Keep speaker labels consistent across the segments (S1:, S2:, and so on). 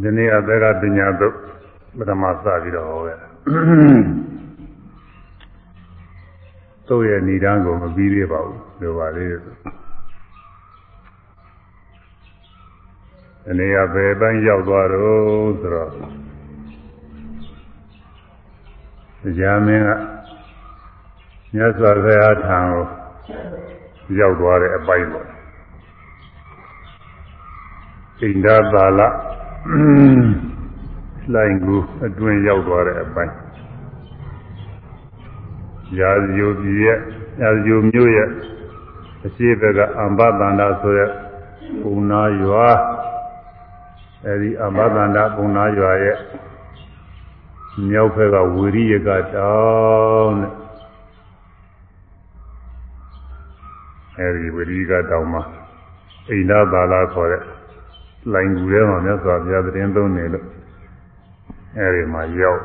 S1: ဒီနေ့အသက်ကပညာသုတ်ပထမစပြီးတော့ဟောခဲ့သုတ်ရဲ့ဏိဒန်းကိုမပြီးသေးပါဘူးပြောပါလေဒီနေ့ကဘယ်ပိုင်းရောက်သွားတော့ဆိုတော့ကြာမင်းကမြတ်စွာဘုရားထံကိုရောက်သွားတဲ့အပိုင်းပေါ့ဣန္ဒသာလ လိုင်ကူအတွင်းရောက်သွားတဲ့အပိုင်းရာဇယိုပြည်ရဲ့ရာဇယိုမြို့ရဲ့အရှိဘက်ကအမ္ဘတန္တာဆိုတဲ့ပုံနာရွာအဲဒီအမ္ဘတန္တာပုံနာရွာရဲ့မြောက်ဘက်ကဝီရိယကတောင်းတဲ့အဲဒီဝီရိယကတောင်းမှာအိန္ဒသာလာခေါ်တဲ့ လိုင်ကူထဲမှာမြတ်စွာဘုရားသတင်းသုံးနေလို့အဲဒီမှာရောက်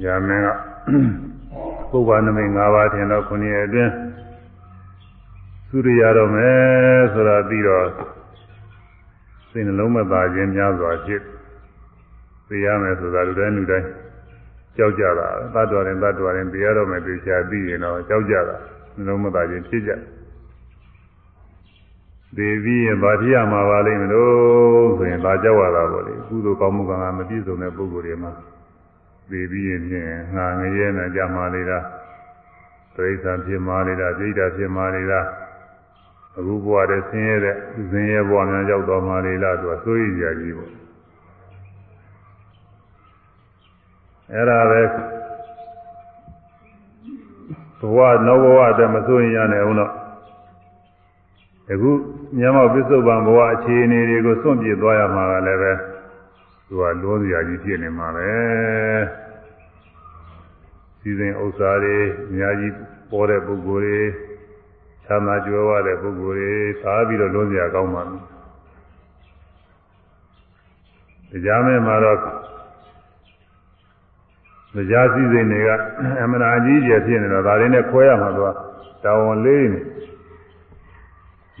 S1: ညာမင်းကပုဗ္ဗနမိတ်၅ပါးထင်တော့ခုနှစ်အတွင်းသုရိရတော့မယ်ဆိုတာပြီးတော့စိတ်နှလုံးမသာခြင်းများစွာဖြစ်သိရမယ်ဆိုတာလူတိုင်းလူတိုင်းကြောက်ကြတာသတ္တဝါရင်သတ္တဝါရင်သိရတော့မယ်သိချာသိရင်တော့ကြောက်ကြတာနှလုံးမသာခြင်းဖြစ်ကြတယ် သေပြီးရင်ဗာတိယမှာပါလိမ့်မလို့ဆိုရင်ဒါကြောက်ရတာပေါ့လေကုသိုလ်ကောင်းမှုကံကမပြည့်စုံတဲ့ပုဂ္ဂိုလ်တွေမှာသေပြီးရင်ဖြင့်ငါငရဲနဲ့ကြာမာနေတာဒိဋ္ဌာဖြစ်မာနေတာဒိဋ္ဌာဖြစ်မာနေတာအခုဘဝတည်းဆင်းရဲတဲ့ဆင်းရဲဘဝများရောက်တော်မာလေလားသူကစိုးရိမ်ကြကြီးပေါ့အဲ့ဒါပဲဘဝနောက်ဘဝတည်းမစိုးရင်ရနိုင်အောင်တော့ အခုမြတ်မောပစ္စုပန်ဘဝအခြေအနေတွေကိုစွန့်ပြေသွားရမှာကလည်းပဲသူကလွန်စရာကြီးဖြစ်နေမှာပဲစီစဉ်ဥစ္စာတွေအများကြီးပေါ်တဲ့ပုဂ္ဂိုလ်တွေချမ်းသာကြွယ်ဝတဲ့ပုဂ္ဂိုလ်တွေသာပြီးတော့လွန်စရာကောင်းပါမယ်တရားမဲမှာတော့တရားစည်းစိမ်တွေကအမှန်အကြီးကျယ်ဖြစ်နေတော့ဒါတွေနဲ့ခွဲရမှာတော့တာဝန်လေးနေ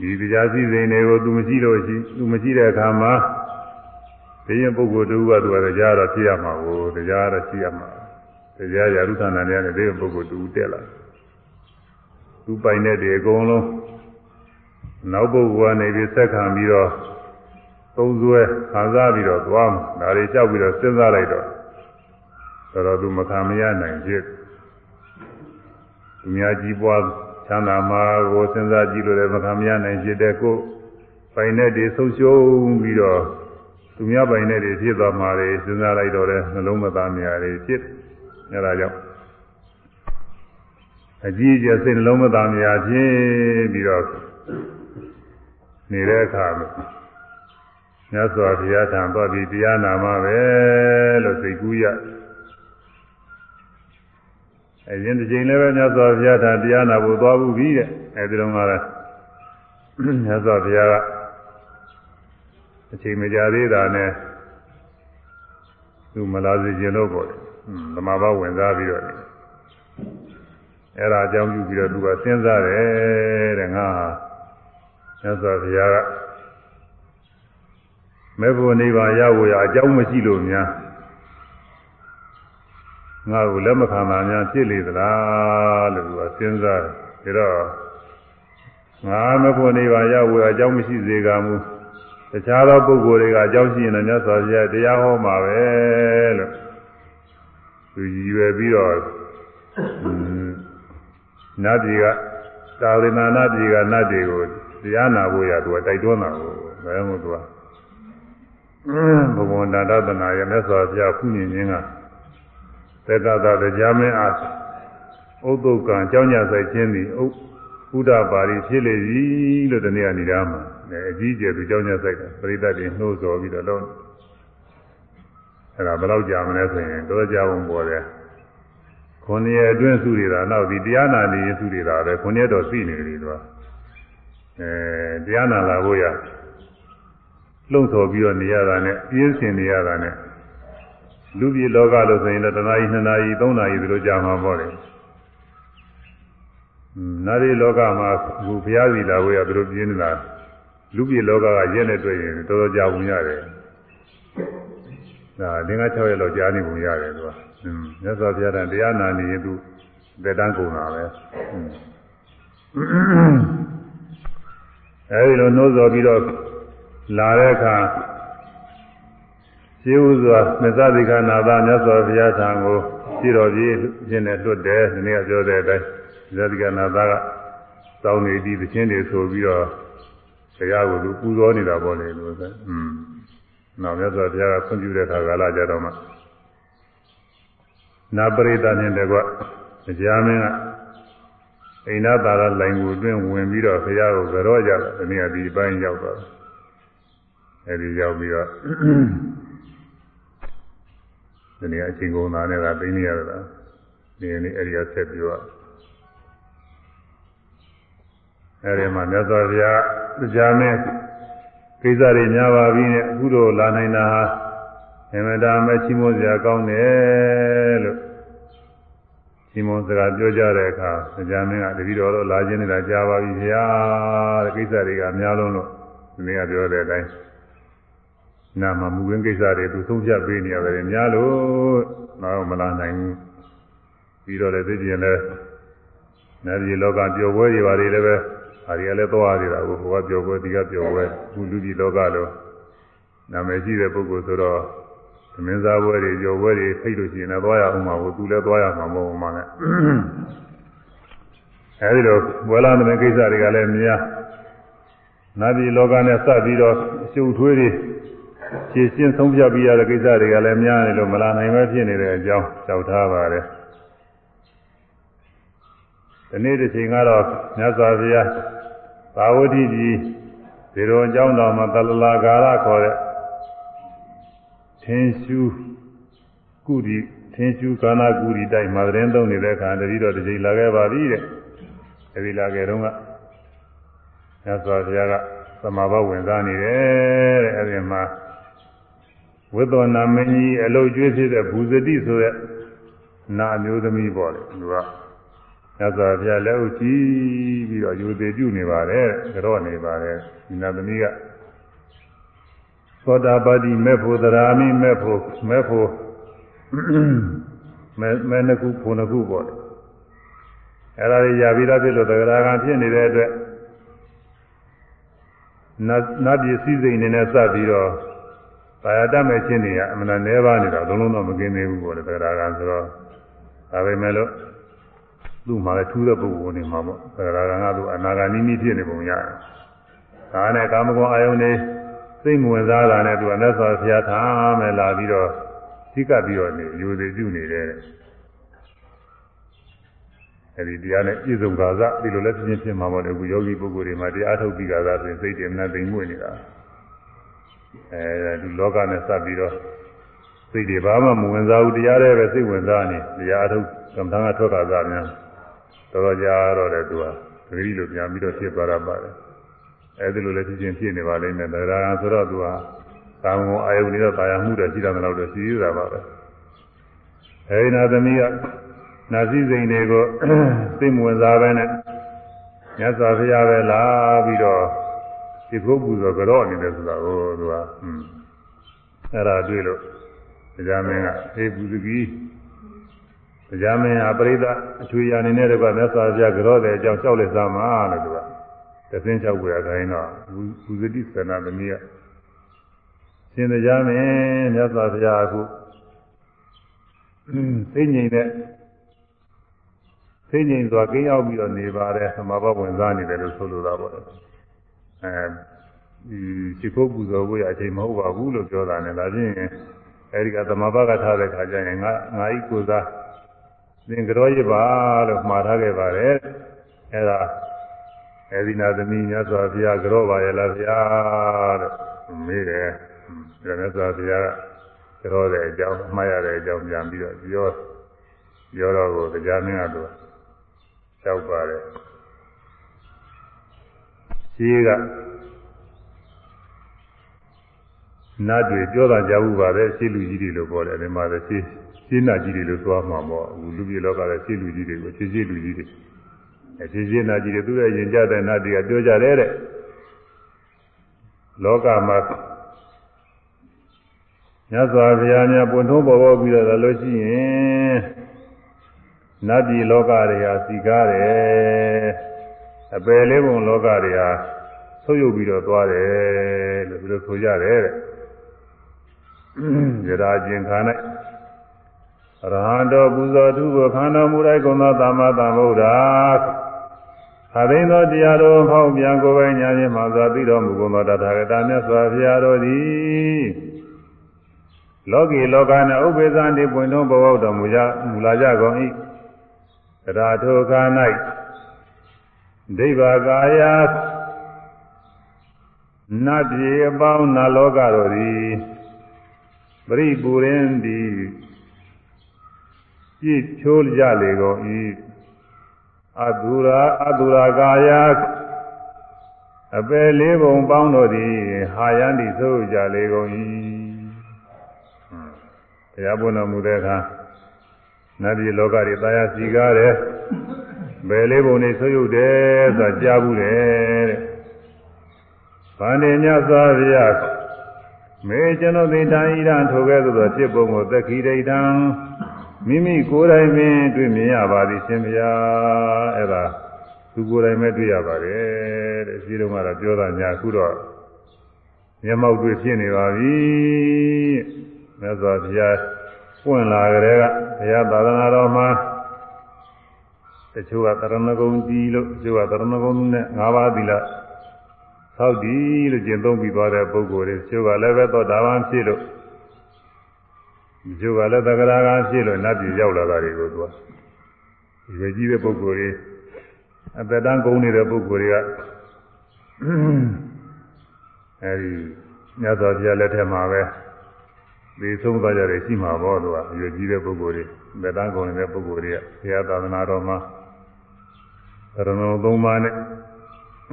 S1: ဒီတရားစည်းစိမ်တွေကိုသူမရှိလို့ရှိသူမရှိတဲ့အခါမှာဒီရင်ပုဂ္ဂိုလ်တူကသူကတရားတော့ဖြစ်ရမှာကိုတရားတော့ရှိရမှာတရားရာထုဌာနတွေနဲ့ဒီပုဂ္ဂိုလ်တူတက်လာသူပိုင်တဲ့ဒီအကုန်လုံးနောက်ပုဂ္ဂိုလ်ကနေပြီးဆက်ခံပြီးတော့သုံးဆွဲခံစားပြီးတော့သွားမှာဒါတွေကြောက်ပြီးတော့စဉ်းစားလိုက်တော့တော်တော်သူမခံမရနိုင်ဖြစ်သူများကြီးပွား ချမ်းသာမှာကိုစဉ်းစားကြည့်လို့လည်းမခံမရနိုင်ဖြစ်တဲ့ကိုပိုင်တဲ့တွေဆုံးရှုံးပြီးတော့သူများပိုင်တဲ့တွေဖြစ်သွားမှာတွေစဉ်းစားလိုက်တော့လည်းနှလုံးမသားများတွေဖြစ်အဲဒါကြောင့်အကြီးအကျယ်စိတ်နှလုံးမသားများဖြစ်ပြီးတော့နေတဲ့အခါမှာမြတ်စွာဘုရားထံသွားပြီးတရားနာမှာပဲလို့သိကူးရ အရင်တစ်ချိန်လည်းပဲမြတ်စွာဘုရားထံတရားနာဖို့သွားဘူးပြီးတဲ့အဲဒီတော့ကလည်းမြတ်စွာဘုရားကအချိန်မကြာသေးတာနဲ့သူမလာစေခြင်းလို့ပေါ့ဓမ္မဘဝင်စားပြီးတော့အဲ့ဒါအကြောင်းပြုပြီးတော့သူကစဉ်းစားတယ်တဲ့ငါဟာမြတ်စွာဘုရားကမေဖို့နိဗ္ဗာန်ရဖို့ရအကြောင်းမရှိလို့များ ငါ့ကိုလက်မခံတာများဖြစ်လေသလားလို့သူကစဉ်းစားတယ်ဒါတော့ငါမဖို့နိဗ္ဗာန်ရဖို့အကြောင်းမရှိစေကမူတခြားသောပုဂ္ဂိုလ်တွေကအကြောင်းရှိရင်လည်းမြတ်စွာဘုရားတရားဟောမှာပဲလို့သူရည်ရွယ်ပြီးတော့နတ်ပြည်ကသာဝိနာနတ်ပြည်ကနတ်တွေကိုတရားနာဖို့ရသူကတိုက်တွန်းတာကိုဘယ်မှသူကဘုံဘုံတာသနာရမြတ်စွာဘုရားခုညင်ခြင်းက သက္ကသတရားမင်းအားဥဒ္ဒုကံကြောင်းညဆိုင်ခြင်းသည်ဥဒ္ဒပါရီဖြစ်လေပြီလို့တနည်းအနေဒါမှာအကြီးကျယ်သူကြောင်းညဆိုင်တာပရိသတ်တွေနှိုးဆော်ပြီးတော့လုံးအဲ့ဒါဘယ်တော့ကြာမလဲဆိုရင်တော့ကြာအောင်ပေါ်တယ်ခုနှစ်ရက်အတွင်းစုရတာနောက်ဒီတရားနာနေစုရတာပဲခုနှစ်ရက်တော့သိနေတယ်သူကအဲတရားနာလာဖို့ရလှုံ့ဆော်ပြီးတော့နေရတာနဲ့ပြင်းစင်နေရတာနဲ့ လူပြည်လောကလို့ဆိုရင်လည်းတနာရီနှစ်နာရီသုံးနာရီဒီလိုကြာမှာပေါ့လေ။နာရီလောကမှာဘုရားစီလာဝေးကဘယ်လိုပြင်းနေလားလူပြည်လောကကရက်နဲ့တွေ့ရင်တော်တော်ကြာပုံရတယ်။ဒါ၄၅၆ရက်လောက်ကြာနေပုံရတယ်သူက။အင်းမြတ်စွာဘုရားတန်တရားနာနေရင်သူတက်တန်းကုန်တာပဲ။အဲဒီလိုနှိုးဆော်ပြီးတော့လာတဲ့အခါ ရှိဥစွာမသတိကနာသာမြတ်စွာဘုရားထံကိုရှိတော်ကြီးရှင်းနဲ့လွတ်တယ်ဒီနေ့ကပြောတဲ့အတိုင်းမသတိကနာသာကတောင်းနေပြီးသချင်းတွေဆိုပြီးတော့တရားကိုသူပူဇော်နေတာပေါ့လေလို့ဆိုอืมနောက်မြတ်စွာဘုရားကခွင့်ပြုတဲ့အခါကာလကြတော့မှနာပရိသတ်နဲ့တကွတရားမင်းကအိန္ဒသာရလိုင်ကိုအတွင်းဝင်ပြီးတော့ဘုရားကိုကြောကြတာဒီနေ့ကဒီပိုင်းရောက်သွားတယ်အဲဒီရောက်ပြီးတော့ ဒီနေ့အချိန်ကုန်သားနဲ့ကသိနေရတာဒီနေ့အဲဒီကဆက်ပြောရအဲဒီမှာမြတ်စွာဘုရားတရားမင်းကိစ္စတွေများပါပြီနဲ့အခုတော့လာနိုင်တာဟာအမတာမချီးမွမ်းစရာကောင်းတယ်လို့ချီးမွမ်းစကားပြောကြတဲ့အခါတရားမင်းကတတိတော်တော့လာခြင်းနေတာကြားပါပြီဗျာတဲ့ကိစ္စတွေကများလုံးလို့ဒီနေ့ကပြောတဲ့အတိုင်း နာမမူရင်းကိစ္စတွေသူဆုံးဖြတ်ပေးနေရတယ်များလို့တော့မလာနိုင်ဘူးပြီးတော့လည်းသိကျင်လဲနာပြည်လောကပျော်ပွဲတွေပါတွေလည်းပဲဟာဒီကလည်းသွားနေတာကိုဟိုကပျော်ပွဲဒီကပျော်ပွဲခုလူပြည်လောကလို့နာမည်ရှိတဲ့ပုဂ္ဂိုလ်ဆိုတော့သမင်းစားပွဲတွေပျော်ပွဲတွေဖိတ်လို့ရှိရင်လည်းသွားရအောင်မှာကိုသူလည်းသွားရမှာမဟုတ်မှလည်းအဲဒီလိုဘွယ်လာတဲ့ကိစ္စတွေကလည်းမြားနာပြည်လောကနဲ့စပ်ပြီးတော့အရှုပ်ထွေးတွေ ရှင်းရှင်းဆုံးဖြတ်ပြီးရတဲ့ကိစ္စတွေကလည်းများနေလို့မလာနိုင်ပဲဖြစ်နေတဲ့အကြောင်းကြောက်ထားပါတယ်ဒီနေ့တစ်ချိန်ကတော့မြတ်စွာဘုရားသာဝတိကြီးဒီတော်အကြောင်းတော်မှာတလလာကာရခေါ်တဲ့သင်ရှုကုရီသင်ရှုကာနာကုရီတိုက်မှာသတင်းသုံးနေတဲ့အခါတတိတော်တစ်ချိန်လာခဲ့ပါပြီတဲ့အဲဒီလာခဲ့တော့ကမြတ်စွာဘုရားကသမာဘဝင်စားနေတယ်တဲ့အဲဒီမှာ ဝိသောနာမင်းကြီးအလုတ်ကျွေးဖြစ်တဲ့ဘူဇတိဆိုတဲ့နာမျိုးသမီးပေါ့လေသူကမြတ်စွာဘုရားလက်ဥကြည့်ပြီးတော့ယူသေးပြုနေပါတယ်ကြော့နေပါတယ်ဒီနာသမီးကသောတာပတိမေဖို့သရာမိမေဖို့မေဖို့မဲမဲနှစ်ခုဖုန်နှစ်ခုပေါ့လေအဲ့ဒါကြီးရပြီးတော့ဖြစ်လို့သဂရာကံဖြစ်နေတဲ့အတွက်နတ်နတ်ပြည်စည်းစိမ်နေနဲ့စပ်ပြီး တော့ဘာယာတတ်မဲ့ချင်းတွေကအမှန်တည်းပါနေတာလုံးလုံးတော့မကင်းသေးဘူးပေါ့လေသဂရာကံဆိုတော့ဒါပဲမဲ့လို့သူ့မှာလည်းထူးတဲ့ပုဂ္ဂိုလ်နေမှာပေါ့သဂရာကံကသူအနာဂါနိမိဖြစ်နေပုံရတယ်ဒါနဲ့ကာမဂုဏ်အာယုန်တွေစိတ်ဝင်စားတာနဲ့သူကလက်စွာဘုရားထားမယ်လာပြီးတော့သိကပ်ပြီးတော့နေယူသေးပြုနေတယ်အဲဒီတရားနဲ့ပြည့်စုံကာသဒီလိုလည်းပြင်းပြင်းမှာပေါ့လေအခုယောဂီပုဂ္ဂိုလ်တွေမှာတရားထုတ်ပြီးကာသဆိုရင်စိတ်တွေမနှသိမ်မွေ့နေတာ အဲဒီလောကနဲ့စပ်ပြီးတော့စိတ်တွေဘာမှမဝင်စားဘူးတရားတွေပဲစိတ်ဝင်စားနေတရားထုတ်ကမ္ဘာကထွက်ကာသများတော်တော်ကြာတော့တယ်သူကတတိလိုပြန်ပြီးတော့ဖြစ်သွားတာပါတယ်အဲဒီလိုလည်းဖြစ်ချင်းဖြစ်နေပါလိမ့်မယ်တရားဆိုတော့သူကသာမန်အာယုန်တွေတော့တာယာမှုတွေရှိတာမလို့တော့ရှိရတာပါပဲအဲဒီနာသမီးကနာစည်းစိမ်တွေကိုသိမဝင်စားပဲနဲ့မြတ်စွာဘုရားပဲလာပြီးတော့ ဒီခုပူဇော်ကြော့နေတယ်ဆိုတာကိုသူကอืมအဲ့ဒါတွေ့လို့တရားမင်းကသေပူဇဂီတရားမင်းဟာပရိသတ်အချွေရအနေနဲ့တကွမြတ်စွာဘုရားကြော့တဲ့အကြောင်းလျှောက်လက်စားမှာလို့သူကတသိန်းလျှောက်ကြရခိုင်းတော့ပူဇတိသနာသမီးကရှင်တရားမင်းမြတ်စွာဘုရားအခုသိငြိမ်တဲ့သိငြိမ်စွာကင်းရောက်ပြီးတော့နေပါတယ်သမာဘဝင်စားနေတယ်လို့ဆိုလိုတာပေါ့ အဲဒီရှိဖို့ပူဇော်ဖို့ရအချိန်မဟုတ်ပါဘူးလို့ပြောတာနဲ့ဒါချင်းအဲဒီကသမာဘကထားတဲ့ခါကျရင်ငါငါဤကိုစားသင်ကြောရပါလို့မှားထားခဲ့ပါတယ်အဲဒါအဲဒီနာသမီးမြတ်စွာဘုရားကြောပါရဲ့လားဗျာလို့မေးတယ်ဒါမြတ်စွာဘုရားကကြောတဲ့အကြောင်းမှားရတဲ့အကြောင်းပြန်ပြီးတော့ပြောပြောတော့ကိုတရားမင်းကတော့လျှောက်ပါတယ် ရှိကနတ်တွေပြောတာကြားဘူးပါပဲရှိလူကြီးတွေလို့ပြောတယ်ဒီမှာလည်းရှိရှိနတ်ကြီးတွေလို့သွားမှာပေါ့အခုလူပြည်လောကလည်းရှိလူကြီးတွေကိုရှိရှိလူကြီးတွေအရှိရှိနတ်ကြီးတွေသူ့ရဲ့ရင်ကြတဲ့နတ်တွေကပြောကြတယ်တဲ့လောကမှာမြတ်စွာဘုရားများပွင့်ထုံးပေါ်ပေါ်ပြီးတော့လို့ရှိရင်နတ်ပြည်လောကတွေဟာစီကားတယ် အပယ်လေးပုံလောကတွေဟာဆုပ်ယုပ်ပြီးတော့သွားတယ်လို့ဒီလိုဆိုကြတယ်တဲ့ယရာကျင်ခါ၌ရဟန္တောပူဇော်သူကိုခန္ဓာမူလိုက်ကုန်သောသမ္မာသမ္ဗုဒ္ဓသာသိသောတရားတော်ဖောက်ပြန်ကိုယ်ပိုင်ညာဖြင့်မှစွာသိတော်မူကုန်သောတထာဂတမြတ်စွာဘုရားတော်သည်လောကီလောကနှင့်ဥပ္ပေသံတိပွင့်တော်ဘဝတော်မူကြမူလာကြကုန်၏တရားထိုခါ၌ ဒိဗ္ဗကာယနတ်ပြည်အပေါင်းနတ်လောကတော်သည်ပရိပူရင်သည်ပြည့်ချိုးကြလေကုန်၏အတုရာအတုရာကာယအပယ်လေးပုံပေါင်းတို့သည်ဟာယန္တိသို့ကြလေကုန်၏တရားပွင့်တော်မူတဲ့အခါနတ်ပြည်လောကတွေတာယာစီကားတယ် ဘယ်လေးပုံနေဆွရုပ်တယ်ဆိုတာကြားဘူးတယ်တဲ့ဗန္ဒီမြတ်စွာဘုရားမေကျွန်ုပ်သည်တန်ဤရန်ထိုကဲ့သို့သောဖြစ်ပုံကိုသက်ခိဒိဋ္ဌံမိမိကိုယ်တိုင်ပင်တွေ့မြင်ရပါသည်ရှင်ဘုရားအဲ့ဒါသူကိုယ်တိုင်ပဲတွေ့ရပါတယ်တဲ့ရှိတော့မှတော့ပြောတာညာအခုတော့မျက်မှောက်တွေ့ဖြစ်နေပါပြီမြတ်စွာဘုရားပွင့်လာကြတဲ့ကဘုရားသာသနာတော်မှာ တချို့ကတရဏဂုံကြီးလို့တချို့ကတရဏဂုံနဲ့၅ပါးသီလသောက်ဒီလို့ကျင့်သုံးပြီးသွားတဲ့ပုဂ္ဂိုလ်တွေတချို့ကလည်းပဲသောတာပန်ဖြစ်လို့ဒီကျိုးကလည်းသက္ကရာကဖြစ်လို့နတ်ပြည်ရောက်လာတာတွေကိုသူကဒီပဲကြီးတဲ့ပုဂ္ဂိုလ်တွေအသက်တန်းကုန်နေတဲ့ပုဂ္ဂိုလ်တွေကအဲဒီမြတ်စွာဘုရားလက်ထက်မှာပဲဒီဆုံးသွားကြတယ်ရှိမှာပေါ့သူကအရွယ်ကြီးတဲ့ပုဂ္ဂိုလ်တွေအသက်တန်းကုန်နေတဲ့ပုဂ္ဂိုလ်တွေကဘုရားသာသနာတော်မှာသ ရဏုံသုံးပါးနဲ့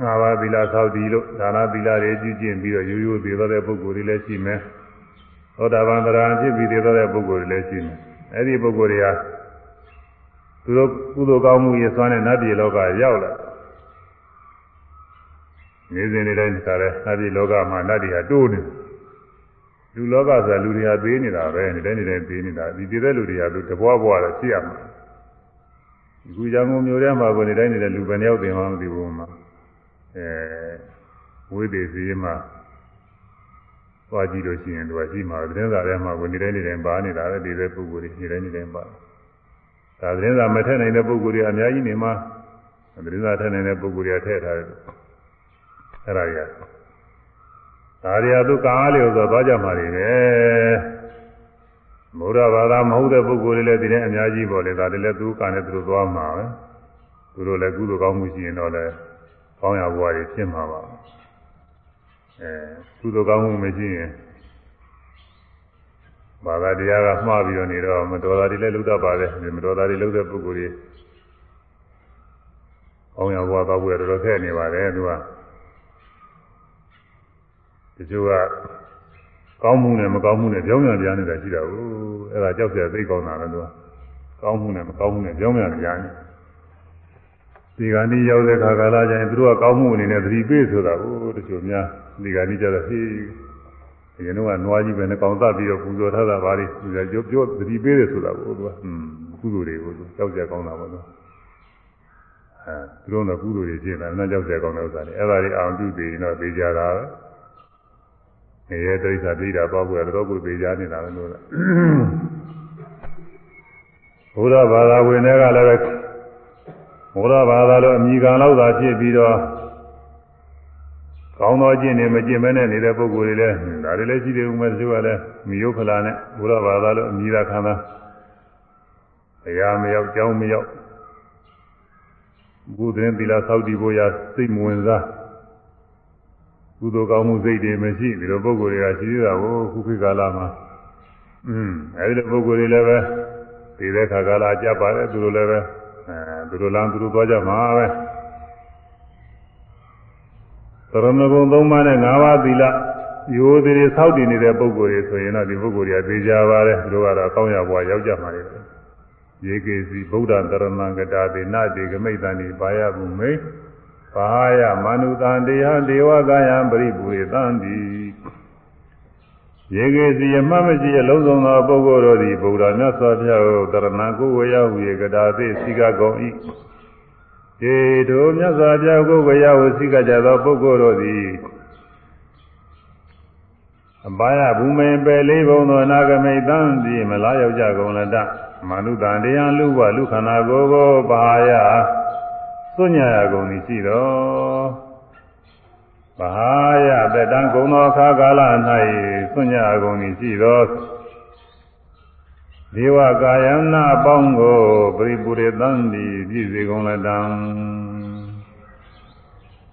S1: ငါးပါးသီလသောက်တည်လို့ဒါနသီလတွေကျင့်ကျင့်ပြီးတော့ရိုးရိုးသေးတဲ့ပုဂ္ဂိုလ်တွေလည်းရှိမယ်သောတာပန်တရားဖြစ်ပြီးသေးတဲ့ပုဂ္ဂိုလ်တွေလည်းရှိမယ်။အဲဒီပုဂ္ဂိုလ်တွေဟာသူတို့ကုသိုလ်ကောင်းမှုရစွမ်းတဲ့နတ်ပြည်လောကရောက်လာ။နေစဉ်နေတိုင်းဒီကရဲနတ်ပြည်လောကမှာနတ်တွေဟာတိုးနေတယ်။လူလောကဆိုတာလူတွေဟာသေးနေတာပဲနေတိုင်းနေတိုင်းသေးနေတာဒီသေးတဲ့လူတွေကလူတဘွားဘွားတော့ရှိရမှာ။ ဒီကူကြောင့်မျိုးထဲမှာကိုနေတိုင်းနေတဲ့လူပဲရောက်တင်မှမသိဘူးမှာ။အဲဝိသေစီမှာသွားကြည့်လို့ရှိရင်သူကရှိမှာသတင်းစာထဲမှာဝင်နေတိုင်းနေတိုင်းပါနေတာပဲဒီတဲ့ပုဂ္ဂိုလ်တွေနေတိုင်းနေတိုင်းပါဒါသတင်းစာမထည့်နိုင်တဲ့ပုဂ္ဂိုလ်တွေအများကြီးနေမှာသတင်းစာထည့်နိုင်တဲ့ပုဂ္ဂိုလ်တွေထည့်ထားတယ်အဲ့ဒါကြီးဒါရီယာသူကားလေးဆိုသွားကြမှာတွေပဲ ဘုရားဘာသာမဟုတ်တဲ့ပုဂ္ဂိုလ်တွေလည်းဒီနေ့အများကြီးပေါ်လေဒါတွေလည်းသူကနဲ့သူတို့သွားမှာပဲသူတို့လည်းကုသိုလ်ကောင်းမှုရှိရင်တော့လည်းကောင်းရဘဝတွေဖြစ်မှာပါအဲကုသိုလ်ကောင်းမှုမရှိရင်ဘာသာတရားကမှားပြီးတော့နေတော့မတော်တာတွေလည်းလုပ်တတ်ပါတယ်မတော်တာတွေလုပ်တဲ့ပုဂ္ဂိုလ်တွေအောင်ရဘွားတော့ဘွယ်တော်တော်ခက်နေပါတယ်သူကတချို့က ကောင်းမှုနဲ့မကောင်းမှုနဲ့ကြောင်းပြန်ပြန်နေတာရှိတာကိုအဲ့ဒါကြောက်စရာသိကောင်းတာပဲသူကကောင်းမှုနဲ့မကောင်းမှုနဲ့ကြောင်းပြန်ပြန်နေဒီကနေ့ရောက်တဲ့ခါကာလကျရင်သူတို့ကကောင်းမှုအနေနဲ့သတိပေးဆိုတာကိုတချို့များဒီကနေ့ကျတော့ဟေးအရင်တော့ကနွားကြီးပဲနဲ့ကောင်းသပြီးတော့ပူဇော်ထားတာပါလေသူကပြောပြောသတိပေးတယ်ဆိုတာကိုသူကอืมကုသိုလ်တွေကိုသူကြောက်ကြကောင်းတာပေါ့သူအဲသူတို့ကကုသိုလ်တွေရှင်းတာနားကြောက်ကြကောင်းတဲ့ဥစ္စာတွေအဲ့ဒါတွေအောင်ပြုပြီးတော့သိကြတာပဲ ငရဲတိစ္ဆာပြိတာပေါ့ကွယ်တော့ကိုသိကြနေတာပဲလို့ဘုရားဘာသာဝင်တွေကလည်းပဲဘုရားဘာသာလို့အမိခံလောက်သာဖြစ်ပြီးတော့ကောင်းသောကျင့်နေမကျင့်မဲနဲ့နေတဲ့ပုဂ္ဂိုလ်တွေလည်းဒါတွေလည်းရှိတယ်ဦးမယ်သူကလည်းမိယုခလာနဲ့ဘုရားဘာသာလို့အမိသာခံတာအရာမရောက်ကြောင်းမရောက်ဘုရင်သီလသောက်တည်ဖို့ရစိတ်မဝင်စား ကုသိုလ်ကောင်းမှုစိတ်တွေမရှိဒီလိုပုဂ္ဂိုလ်တွေကရှိသေးတာကိုခုခေတ်ကာလမှာอืมအဲဒီလိုပုဂ္ဂိုလ်တွေလည်းပဲဒီတဲ့ခါကာလကြပါတယ်သူတို့လည်းပဲအဲသူတို့လမ်းသူတို့သွားကြမှာပဲသရဏဂုံ၃ပါးနဲ့၅ပါးသီလရိုးသေးသေးစောင့်တည်နေတဲ့ပုဂ္ဂိုလ်တွေဆိုရင်တော့ဒီပုဂ္ဂိုလ်တွေကသိကြပါတယ်သူတို့ကတော့ကောင်းရဘွားရောက်ကြမှာလေရေကေစီဗုဒ္ဓတရဏံကတာတိနတိကမိတ်တန်ဒီပါယမှုမိ ပါယမနုတံတရားဒေဝကာယံပရိပူရိတံတိယေကေစီအမှတ်မရှိအလုံးစုံသောပုဂ္ဂိုလ်တို့သည်ဗုဒ္ဓမြတ်စွာဘုရားကိုတရဏကိုဝေယဝေကတာသိစိကကုန်၏ေတို့မြတ်စွာဘုရားကိုဝေယဝစိကကြသောပုဂ္ဂိုလ်တို့သည်အပါယဘူမိန်ပယ်လေးဘုံသောနာဂမိတ်တံသည်မလားရောက်ကြကုန်လတ္တမနုတံတရားလူဘလူခန္ဓာကိုယ်ကိုပါယ စွညရကုန်သည်ရှိတော်ဘာယတတံကုံသောအခါကာလ၌စွညရကုန်သည်ရှိတော်ဒေဝကာယနာအပေါင်းကိုပရိပူရတံသည်ပြည့်စေကုန်လတံ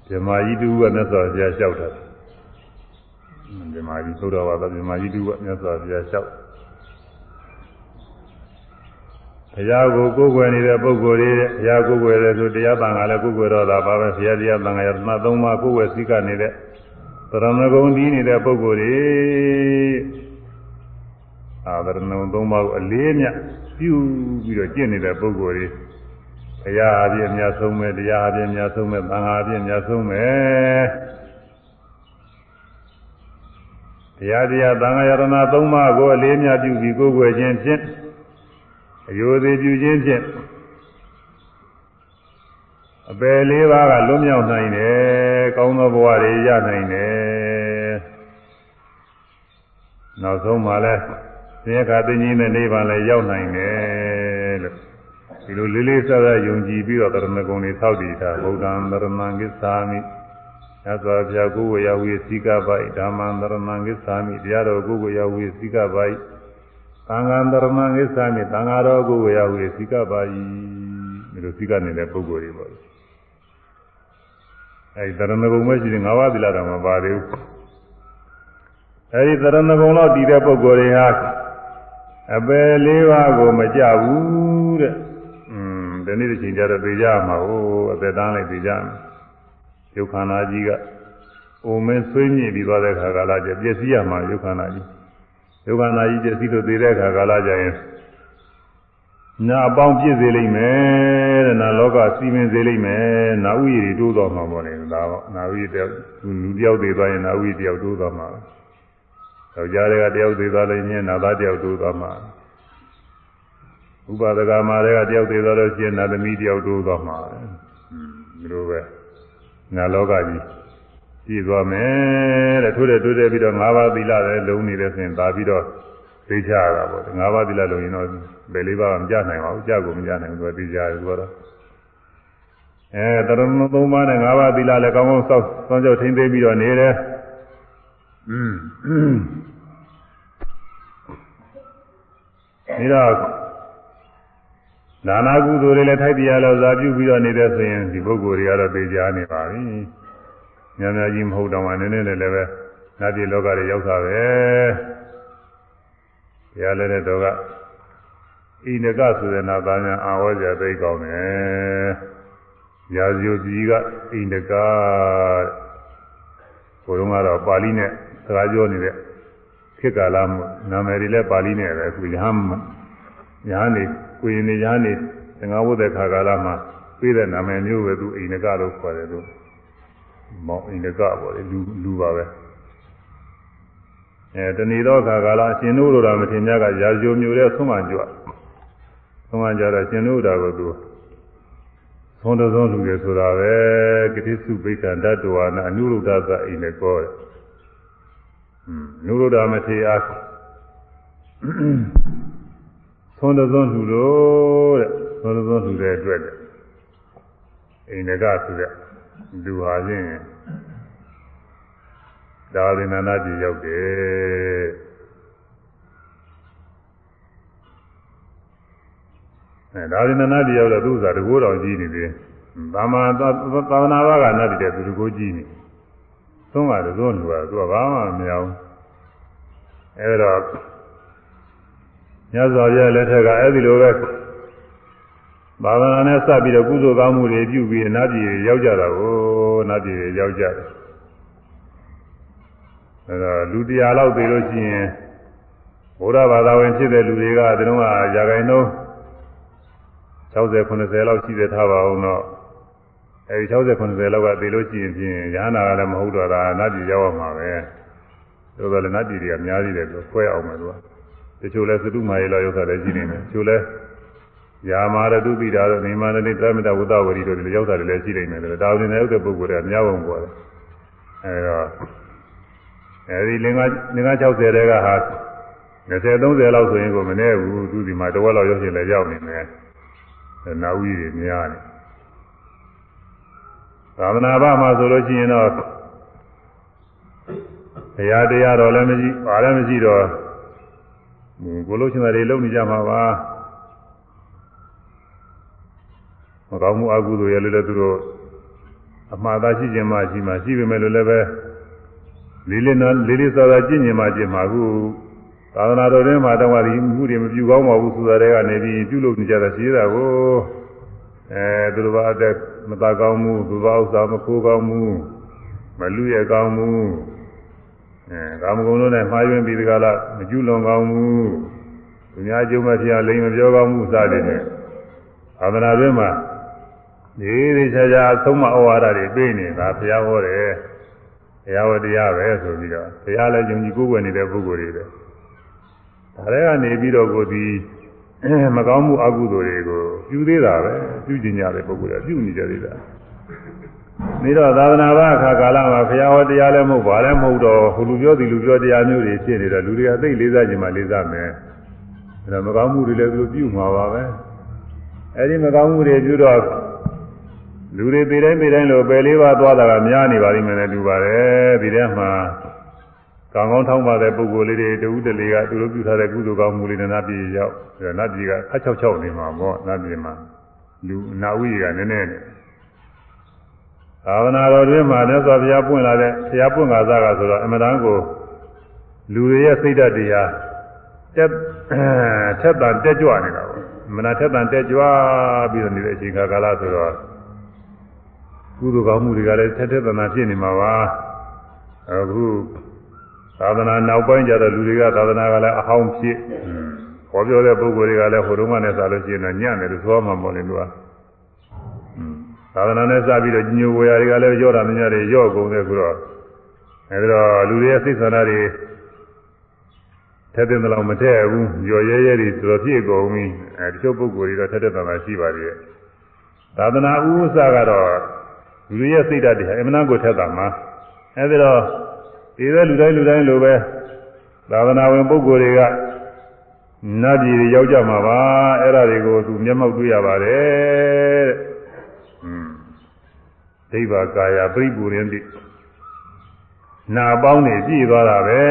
S1: ဓမ္မကြီးတူကမြတ်စွာဘုရားလျှောက်တယ်ဓမ္မကြီးသုဒ္ဓဝါဒဓမ္မကြီးတူကမြတ်စွာဘုရားလျှောက် ဘုရားကိုကိုးကွယ်နေတဲ့ပုဂ္ဂိုလ်တွေဘုရားကိုးကွယ်တယ်ဆိုတရားတန်ခါလည်းကိုးကွယ်တော့တာပါပဲဘုရားတရားတန်ခါရသနာသုံးပါးကိုးကွယ်စည်းကနေတဲ့သရဏဂုံဒီနေတဲ့ပုဂ္ဂိုလ်တွေအာသရဏဂုံသုံးပါးကိုအလေးမြတ်ပြုပြီးတော့ကျင့်နေတဲ့ပုဂ္ဂိုလ်တွေဘုရားအပြည့်အများဆုံးပဲတရားအပြည့်အများဆုံးပဲသံဃာအပြည့်အများဆုံးပဲတရားတရားသံဃာယရဏသုံးပါးကိုအလေးမြတ်ပြုပြီးကိုးကွယ်ခြင်းဖြင့် အယိုသေးပြုခြင်းဖြင့်အပယ်လေးပါးကလွတ်မြောက်နိုင်တယ်ကောင်းသောဘဝတွေရနိုင်တယ်နောက်ဆုံးမှလည်းသင်္ခါသိဉ္ဇင်းတဲ့နိဗ္ဗာန်လည်းရောက်နိုင်တယ်လို့ဒီလိုလေးလေးစားစားယုံကြည်ပြီးတော့တရဏဂုံတွေသောက်တည်တာဗုဒ္ဓံတရဏံကိသာမိသစ္စာပြကိုယ်ဝေယဝေစိကပိုက်ဓမ္မံတရဏံကိသာမိတရားတော်ကိုယ်ဝေယဝေစိကပိုက် သံဃာတရမံကိစ္စမိသံဃာတော်ကိုဝေယဝေစိကပါယီဒီလိုစိကနေတဲ့ပုဂ္ဂိုလ်တွေပေါ့အဲဒီတရဏဂုံမရှိတဲ့ငါးပါးသီလတော်မှာပါသေးဘူးအဲဒီတရဏဂုံတော့တည်တဲ့ပုဂ္ဂိုလ်တွေဟာအပယ်လေးပါးကိုမကြဘူးတဲ့อืมဒီနေ့တစ်ချိန်ကျတော့သိကြမှာဟိုအသက်တန်းလိုက်သိကြမှာယုတ်ခန္ဓာကြီးကအိုမင်းဆွေးညစ်ပြီးသွားတဲ့ခါကလာကျပြည့်စည်ရမှာယုတ်ခန္ဓာကြီး ဒုက္ခနာကြီးကျစီလို့သေးတဲ့အခါကာလကြရင်နာအပေါင်းပြည့်စေလိမ့်မယ်တဲ့နာလောကစီမင်းစေလိမ့်မယ်နာဥယျာဉ်တိုးတော်မှာပေါ့လေဒါတော့နာဥယျာဉ်တယောက်လူတယောက်သေးသွားရင်နာဥယျာဉ်တယောက်တိုးတော်မှာယောက်ျားတွေကတယောက်သေးသွားလို့ညနာသားတယောက်တိုးတော်မှာဥပဒကမာတွေကတယောက်သေးသွားလို့ရှိရင်နာသမီးတယောက်တိုးတော်မှာဒီလိုပဲနာလောကကြီး ကြည့်သွားမယ်တဲ့ထိုးတယ်တိုးတယ်ပြီးတော့၅ပါးသီလလည်းလုံးနေတယ်ဆိုရင်ဒါပြီးတော့သိချရတာပေါ့၅ပါးသီလလုံးရင်တော့ဘယ်လေးပါးမကြနိုင်ပါဘူးကြကိုမကြနိုင်ဘူးသူကသိကြတယ်သူကတော့အဲတရဏသုံးပါးနဲ့၅ပါးသီလလည်းကောင်းကောင်းစောင့်စောင့်ကြောက်ထိမ့်သိပြီးတော့နေတယ်อืมဒီတော့နာနာကုသိုလ်တွေလည်းထိုက်တရားလို့ဇာပြုပြီးတော့နေတဲ့ဆိုရင်ဒီပုဂ္ဂိုလ်တွေကတော့သိကြနေပါပြီ များများကြီးမဟုတ်တော့မှနည်းနည်းလေးလည်းပဲနတ်ပြည်လောကတွေရောက်တာပဲဘုရားလည်းတဲ့တော်ကဣနကဆိုတဲ့နာသားများအာဝေါ်ကြသိကောင်းတယ်ရာဇယုကြီးကဣနကဘုရုံးကတော့ပါဠိနဲ့စကားပြောနေတဲ့ခေတ်ကာလမှာနာမည်တွေလည်းပါဠိနဲ့ပဲသူရဟန်းရဟန်းနေကိုရင်နေရဟန်းနေသင်္ဃဝုဒ္ဒခါကာလမှာပြေးတဲ့နာမည်မျိုးပဲသူဣနကလို့ခေါ်တယ်သူ မောင်အင်္ဂကပေါ့လေလူလူပါပဲအဲတဏီတော့ခါကာလအရှင်တို့လိုတာမထင်ကြကရာဇိုမျိုးတဲ့ဆုံးမကြွဆုံးမကြတော့ရှင်တို့တာကိုသူသုံးတော်ဆုံးလူတွေဆိုတာပဲကတိစုပိဋကဓာတဝါနာအနုရုဒ္ဒသအိနေကောတဲ့อืมနုရုဒ္ဒမထေအားသုံးတော်ဆုံးလူတို့တဲ့သုံးတော်ဆုံးလူတွေအတွက်တဲ့အိန္ဒကဆိုတဲ့ လူဟာချင်းဒါဝိနနာပြည်ရောက်တယ်အဲဒါဝိနနာပြည်ရောက်တော့သူ့ဥစ္စာတကိုးတော်ကြီးနေတယ်သာမန်သာသနာ့ဘာကနတ်တဲ့သူတကိုးကြီးနေသုံးပါတယ်သုံးလူကသူကဘာမှမမြောင်အဲဒါညဇော်ပြလက်ထက်ကအဲ့ဒီလိုပဲဘာဝနာနဲ့စပ်ပြီးတော့ကုသိုလ်ကောင်းမှုတွေပြုပြီးအနာပြည်ရောက်ကြတာကိုအ နာပြည်ရောက်ကြတယ်အဲတော့လူတရားလောက်သိလို့ရှိရင်ဘုရားဘာသာဝင်ဖြစ်တဲ့လူတွေကဒီတော့ကရာဂိုင်နှုန်း60 90လောက်ရှိသေးထားပါအောင်တော့အဲဒီ60 90လောက်ကသေလို့ရှိရင်ဖြင့်ရဟနာကလည်းမဟုတ်တော့တာနတ်ပြည်ရောက်အောင်မှာပဲဆိုတော့လည်းနတ်ပြည်တွေကအများကြီးတယ်သူခွဲအောင်မယ်သူကတချို့လဲသတုမာရေလောက်ရောက်တာလည်းရှိနေတယ်တချို့လဲ ယာမာရတုပိတာတို့နေမာနတိသမတဝတ္တဝရီတို့ဒီရောက်တာလည်းရှိနေတယ်ဒါဝင်နေရောက်တဲ့ပုဂ္ဂိုလ်တွေကများပုံပေါ်တယ်အဲတော့အဲဒီလင်္ကာလင်္ကာ60တဲကဟာ20 30လောက်ဆိုရင်ကိုမနေဘူးသူဒီမှာတဝက်လောက်ရောက်ရှင်လည်းရောက်နေမယ်နာဝီတွေများနေသာသနာ့ဘာမှာဆိုလို့ရှိရင်တော့ဘုရားတရားတော်လည်းမရှိပါလည်းမရှိတော့ကိုလို့ရှင်တွေလုံနေကြမှာပါ မကောင်းမှုအကုသိုလ်ရလည်းလည်းသူတို့အမှားသားရှိခြင်းမှရှိမှရှိပေမဲ့လို့လည်းပဲလေးလေးနော်လေးလေးစောစောကြည့်မြင်မှကြည့်မှာအခုသာသနာတော်တွင်မှာတော့ဒီမှုတွေမပြုကောင်းပါဘူးဆိုတာတွေကနေပြီးပြုလုပ်နေကြတာရှိတာကိုအဲသူတို့ဘာအသက်မသာကောင်းမှုသူဘာဥစ္စာမခိုးကောင်းမှုမလူရကောင်းမှုအဲကာမဂုဏ်တို့နဲ့မှားယွင်းပြီးဒီကလာမကျူးလွန်ကောင်းမှုသူများကျုံမဖြစ်လိမ်မပြောကောင်းမှုစသည်ဖြင့်သာသနာတွင်မှာ ဒီဒီချာချာသုံးမဩဝါဒတွေပြေးနေတာဘုရားဟောတယ်ဘုရားဝတရားပဲဆိုပြီးတော့ဘုရားလည်းယုံကြည်ကိုးကွယ်နေတဲ့ပုဂ္ဂိုလ်တွေပဲဒါတွေကနေပြီးတော့ကိုဒီမကောင်းမှုအကုသိုလ်တွေကိုပြုသေးတာပဲပြုကျင်ကြတဲ့ပုဂ္ဂိုလ်ကပြုနေကြသေးတာနေတော့သာသနာ့ဘာအခါကာလမှာဘုရားဟောတရားလည်းမဟုတ်ပါလည်းမဟုတ်တော့ဟိုလူပြောဒီလူပြောတရားမျိုးတွေဖြစ်နေတော့လူတွေကသိလေးစားခြင်းမှလေးစားမယ်အဲတော့မကောင်းမှုတွေလည်းသူတို့ပြုမှာပါပဲအဲဒီမကောင်းမှုတွေပြုတော့ လူတွေပေတိုင်းပေတိုင်းလို့ပယ်လေးပါးသွားတာကများနေပါလိမ့်မယ်နဲ့တူပါတယ်ဒီထဲမှာကံကောင်းထောင်းပါတဲ့ပုဂ္ဂိုလ်လေးတွေတူတလေကသူတို့ပြုထားတဲ့ကုသိုလ်ကောင်းမှုလေးနဲ့နတ်ပြည်ရောက်ပြီးတော့နတ်ပြည်ကခက်ချောက်ချောက်နေမှာပေါ့နတ်ပြည်မှာလူနာဝိကနည်းနည်းနဲ့သာဝနာတော်တွင်မှာမြတ်စွာဘုရားပွင့်လာတဲ့ဘုရားပွင့်ကားစားကဆိုတော့အမှန်တန်ကိုလူတွေရဲ့စိတ်ဓာတ်တရားတက်ထက်တန်တက်ကြွနေတာပေါ့မနာထက်တန်တက်ကြွပြီးတော့နေတဲ့အချိန်ကာလဆိုတော့ ကုသိုလ်ကောင်းမှုတွေကလည်းထက်ထက်တန်တန်ဖြစ်နေမှာပါအခုသာသနာနောက်ပိုင်းကျတော့လူတွေကသာသနာကလည်းအဟောင်းဖြစ်ဟောပြောတဲ့ပုဂ္ဂိုလ်တွေကလည်းဟိုတုန်းကနဲ့စားလို့ရှိရင်တော့ညံ့တယ်လို့ဆိုမှမဟုတ်လေလို့သာသနာနဲ့စပြီးတော့ညိုဝေရာတွေကလည်းရောတာမညတွေရော့ကုန်တယ်ဆိုတော့အဲဒီတော့လူတွေရဲ့စိတ်ဆန္ဒတွေထက်တဲ့လောက်မထည့်ဘူးရော်ရဲရဲတွေတော်တော်ပြည့်ကုန်ပြီအဲတချို့ပုဂ္ဂိုလ်တွေတော့ထက်တဲ့တန်တာရှိပါသေးတယ်သာသနာဥစ္စာကတော့ လူတွေရဲ့စိတ်ဓာတ်တွေအမှန်တန်ကိုထက်တာမှာအဲဒီတော့ဒီတဲ့လူတိုင်းလူတိုင်းလိုပဲသာသနာဝင်ပုဂ္ဂိုလ်တွေကနတ်ပြည်တွေရောက်ကြမှာပါအဲ့ဒါတွေကိုသူမျက်မှောက်တွေ့ရပါတယ်တဲ့။อืมဒိဗ္ဗကာယပြိပူရင်တိနာပေါင်းနေကြည်သွားတာပဲ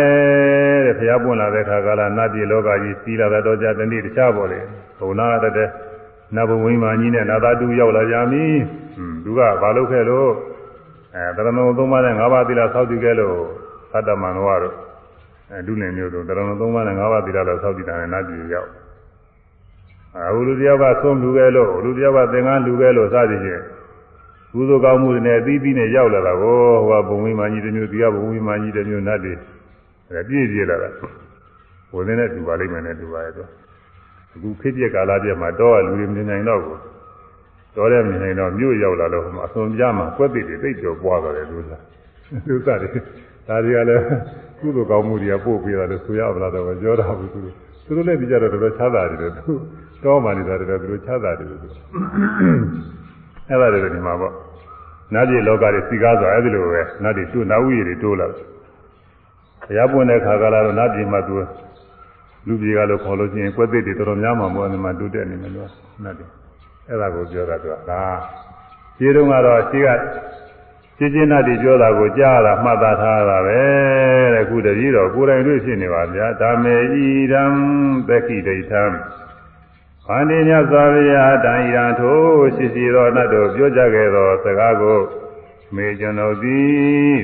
S1: တဲ့ဘုရားပွင့်လာတဲ့ခါကလာနတ်ပြည်လောကကြီးစီးလာတော့ကြတနေ့တခြားပေါ်လေဘုံနာတတဲ့ နတ်ဘဝိမာန်ကြီးနဲ့နာသာတူရောက်လာကြပြီ။อืมသူကဘာလုပ်ခဲ့လို့အဲတရဏုံသုံးပါးနဲ့၅ပါးသီလဆောက်တည်ခဲ့လို့သတ္တမန်တော်တို့အဲဒုနေမျိုးတို့တရဏသုံးပါးနဲ့၅ပါးသီလတော်ဆောက်တည်တာနဲ့နတ်ပြည်ရောက်အခုလူတယောက်ကဆုံးလူခဲ့လို့လူတယောက်ကသင်္ကန်းလူခဲ့လို့စသည်ဖြင့်ကုသိုလ်ကောင်းမှုတွေနဲ့အသီးသီးနဲ့ရောက်လာတာကိုဟိုကဘုံဝိမာန်ကြီးတစ်မျိုးဒီကဘုံဝိမာန်ကြီးတစ်မျိုးနတ်တွေအဲပြည့်ပြည့်လာတာဝင်နေတဲ့တူပါလိမ့်မယ်နဲ့တူပါရဲ့တော့ အခုခေတ်ပြက်ကာလပြက်မှာတော့လူတွေမနေနိုင်တော့ဘူးတော်တယ်မနေနိုင်တော့မြို့ရောက်လာတော့ဟိုမှာအစွန်ပြမှာကွက်တိတွေသိပ်ကျော်ပွားသွားတယ်လို့လားလူသားတွေဒါတွေကလည်းကုသိုလ်ကောင်းမှုတွေကပို့ပေးတာလို့ဆိုရပါလားတော့ပြောတာဘူးသူတို့သူတို့လည်းဒီကြတော့တော်တော်ချမ်းသာတယ်သူတောမှနေတာတွေသူတို့ချမ်းသာတယ်လို့သူအဲ့ဒါတွေဒီမှာပေါ့နတ်ပြည်လောကတွေစီကားဆိုအဲ့ဒီလိုပဲနတ်တွေတိုးနတ်ဝိရတွေတိုးလာဘုရားပွင့်တဲ့ခါကလာတော့နတ်ပြည်မှာသူ လူပြည်ကလို့ခေါ်လို့ချင်းကွက်သိတွေတော်တော်များမှာမို့အဲဒီမှာတိုးတက်နေမယ်လို့နတ်တွေအဲ့ဒါကိုပြောတာသူကဒါခြေတုံးကတော့ခြေကရှင်းရှင်းနဲ့ဒီပြောတာကိုကြားရတာမှတ်သားထားတာပဲတဲ့ခုတည်းတော့ကိုယ်တိုင်တွေ့ဖြစ်နေပါဗျာဒါမေဤရံသက္ခိဒိဋ္ဌံဗန္တိမြတ်စွာဘုရားတန်ဤရန်ထိုရှိရှိသောနတ်တို့ပြောကြခဲ့သောစကားကိုမေကျွန်ုပ်သည်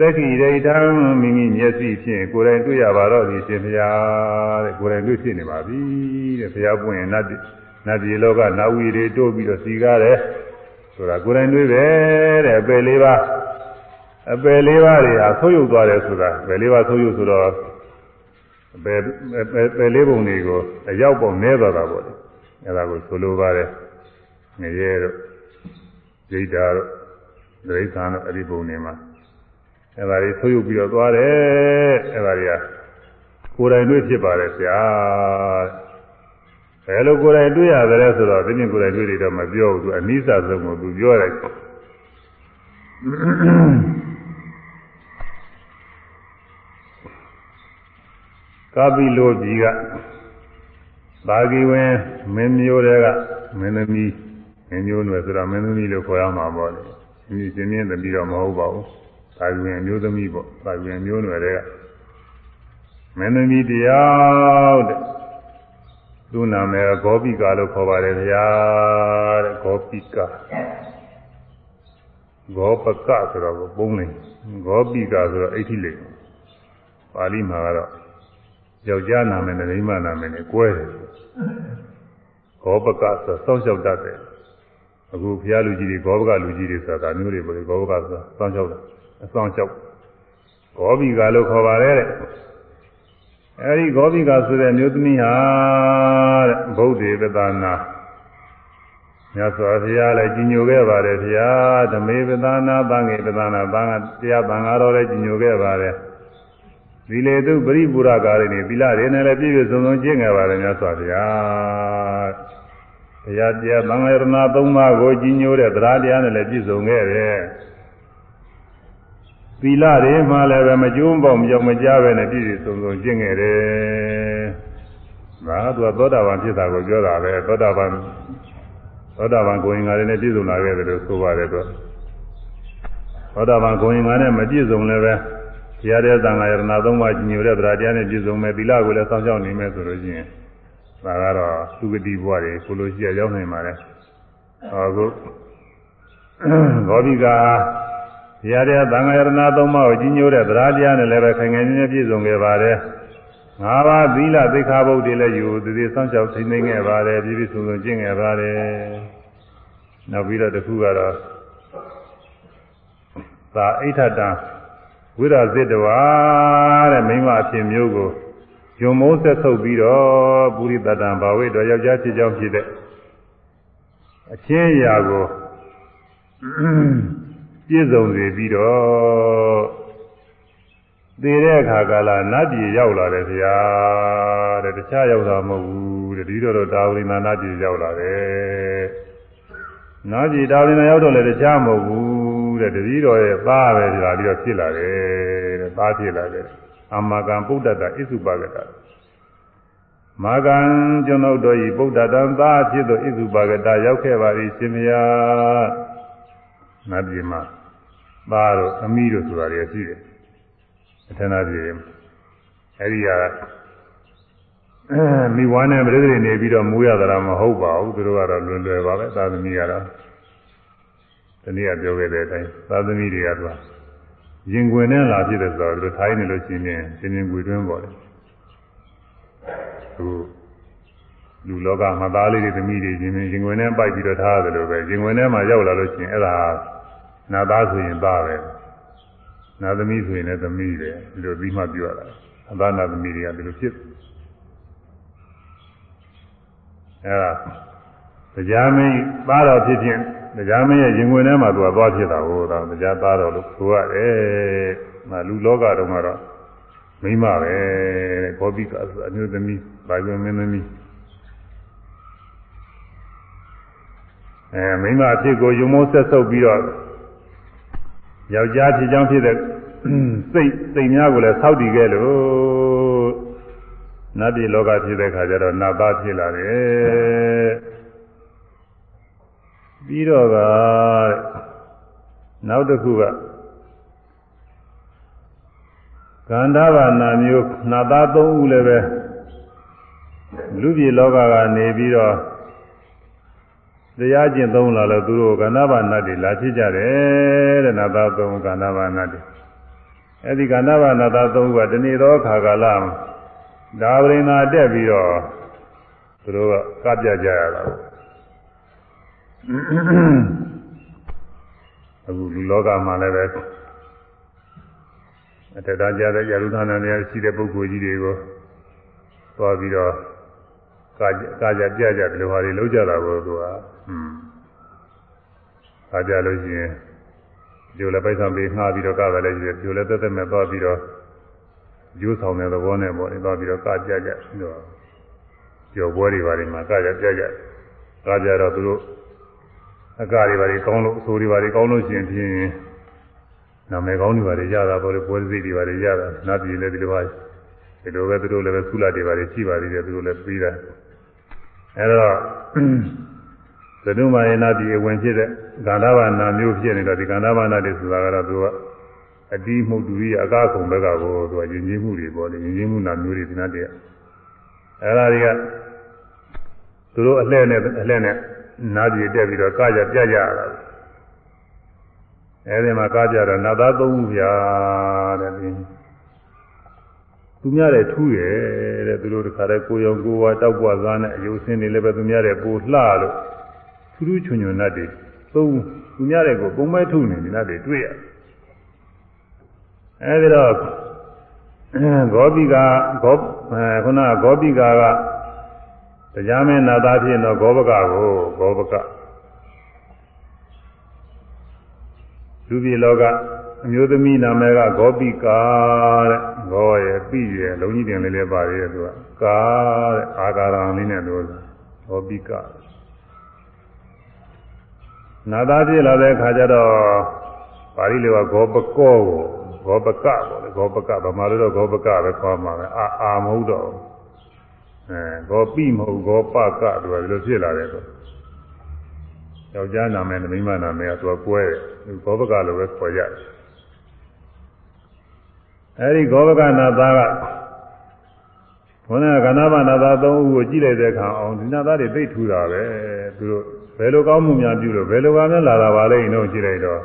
S1: သက္ခိဒိဋ္ဌံမိမိမျက်စိဖြင့်ကိုယ်တိုင်တွေ့ရပါတော့သည်ရှင်ဘုရားတဲ့ကိုယ်တိုင်တွေ့ဖြစ်နေပါပြီတဲ့ဘုရားပွင့်ရင်နတ်နတ်ပြည်လောကနာဝီတွေတိုးပြီးတော့စီကားတယ်ဆိုတာကိုယ်တိုင်တွေ့ပဲတဲ့အပယ်လေးပါအပယ်လေးပါတွေဟာဆုံးယုတ်သွားတယ်ဆိုတာအပယ်လေးပါဆုံးယုတ်ဆိုတော့အပယ်အပယ်လေးပုံတွေကိုအရောက်ပုံနဲသွားတာပေါ့လေအဲဒါကိုဆိုလိုပါတယ်ငရဲတို့ဒိဋ္ဌာတို့ဒိဋ္ဌာတို့အဲ့ဒီပုံနေမှာ အဲ့ဒါတွေဆိုးရုပ်ပြီးတော့သွားတယ်အဲ့ဒါတွေကကိုယ်တိုင်တွေ့ဖြစ်ပါတယ်ဆရာဘယ်လိုကိုယ်တိုင်တွေ့ရတယ်ဆိုတော့ဒီပြင်ကိုယ်တိုင်တွေ့တယ်တော့မပြောဘူးသူအနိစ္စဆုံးကိုသူပြောတယ်ကာပိလိုကြီးကဘာဂီဝင်မင်းမျိုးတွေကမင်းသမီးမင်းမျိုးနွယ်ဆိုတော့မင်းသမီးလို့ခေါ်ရမှာပေါ့လေဒီရှင်မြင့်သမီးတော့မဟုတ်ပါဘူး ဘာဂီဝင်မျိုးသမီးပေါ့ဘာဂီဝင်မျိုးနွယ်တွေကမင်းသမီးတယောက်တဲ့သူ့နာမည်ကဂောပိကာလို့ခေါ်ပါတယ်ဗျာတဲ့ဂောပိကာဂောပကဆိုတော့ပုံနေဂောပိကာဆိုတော့အဋ္ဌိလိပါဠိမှာကတော့ယောက်ျားနာမည်နဲ့မိန်းမနာမည်နဲ့ကွဲတယ်ဂောပကဆိုစောင့်ရှောက်တတ်တယ်အခုဘုရားလူကြီးတွေဂောပကလူကြီးတွေဆိုတာမျိုးတွေပေါ့လေဂောပကဆိုစောင့်ရှောက်တာ အဆောင်ရှောက်ဂောပိကလို့ခေါ်ပါတယ်တဲ့အဲဒီဂောပိကဆိုတဲ့မျိုးသမီးဟာတဲ့ဗုဒ္ဓေပဒနာမြတ်စွာဘုရားလည်းကြီးညိုခဲ့ပါတယ်ဘုရားဓမေပဒနာသံဃေပဒနာသံဃာတရားသံဃာတော်လည်းကြီးညိုခဲ့ပါတယ်သီလေတုပရိပူရကာရိနေသီလတွေနဲ့လည်းပြည့်ပြည့်စုံစုံကျင့်ခဲ့ပါတယ်မြတ်စွာဘုရားဘုရားတရားသံဃာရဏသုံးပါးကိုကြီးညိုတဲ့တရားတရားနဲ့လည်းပြည့်စုံခဲ့တယ် သီလတွေမှလည်းပဲမကျိုးပေါက်မကြောက်မကြပဲနဲ့ပြည့်ပြည့်စုံစုံကျင့်ခဲ့တယ်ဒါကသူကသောတာပန်ဖြစ်တာကိုပြောတာပဲသောတာပန်သောတာပန်ကိုရင်္ဂါတွေနဲ့ပြည့်စုံလာခဲ့တယ်လို့ဆိုပါတယ်သူသောတာပန်ကိုရင်္ဂါနဲ့မပြည့်စုံလည်းပဲတရားတဲ့သံဃာယရဏသုံးပါးညိုတဲ့တရားတရားနဲ့ပြည့်စုံမယ်သီလကိုလည်းစောင့်ရှောက်နေမယ်ဆိုလို့ရှိရင်ဒါကတော့သုဂတိဘဝတွေကိုလိုရှိရရောက်နိုင်ပါတယ်ဟောခုဂောဘိကာ တရားတဲ့သံဃာယရဏသုံးပါးကိုညိုတဲ့တရားတရားနဲ့လည်းပဲခိုင်ခိုင်မြဲမြဲပြည့်စုံခဲ့ပါတယ်ငါးပါးသီလသိက္ခာပုဒ်တွေလည်းယူသူတွေစောင့်ရှောက်သိသိခဲ့ပါတယ်ပြည့်ပြည့်စုံစုံကျင့်ခဲ့ပါတယ်နောက်ပြီးတော့တစ်ခုကတော့သာအိဋ္ဌတံဝိရဇိတဝါတဲ့မိမအဖြစ်မျိုးကိုဂျုံမိုးဆက်ဆုပ်ပြီးတော့ပုရိသတ္တံဘာဝိတော်ယောက်ျားဖြစ်ကြောင်းဖြစ်တဲ့အချင်းအရာကို ပြည့်စုံစေပြီးတော့သေတဲ့အခါကာလနတ်ပြည်ရောက်လာတယ်ဗျာတဲ့တခြားရောက်တာမဟုတ်ဘူးတဲ့ဒီတော့တော့တာဝရိနာနတ်ပြည်ရောက်လာတယ်နတ်ပြည်တာဝရိနာရောက်တော့လည်းတခြားမဟုတ်ဘူးတဲ့တတိတော်ရဲ့သားပဲဆိုတာပြီးတော့ဖြစ်လာတယ်တဲ့သားဖြစ်လာတယ်အမကံပုဒ္ဒတဣစုပါကတမာကံကျွန်ုပ်တို့ဤပုဒ္ဒတံသားဖြစ်သောဣစုပါကတရောက်ခဲ့ပါ၏ရှင်မယားနတ်ပြည်မှာ သားတို့အမိတို့ဆိုတာတွေရှိတယ်အထနာပြည်အဲဒီကမိဝါနဲ့ပြိဿတွေနေပြီးတော့မူရတာမဟုတ်ပါဘူးသူတို့ကတော့လွယ်လွယ်ပါပဲသာသမီကတော့ဒီနေ့ကပြောခဲ့တဲ့အတိုင်းသာသမီတွေကတော့ရင်ခွင်နဲ့လာဖြစ်တဲ့ဆိုတော့သူတို့ထိုင်းနေလို့ရှိရင်ရှင်ရှင်ခွေတွင်းပေါ်တယ်သူလူလောကမှာသားလေးတွေသမီးတွေရှင်ရှင်ရင်ခွင်နဲ့ပိုက်ပြီးတော့ထားရတယ်လို့ပဲရင်ခွင်ထဲမှာရောက်လာလို့ရှိရင်အဲ့ဒါ နာသားဆိုရင်သားပဲနာသမီးဆိုရင်လည်းသမီးပဲဒီလိုပြီးမှပြောရတာအသားနာသမီးတွေကဒီလိုဖြစ်အဲ့ဒါတရားမင်းသားတော်ဖြစ်ခြင်းတရားမင်းရဲ့ရင်ဝင်ထဲမှာသူကသွားဖြစ်တာဟိုတော့တရားသားတော်လို့ဆိုရတယ်။မလူလောကတုန်းကတော့မိမပဲတဲ့ဘောပိကဆိုအမျိုးသမီးဘာကျွန်းမင်းသမီးအဲမိမအဖြစ်ကိုယုံမိုးဆက်ဆုပ်ပြီးတော့ ယောက်ျားဖြစ်ကြောင်းဖြစ်တဲ့စိတ်စိတ်များကိုလည်းဆောက်တည်ခဲ့လို့နတ်ပြည်လောကဖြစ်တဲ့ခါကျတော့နတ်သားဖြစ်လာတယ်ပြီးတော့ကနောက်တစ်ခုကကန္ဓာဘာနာမျိုးနာသား၃ဦးလည်းပဲလူပြည်လောကကနေပြီးတော့ တရားကျင့်သုံးလာလို့သူတို့ကန္ဓာဘာနာတွေလာဖြစ်ကြတယ်တဲ့နာသား၃ဦးကန္ဓာဘာနာတွေအဲ့ဒီကန္ဓာဘာနာသား၃ဦးကတနေ့သောခါကာလဒါဝရိနာတက်ပြီးတော့သူတို့ကကပြကြရတာအခုလူလောကမှာလည်းပဲအတ္တကြတဲ့ယရုသနာတွေရှိတဲ့ပုဂ္ဂိုလ်ကြီးတွေကိုသွားပြီးတော့ကာကာကြပြကြဒီလိုဟာတွေလုပ်ကြတာကိုသူက อืมခါကြလို့ရှိရင်ကျိုးလည်းပိုက်ဆံပေးငှားပြီးတော့ကပဲလည်းရှိတယ်ကျိုးလည်းတက်တက်မဲ့သွားပြီးတော့ကျိုးဆောင်တဲ့သဘောနဲ့ပေါ့နေသွားပြီးတော့ကကြကြပြီးတော့ကြော်ပွဲတွေပါနေမှာကကြကြကြကကြတော့သူတို့အကားတွေပါတွေကောင်းလို့အဆိုးတွေပါတွေကောင်းလို့ရှိရင်ဖြင့်နာမည်ကောင်းတွေပါတွေရတာပေါ့လေပွဲစည်းတွေပါတွေရတာနတ်ပြည်လည်းဒီလိုပါဒီလိုပဲသူတို့လည်းပဲဆုလာတွေပါတွေရှိပါသေးတယ်သူတို့လည်းပြီးတာအဲတော့ သဒုမာယနာပြည်ဝင်ဖြစ်တဲ့ဂန္ဓဘာနာမျိုးဖြစ်နေတော့ဒီဂန္ဓဘာနာတွေဆိုတာကတော့သူကအတိမှုတူကြီးအကားခုံဘက်ကကိုသူကယဉ်ကျေးမှုတွေပေါ့လေယဉ်ကျေးမှုနာမျိုးတွေဒီနာတည်းအဲဒါတွေကသူတို့အလှဲ့နဲ့အလှဲ့နဲ့နာပြည်တက်ပြီးတော့ကာကြပြကြရတာအဲဒီမှာကာကြတော့နတ်သားသုံးခုဗျာတဲ့ဒီသူများတဲ့ထူးရဲ့တဲ့သူတို့တခါတည်းကိုရောင်ကိုဝါတောက်ပွားသားနဲ့အယုစင်းတွေလည်းပဲသူများတဲ့ပိုလှလို့ ထူးထူးချွန်ချွန်နတ်တွေသုံးသူများတဲ့ကိုပုံမဲ့ထုနေဒီနတ်တွေတွေ့ရအဲဒီတော့ဂောပိကဂောခုနဂောပိကာကတရားမင်းနာသားဖြစ်တော့ဂောဘကကိုဂောဘကလူပြည်လောကအမျိုးသမီးနာမည်ကဂောပိကာတဲ့ဂောရဲ့ပိရဲ့လုံးကြီးတင်လေးလေးပါရဲ့သူကကာတဲ့အာကာရံလေးနဲ့လို့ဂောပိကာ နာသားဖြစ်လာတဲ့ခါကျတော့ပါဠိလိုကဂောပကောကိုဂောပကပေါ့လေဂောပကဗမာလိုတော့ဂောပကပဲခေါ်မှာပဲအာအာမဟုတ်တော့အဲဂောပိမဟုတ်ဂောပကသူကဒီလိုဖြစ်လာတယ်ဆိုယောက်ျားနာမည်မိန်းမနာမည်ကသူကကွဲတယ်ဂောပကလိုပဲခေါ်ရတယ်အဲဒီဂောပကနာသားကဘုန်းကကဏ္ဍဗနာသားသုံးဦးကိုကြည့်လိုက်တဲ့အခါအောင်ဒီနာသားတွေသိထူတာပဲသူတို့ ဘယ်လိုကောင်းမှုများပြုလို့ဘယ်လိုကများလာတာပါလဲတော့ကြည့်လိုက်တော့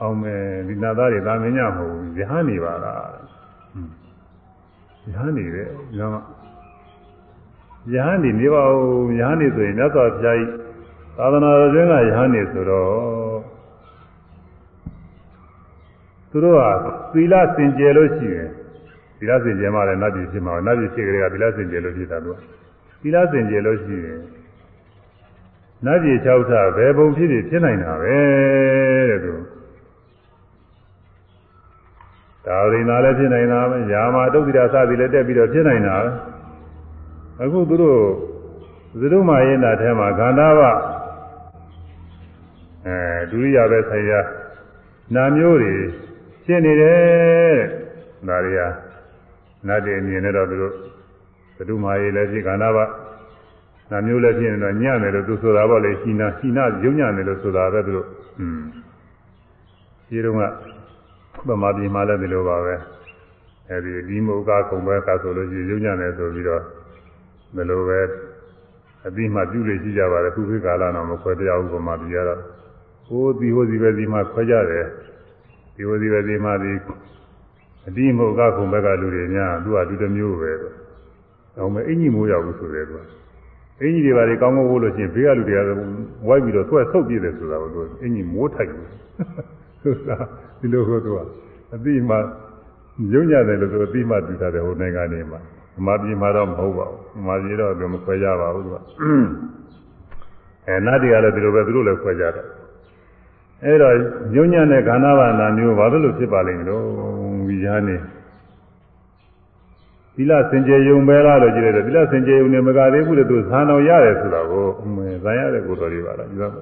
S1: အောင်မယ်ဒီနာသားတွေသာမညမဟုတ်ဘူးရဟန်းနေပါလားရဟန်းနေတယ်ညမရဟန်းနေနေပါဦးရဟန်းနေဆိုရင်မြတ်စွာဘုရားကြီးသာသနာတော်ကျွန်းကရဟန်းနေဆိုတော့သူတို့ကသီလစင်ကြယ်လို့ရှိရင်သီလစင်ကြယ်မှလည်းနတ်ပြည်ဖြစ်မှာနတ်ပြည်ဖြစ်ကြတဲ့ကသီလစင်ကြယ်လို့ဖြစ်တာတို့သီလစင်ကြယ်လို့ရှိရင် နတ်ပြည်၆ထဘယ်ပုံဖြစ်ဖြစ်ဖြစ်နိုင်တာပဲတဲ့သူဒါဝိနာလည်းဖြစ်နိုင်တာပဲယာမတုတ်တိရာစသည်လည်းတက်ပြီးတော့ဖြစ်နိုင်တာပဲအခုသူတို့သရုမာယေနာထဲမှာခန္ဓာဘအဲဒုရိယပဲဆိုင်ရာနာမျိုးတွေဖြစ်နေတယ်တဲ့ဒါတွေကနတ်တွေအမြင်နဲ့တော့သူတို့သရုမာယေလည်းဖြစ်ခန္ဓာဘ နာမျိုးလည်းဖြစ်နေတော့ညံ့တယ်လို့သူဆိုတာပေါ့လေရှိနာရှိနာရုံညံ့တယ်လို့ဆိုတာပဲသူတို့อืมဒီတော့ကဗမာပြည်မှာလည်းဒီလိုပါပဲအဲဒီဒီမုကကုံပဲကဆိုလို့ရှိရင်ရုံညံ့တယ်ဆိုပြီးတော့ဒီလိုပဲအပြီးမှပြုလို့ရှိကြပါတယ်ခုခေတ်ကာလတော့မခွဲပြဘူးဗမာပြည်ကတော့ဟိုဒီဟိုဒီပဲဒီမှခွဲကြတယ်ဒီဟိုဒီပဲဒီမှဒီအတိမုကကုံဘက်ကလူတွေများသူကသူတစ်မျိုးပဲတော့အောင်မအင်ကြီးမိုးရောက်ဘူးဆိုတယ်သူက အင်ကြီးတွေပါလေကောင်းကောင်းဝိုးလို့ရှိရင်ဘေးကလူတွေကဝိုက်ပြီးတော့သူကဆုတ်ပြည့်တယ်ဆိုတာကိုသူအင်ကြီးမိုးထိုက်တယ်ဆိုတာဒီလိုဟိုသူကအတိမှရုံညတယ်လို့သူအတိမှတူတာတယ်ဟိုနိုင်ငံနေမှာဓမ္မပြည်မှာတော့မဟုတ်ပါဘူးဓမ္မပြည်တော့သူမခွဲကြပါဘူးသူကအဲနတ်တွေကလည်းဒီလိုပဲသူတို့လည်းခွဲကြတယ်အဲတော့ညဉ့်ညံ့တဲ့ခန္ဓာဘာနာမျိုးဘာလို့လို့ဖြစ်ပါလိမ့်မလို့ဝိညာဉ်နေ သီလစင်ကြယ်ယုံပဲလားလို့ကြည့်လိုက်တော့သီလစင်ကြယ်ယုံနေမကသေးဘူးလေသူဇာတော်ရတယ်ဆိုတာကိုအမှန်ဇာရတဲ့ကိုယ်တော်တွေပါလားဒီတော့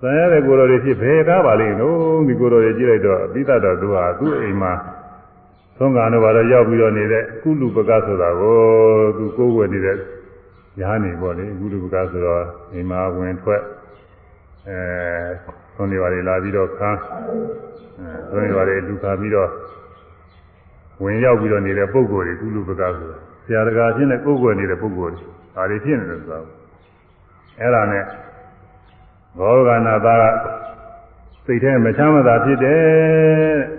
S1: ဇာရတဲ့ကိုယ်တော်တွေဖြစ်ဘယ်ကားပါလိမ့်လို့ဒီကိုယ်တော်တွေကြည့်လိုက်တော့အပိသတော်သူဟာသူ့အိမ်မှာသုံးကတော့ဘာလို့ရောက်ပြီးတော့နေတဲ့ကုလူပကဆိုတာကိုသူကိုယ်ဝယ်နေတဲ့ညာနေပေါ့လေကုလူပကဆိုတော့အိမ်မှာဝင်ထွက်အဲသုံးနေပါလေလာပြီးတော့ခန်းအဲသုံးနေပါလေလူခါပြီးတော့ ဝင်ရောက်ပြီးတော့နေတဲ့ပုံကိုယ်တွေကုလူပကဆိုတာဆရာတကာချင်းနဲ့ပုံကိုယ်နေတဲ့ပုံကိုယ်တွေဒါတွေဖြစ်နေတယ်ဆိုတော့အဲ့ဒါနဲ့ဘောဂနာသားကစိတ်ထဲမချမ်းမသာဖြစ်တယ်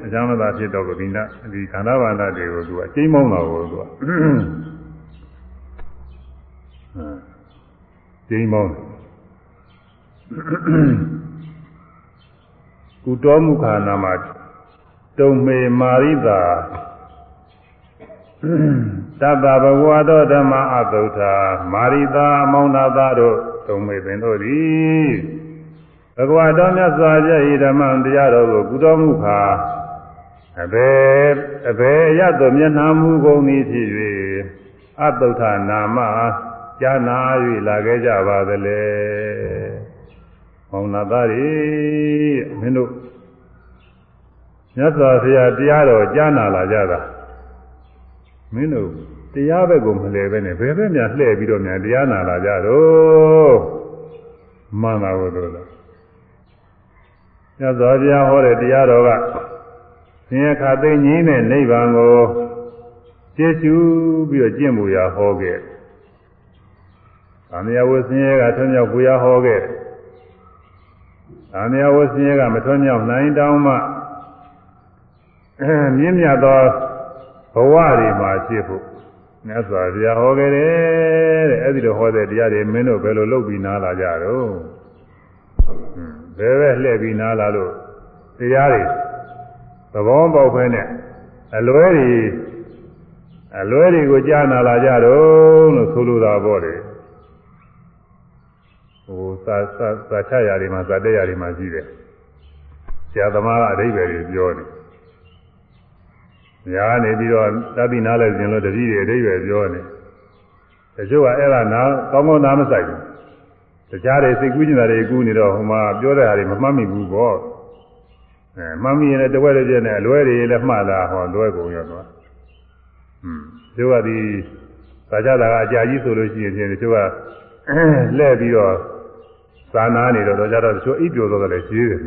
S1: မချမ်းမသာဖြစ်တော့ဒီနာဒီခန္ဓာဘာနာတွေကိုသူအကျိမ့်မောင်းတော့ကိုသူကကျိမ့်မောင်းကုတော်မူခါနာမှာတုံမေမာရိတာ တတ္တဘဂဝါတောဓမ္မအသုထာမာရိတာမောင်နာသာတို့တုံမေပင်တို့သည်ဘဂဝါတော်မြတ်စွာဘုရားဤဓမ္မတရားတော်ကိုကုတော်မူခါအဘယ်အဘယ်အရသောမျက်နှာမူကုန်သည်ဖြစ်၍အတုထနာမကြာနာ၍လာခဲ့ကြပါသလဲမောင်နာသားရီမင်းတို့မြတ်စွာဘုရားတရားတော်ကြားနာလာကြတာ မင်းတို့တရားဘက်ကိုမလဲပဲနဲ့ဘယ်ဘက်များလှည့်ပြီးတော့များတရားနာလာကြတော့မှန်ပါဘူးတို့လားမြတ်စွာဘုရားဟောတဲ့တရားတော်ကဆင်းရဲခါသိငြိမ်းတဲ့နိဗ္ဗာန်ကိုကျေရှုပြီးတော့ကျင့်မှုရာဟောခဲ့။အာမယဝဆင်းရဲကထွံ့မြောက်ပူရာဟောခဲ့။အာမယဝဆင်းရဲကမထွံ့မြောက်နိုင်တောင်းမှအဲမြင့်မြတ်သော ဘဝတွေမှာဖြစ်ဖို့မြတ်စွာဘုရားဟောခဲ့တယ်တဲ့။အဲဒီလိုဟောတဲ့တရားတွေမင်းတို့ဘယ်လိုလုပ်ပြီးနားလာကြတော့။ဘယ်ပဲလှည့်ပြီးနားလာလို့တရားတွေသဘောပေါက်ဖဲနဲ့အလွဲတွေအလွဲတွေကိုကြားနာလာကြတော့လို့ဆိုလိုတာပေါ့လေဟိုသာသာသာချရာတွေမှာဇာတက်ရာတွေမှာရှိတယ်ဆရာသမားကအဓိပ္ပာယ်တွေပြောနေ ညာနေပြီးတော့တပိနားလဲခြင်းလို့တတိတွေအဓိပ္ပာယ်ပြောနေတချို့ကအဲ့ဒါနားကောင်းကောင်းနားမဆိုင်ဘူးတခြားတွေစိတ်ကူးကျင်တာတွေကူးနေတော့ဟိုမှာပြောတဲ့ဟာတွေမမှတ်မိဘူးပေါ့အဲမှတ်မိရင်လည်းတဝက်တည်းပြည့်နဲ့အလွဲတွေလည်းမှတ်လာဟောလွဲကုန်ရောတော့อืมတို့ကဒီသာကြတာကအကြာကြီးဆိုလို့ရှိရင်ချင်းတို့ကလဲ့ပြီးတော့သာနာနေတော့တော့ကြတော့တို့အိပ်ပျော်တော့လည်းရှိတယ်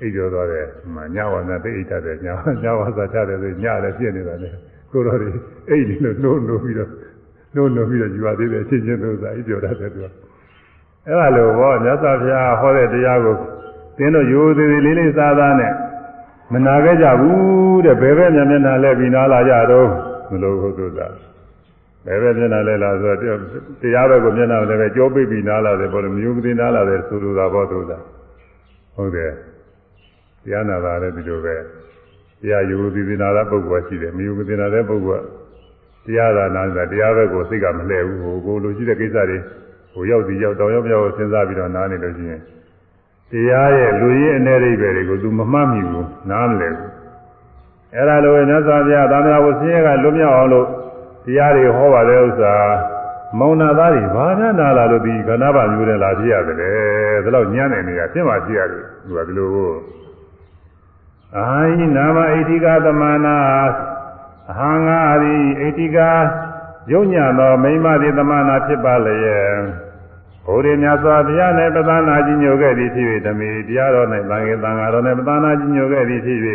S1: အိပ်ပျော်တော့တယ်မှညဝါနာသိအိတ်တတ်တယ်ညညဝါသာချတယ်ဆိုညလည်းပြည့်နေတာလေကိုတော့ဒီအိတ်လေးလို့နှိုးနှိုးပြီးတော့နှိုးနှိုးပြီးတော့ယူပါသေးတယ်ချင်းချင်းတို့သာအိပ်ပျော်တတ်တယ်သူကအဲ့ဒါလိုဘောမြတ်စွာဘုရားဟောတဲ့တရားကိုသင်တို့ရိုးသေးသေးလေးလေးစားသားနဲ့မနာခဲ့ကြဘူးတဲ့ဘယ်ဘက်မျက်နှာလဲပြီးနားလာကြတော့မလို့ဟုတ်သူသာဘယ်ဘက်မျက်နှာလဲလားဆိုတော့တရားဘက်ကိုမျက်နှာလည်းပဲကြောပိတ်ပြီးနားလာတယ်ဘောလို့မျိုးမသိနားလာတယ်ဆိုလိုတာဘောသူသာဟုတ်တယ် တရားနာတာလည်းဒီလိုပဲတရားယူသိသိနာတာပုဂ္ဂိုလ်ရှိတယ်မယူသိနာတဲ့ပုဂ္ဂိုလ်တရားသာနာတာတရားဘက်ကိုစိတ်ကမလှည့်ဘူးဟိုကိုလိုရှိတဲ့ကိစ္စတွေဟိုရောက်စီရောက်တောင်ရောက်ပြောက်စဉ်းစားပြီးတော့နားနေလို့ရှိရင်တရားရဲ့လူရင်းအနေရိပ်ပဲတွေကိုသူမမှတ်မိဘူးနားမလဲဘူးအဲ့ဒါလိုပဲမြတ်စွာဘုရားသာသနာ့ဝဆင်းရဲကလွတ်မြောက်အောင်လို့တရားတွေဟောပါတဲ့ဥစ္စာမောင်နာသားတွေဘာများနာလာလို့ဒီခန္ဓာပါမျိုးနဲ့လာဖြစ်ရတယ်လေဒါတော့ညံ့နေနေရဖြစ်မှဖြစ်ရတယ်သူကဒီလိုကို အာဟိနာမဣတိကသမနာအဟံငါရိဣတိကယုံညံသောမိမတိသမနာဖြစ်ပါလျက်ဘုရားမြတ်စွာဘုရားနဲ့ပသနာကြီးညိုခဲ့သည်ဖြစ်၍ဓမေတရားတော်၌သံဃေသံဃာတော်နဲ့ပသနာကြီးညိုခဲ့သည်ဖြစ်၍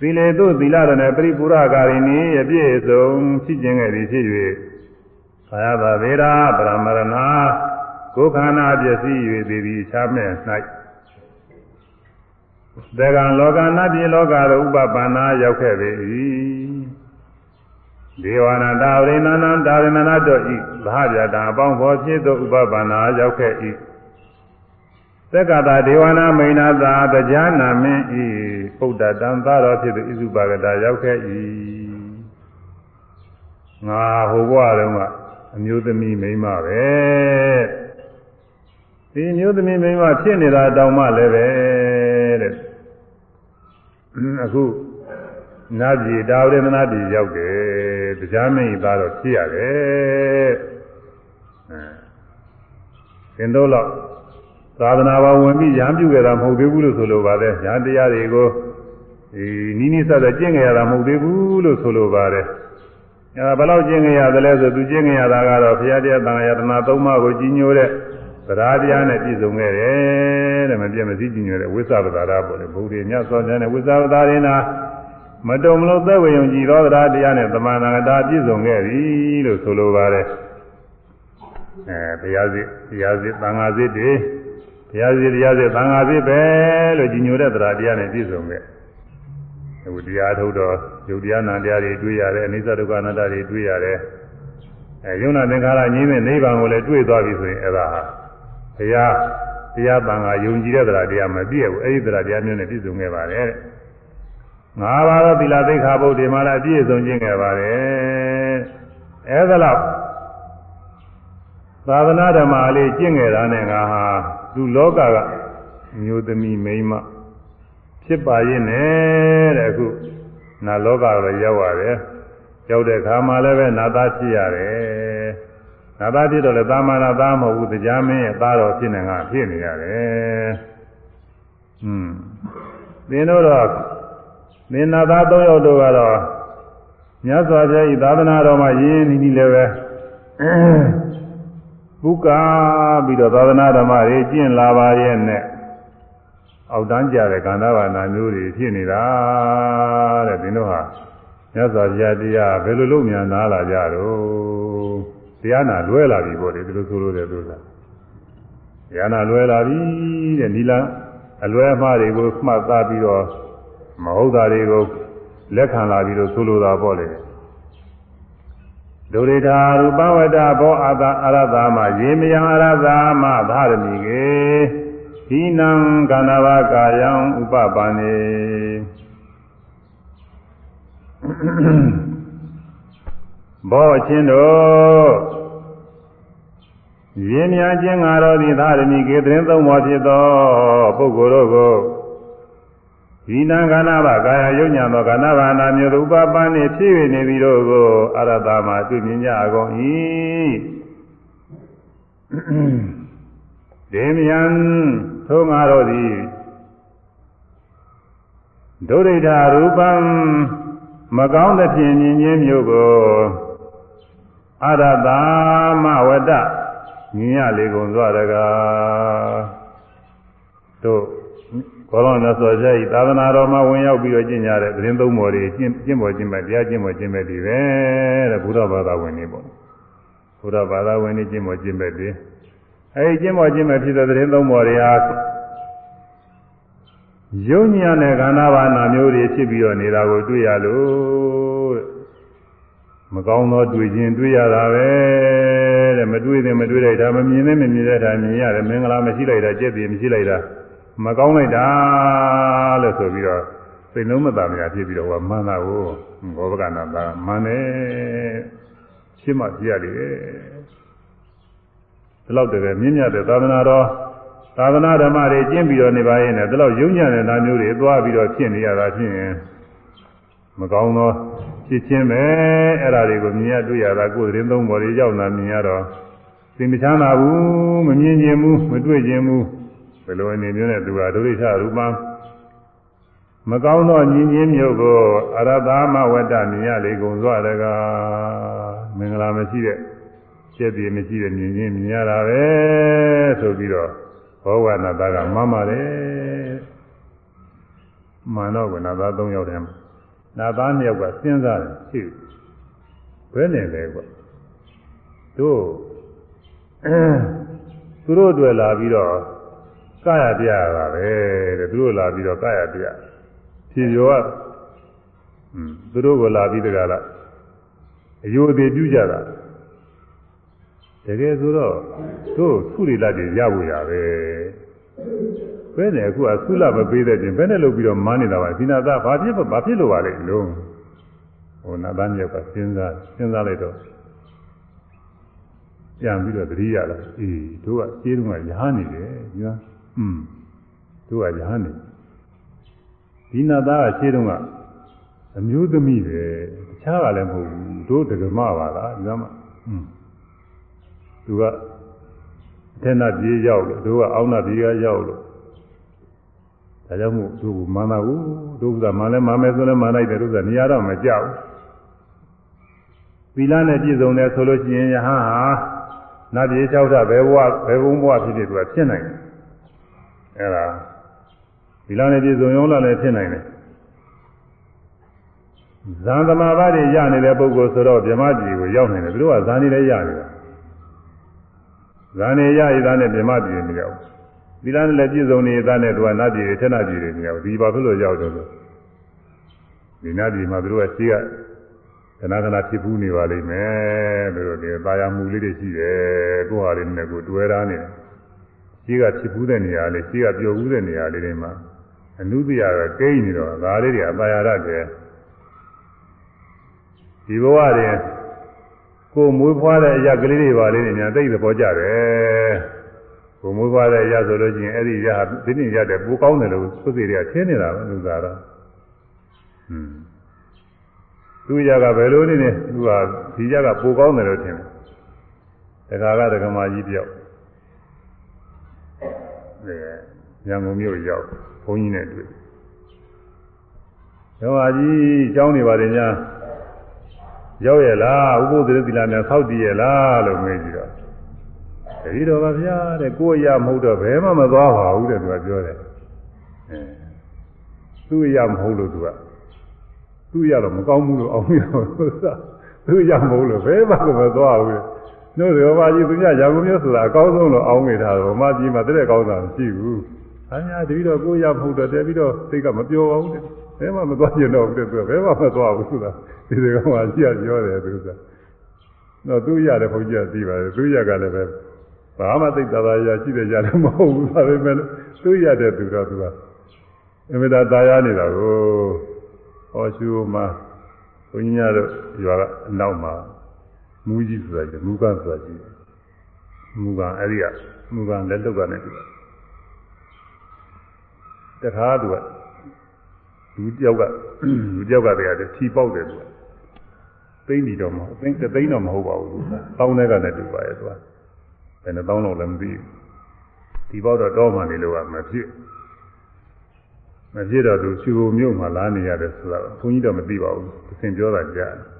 S1: သီလေတုသီလတော်နဲ့ပရိပူရကာရိဏီအပြည့်စုံဖြစ်ခြင်းခဲ့သည်ဖြစ်၍သာယသဗေဒာပရမရဏကိုယ်ခန္ဓာပျက်စီး၍သည်သည်ချမ်းမဲ့၌ သကံလောကနာပြေလောကသို့ဥပပန္နာရောက်ခဲ့ပေ၏ဒေဝနာတာဝိနန္တတာဝိနန္တတို့ဤဘာပြတာအပေါင်းဖော်ဖြစ်သောဥပပန္နာရောက်ခဲ့၏သက္ကတာဒေဝနာမိန်နာသာတရားနာမင်းဤပုဒ္ဒတံသာတော်ဖြစ်သူဣစုပါကတာရောက်ခဲ့၏ငါဟိုဘဝတုန်းကအမျိုးသမီးမိန်းမပဲဒီမျိုးသမီးမိန်းမဖြစ်နေတာတောင်မှလည်းပဲတဲ့ အခုနာပြည်ဒါဝရဏနာပြည်ရောက်တယ်တရားမင်းသားတော့ဖြစ်ရတယ်အဲသင်တို့တော့သာသနာ့ဘဝင်ပြီးရံပြုခဲ့တာမဟုတ်သေးဘူးလို့ဆိုလိုပါတယ်ညာတရားတွေကိုဒီနိနိစတဲ့ကျင့်ကြရတာမဟုတ်သေးဘူးလို့ဆိုလိုပါတယ်အဲဘယ်လောက်ကျင့်ကြရသလဲဆိုသူကျင့်ကြရတာကတော့ဘုရားတရားတန်ခါယတနာသုံးပါးကိုကြီးညိုတဲ့ သရာတရားနဲ့ပြည့်စုံခဲ့တယ်တဲ့မပြည့်မစည်းကြီးညိုတဲ့ဝိသဗ္ဗတာရပေါ့လေဘုရားညသောတဲ့ဝိသဗ္ဗတာရင်းနာမတုံမလို့သက်ဝေယုံကြည်သောတရားတရားနဲ့သမန္နာတာပြည့်စုံခဲ့ပြီလို့ဆိုလိုပါတယ်အဲတရားစစ်တရားစစ်သံဃာစစ်တွေတရားစစ်တရားစစ်သံဃာစစ်ပဲလို့ကြီးညိုတဲ့တရားတရားနဲ့ပြည့်စုံခဲ့အခုတရားထုတ်တော့ယုတ်တရားနာတရားတွေတွေ့ရတယ်အနိစ္စဒုက္ခအနတ္တတွေတွေ့ရတယ်အဲယုံနာသင်္ခါရငြိမ်းတဲ့နိဗ္ဗာန်ကိုလည်းတွေ့သွားပြီဆိုရင်အဲ့ဒါဟာ ဘုရားတရားတန်ခါယုံကြည်တဲ့တရားတရားမပြည့်ဘူးအဲ့ဒီတရားတရားမျိုးနဲ့ပြည့်စုံခဲ့ပါတယ်တဲ့ငါးပါးသောသီလသိက္ခာပုဒ်တွေမှာလည်းအပြည့်စုံခြင်းခဲ့ပါတယ်အဲဒါလောက်သာသနာဓမ္မလေးကျင့်ခဲ့တာနဲ့ငါဟာသူလောကကမျိုးသမီးမိန်းမဖြစ်ပါရဲ့နဲ့တဲ့အခုနာလောကတော့ရောက်ရတယ်ရောက်တဲ့အခါမှာလည်းပဲနာသားဖြစ်ရတယ် နာသားဖြစ်တော့လည်းသာမဏသားမဟုတ်ဘူးတရားမင်းရဲ့သားတော်ဖြစ်နေကဖြစ်နေရတယ်ဟွန်းသင်တို့တော့သင်နာသား၃ယောက်တို့ကတော့မြတ်စွာဘုရားဤသာသနာတော်မှာရင်းနေပြီလည်းပဲပုကာပြီးတော့သာသနာဓမ္မတွေကျင့်လာပါရဲ့နဲ့အောက်တန်းကြတဲ့ကန္တာဘာနာမျိုးတွေဖြစ်နေတာတဲ့ဒီတို့ဟာမြတ်စွာဘုရားတရားဘယ်လိုလုပ်မြန်နာလာကြတော့ တရားနာလွဲလာပြီပေါ့လေဒီလိုဆိုလို့တဲ့သူကတရားနာလွဲလာပြီတဲ့ဒီလားအလွဲအမှားတွေကိုမှတ်သားပြီးတော့မဟုတ်တာတွေကိုလက်ခံလာပြီးတော့ဆိုလိုတာပေါ့လေဒုရိတာရူပဝတ္တဘောအာသာအရသာမယေမယံအရသာမသာရမိကေဟိနံကန္နဝကာယံဥပပန္နေ ဘောချင်းတို့ရင်းများခြင်းငါတော်သည်သာရမိကေသရင်သုံးပေါ်ဖြစ်သောပုဂ္ဂိုလ်တို့ကိုဒီနာကနာဘကာယယုံညာသောကနာဘာနာမျိုးဥပပန်းနှင့်ဖြစ်၍နေပြီးတော့ကိုအရတာမှာတွေ့မြင်ကြအကုန်၏ဒေမယံထိုငါတို့သည်ဒုရိဋ္ဌရူပံမကောင်းသဖြင့်မြင်ခြင်းမျိုးကို အရတာမဝတ္တမြင်ရလေကုန်သောတကားတို့ဘောလုံးနဲ့ဆိုကြ၏သာသနာတော်မှာဝင်ရောက်ပြီးတော့ကျင့်ကြတဲ့သတင်းသုံးပေါ်တွေကျင့်ကျင့်ပေါ်ကျင့်မဲ့တရားကျင့်ပေါ်ကျင့်မဲ့တွေပဲတဲ့ဘုရားဘာသာဝင်တွေပေါ့ဘုရားဘာသာဝင်တွေကျင့်ပေါ်ကျင့်မဲ့တွေအဲဒီကျင့်ပေါ်ကျင့်မဲ့ဖြစ်တဲ့သတင်းသုံးပေါ်တွေဟာယုံညာနဲ့ခန္ဓာဘာနာမျိုးတွေဖြစ်ပြီးတော့နေတာကိုတွေ့ရလို့ မကောင်းသောတွေ့ခြင်းတွေ့ရတာပဲတဲ့မတွေ့သေးမတွေ့လိုက်တာမမြင်သေးမမြင်တဲ့တာမြင်ရတယ်မင်္ဂလာမရှိလိုက်တာကြက်တည်မရှိလိုက်တာမကောင်းလိုက်တာလို့ဆိုပြီးတော့စိတ်လုံးမသာမရဖြစ်ပြီးတော့ဟောမှန်တာကိုဘောဗကနာသာမှန်တယ်ရှင်းမှပြရတယ်ဒီလောက်တည်းမြင့်မြတ်တဲ့သာသနာတော်သာသနာဓမ္မတွေကျင့်ပြီးတော့နေပါရဲ့နဲ့ဒီလောက်ယုံညံ့တဲ့နာမျိုးတွေသွားပြီးတော့ဖြစ်နေရတာဖြစ်ရင်မကောင်းသော ဖြစ်ချင်းပဲအဲ့ဒါတွေကိုမြင်ရတွေ့ရတာကိုယ်သတင်းသုံးပေါ်တွေရောက်လာမြင်ရတော့သိမချမ်းသာဘူးမမြင်ခြင်းဘူးမတွေ့ခြင်းဘူးဘယ်လိုအနေမျိုးနဲ့သူဟာဒုရိထရူပံမကောင်းသောညီချင်းမျိုးကိုအရသမဝတ္တမြင်ရလေကုန်စွာတကားမင်္ဂလာမရှိတဲ့ကျက်တည်မရှိတဲ့မြင်ချင်းမြင်ရတာပဲဆိုပြီးတော့ဘောဝနာသားကမှန်ပါတယ်မှန်တော့ကနာသား၃ယောက်တည်း နာသား၂ယောက်ကစဉ်းစားတယ်ရှိဘယ်နဲ့လဲကွတို့သူတို့တွေ့လာပြီးတော့ကာယပြရတာပဲတဲ့သူတို့လာပြီးတော့ကာယပြဖြေကျော်ကอืมသူတို့ကလာပြီးတကလားအယိုသေးပြုကြတာတကယ်ဆိုတော့တို့သုရိလတ်တွေရဖို့ရပဲ ဘယ်နဲ့အခုကသုလမပေးတဲ့ပြင်ဘယ်နဲ့လုပ်ပြီးတော့မန်းနေတာပါဒီနာသားဘာဖြစ်ဘာဖြစ်လို့ပါလဲလုံးဟိုနာသားမြောက်ကစဉ်းစားစဉ်းစားလိုက်တော့ပြန်ပြီးတော့သတိရလာအေးတို့ကကျေးတုံးကရဟန်းနေတယ်ညာอืมတို့ကရဟန်းနေဒီနာသားကခြေတုံးကအမျိုးသမီးပဲတခြားကလည်းမဟုတ်ဘူးတို့ဒကမပါလားဒီမှာอืมသူကအထက်နာပြေးရောက်လို့တို့ကအောက်နာပြေးကရောက်လို့ ဒါကြောင့်မို့တို့ကမာနာဘူးတို့ကမာလဲမာမယ်ဆိုလဲမာလိုက်တယ်တို့ကနေရာတော့မကြောက်သီလနဲ့ပြည့်စုံတယ်ဆိုလို့ရှိရင်ယဟန်ဟာနတ်ပြေ၆ထဘယ်ဘဝဘယ်ဘုံဘဝဖြစ်ဖြစ်သူကဖြစ်နိုင်တယ်အဲ့ဒါဒီလားနဲ့ပြည့်စုံရောလားလည်းဖြစ်နိုင်တယ်ဇန်သမာဘတွေရနေတဲ့ပုဂ္ဂိုလ်ဆိုတော့ဗြဟ္မပြည်ကိုရောက်နိုင်တယ်သူတို့ကဇန်နေလည်းရနေတာဇန်နေရရသားနဲ့ဗြဟ္မပြည်မရောက် ဒီလားနဲ့လည်းပြည့်စုံနေတဲ့သားနဲ့သူကနတ်ပြည်တွေထက်နတ်ပြည်တွေမရောက်ဒီဘာဖြစ်လို့ရောက်တော့ဆိုဒီနတ်ပြည်မှာသူတို့ကရှိကခဏခဏဖြစ်ဘူးနေပါလိမ့်မယ်သူတို့ဒီပါရမှုလေးတွေရှိတယ်ကိုယ်ဟာလေးနဲ့ကိုတွဲထားနေတယ်ရှိကဖြစ်ဘူးတဲ့နေရာလေးရှိကပျော်ဘူးတဲ့နေရာလေးတွေမှာအနုတရာကကိန်းနေတော့ဒါလေးတွေအပါရရတယ်ဒီဘဝတွေကိုမွေးဖွားတဲ့အရာကလေးတွေပါလေးတွေညာသိသဘောကျတယ် ဘုံမွေးပွားတဲ့ရဆိုလို့ချင်းအဲ့ဒီရဒီနေ့ရတဲ့ပိုကောင်းတယ်လို့သုသေတွေကထင်းနေတာပဲလူသားတော့ဟွန်းသူရကဘယ်လိုနေနေသူကဒီရကပိုကောင်းတယ်လို့ထင်တယ်တခါကတက္ကမကြီးတယောက်အဲရန်ကုန်မြို့ရောက်ဘုန်းကြီးနဲ့တွေ့ဓမ္မကြီးအကြောင်းနေပါတယ်ညာရောက်ရလားဥပုသေသီလာများဆောက်တည်ရလားလို့မေးကြည့်တော့ တတိတော်ပါဗျာတဲ့ကိုယ်ရမဟုတ်တော့ဘယ်မှမသွားပါဘူးတဲ့သူကပြောတယ်အဲသူ့ရမဟုတ်လို့သူကသူ့ရတော့မကောင်းဘူးလို့အောင်ရတော့သူ့ရမဟုတ်လို့ဘယ်မှမသွားဘူးတဲ့တို့ရောပါကြီးသူညရာကုန်မျိုးဆိုတာအကောင်းဆုံးလို့အောင်းနေတာဗမာပြည်မှာတတဲ့ကောင်းတာမရှိဘူး။အများတတိတော်ကိုရမဟုတ်တော့တဲပြီးတော့စိတ်ကမပြောပါဘူးတဲ့။ဘယ်မှမသွားကျင်တော့ဘူးတဲ့သူကဘယ်မှမသွားဘူးဆိုတာဒီဒီကောင်ကကြည့်ရပြောတယ်သူက။တော့သူရတယ်ဘုန်းကြီးကသိပါတယ်သူရကလည်းပဲ ဘာမှသိတာသာရရှိတယ်ရတယ်မဟုတ်ဘူးဒါပေမဲ့သူရတဲ့သူတော့သူကအမြဲတမ်းသာယာနေတာကိုဟောရှုမှာဘုန်းကြီးများတို့ရွာကအနောက်မှာမူကြီးဆိုတာကြီးမူကဆိုတာကြီးမူကအဲ့ဒီကမူကလက်လွတ်ကနေတူတခါသူကလူတယောက်ကလူတယောက်ကတည်းကထီပေါက်တယ်သူကသိမ့်ပြီတော့မဟုတ်သိမ့်သိမ့်တော့မဟုတ်ပါဘူးသူကတောင်းတဲ့ကနဲ့တူပါရဲ့သူက ဘယ်နှတောင်းတော့လည်းမသိဘူးဒီပေါက်တော့တောမှနေလို့ကမဖြစ်မဖြစ်တော့သူချူမြို့မှာလာနေရတယ်ဆိုတော့ဘုန်းကြီးတော့မသိပါဘူးသင်ပြောတာကြားတယ်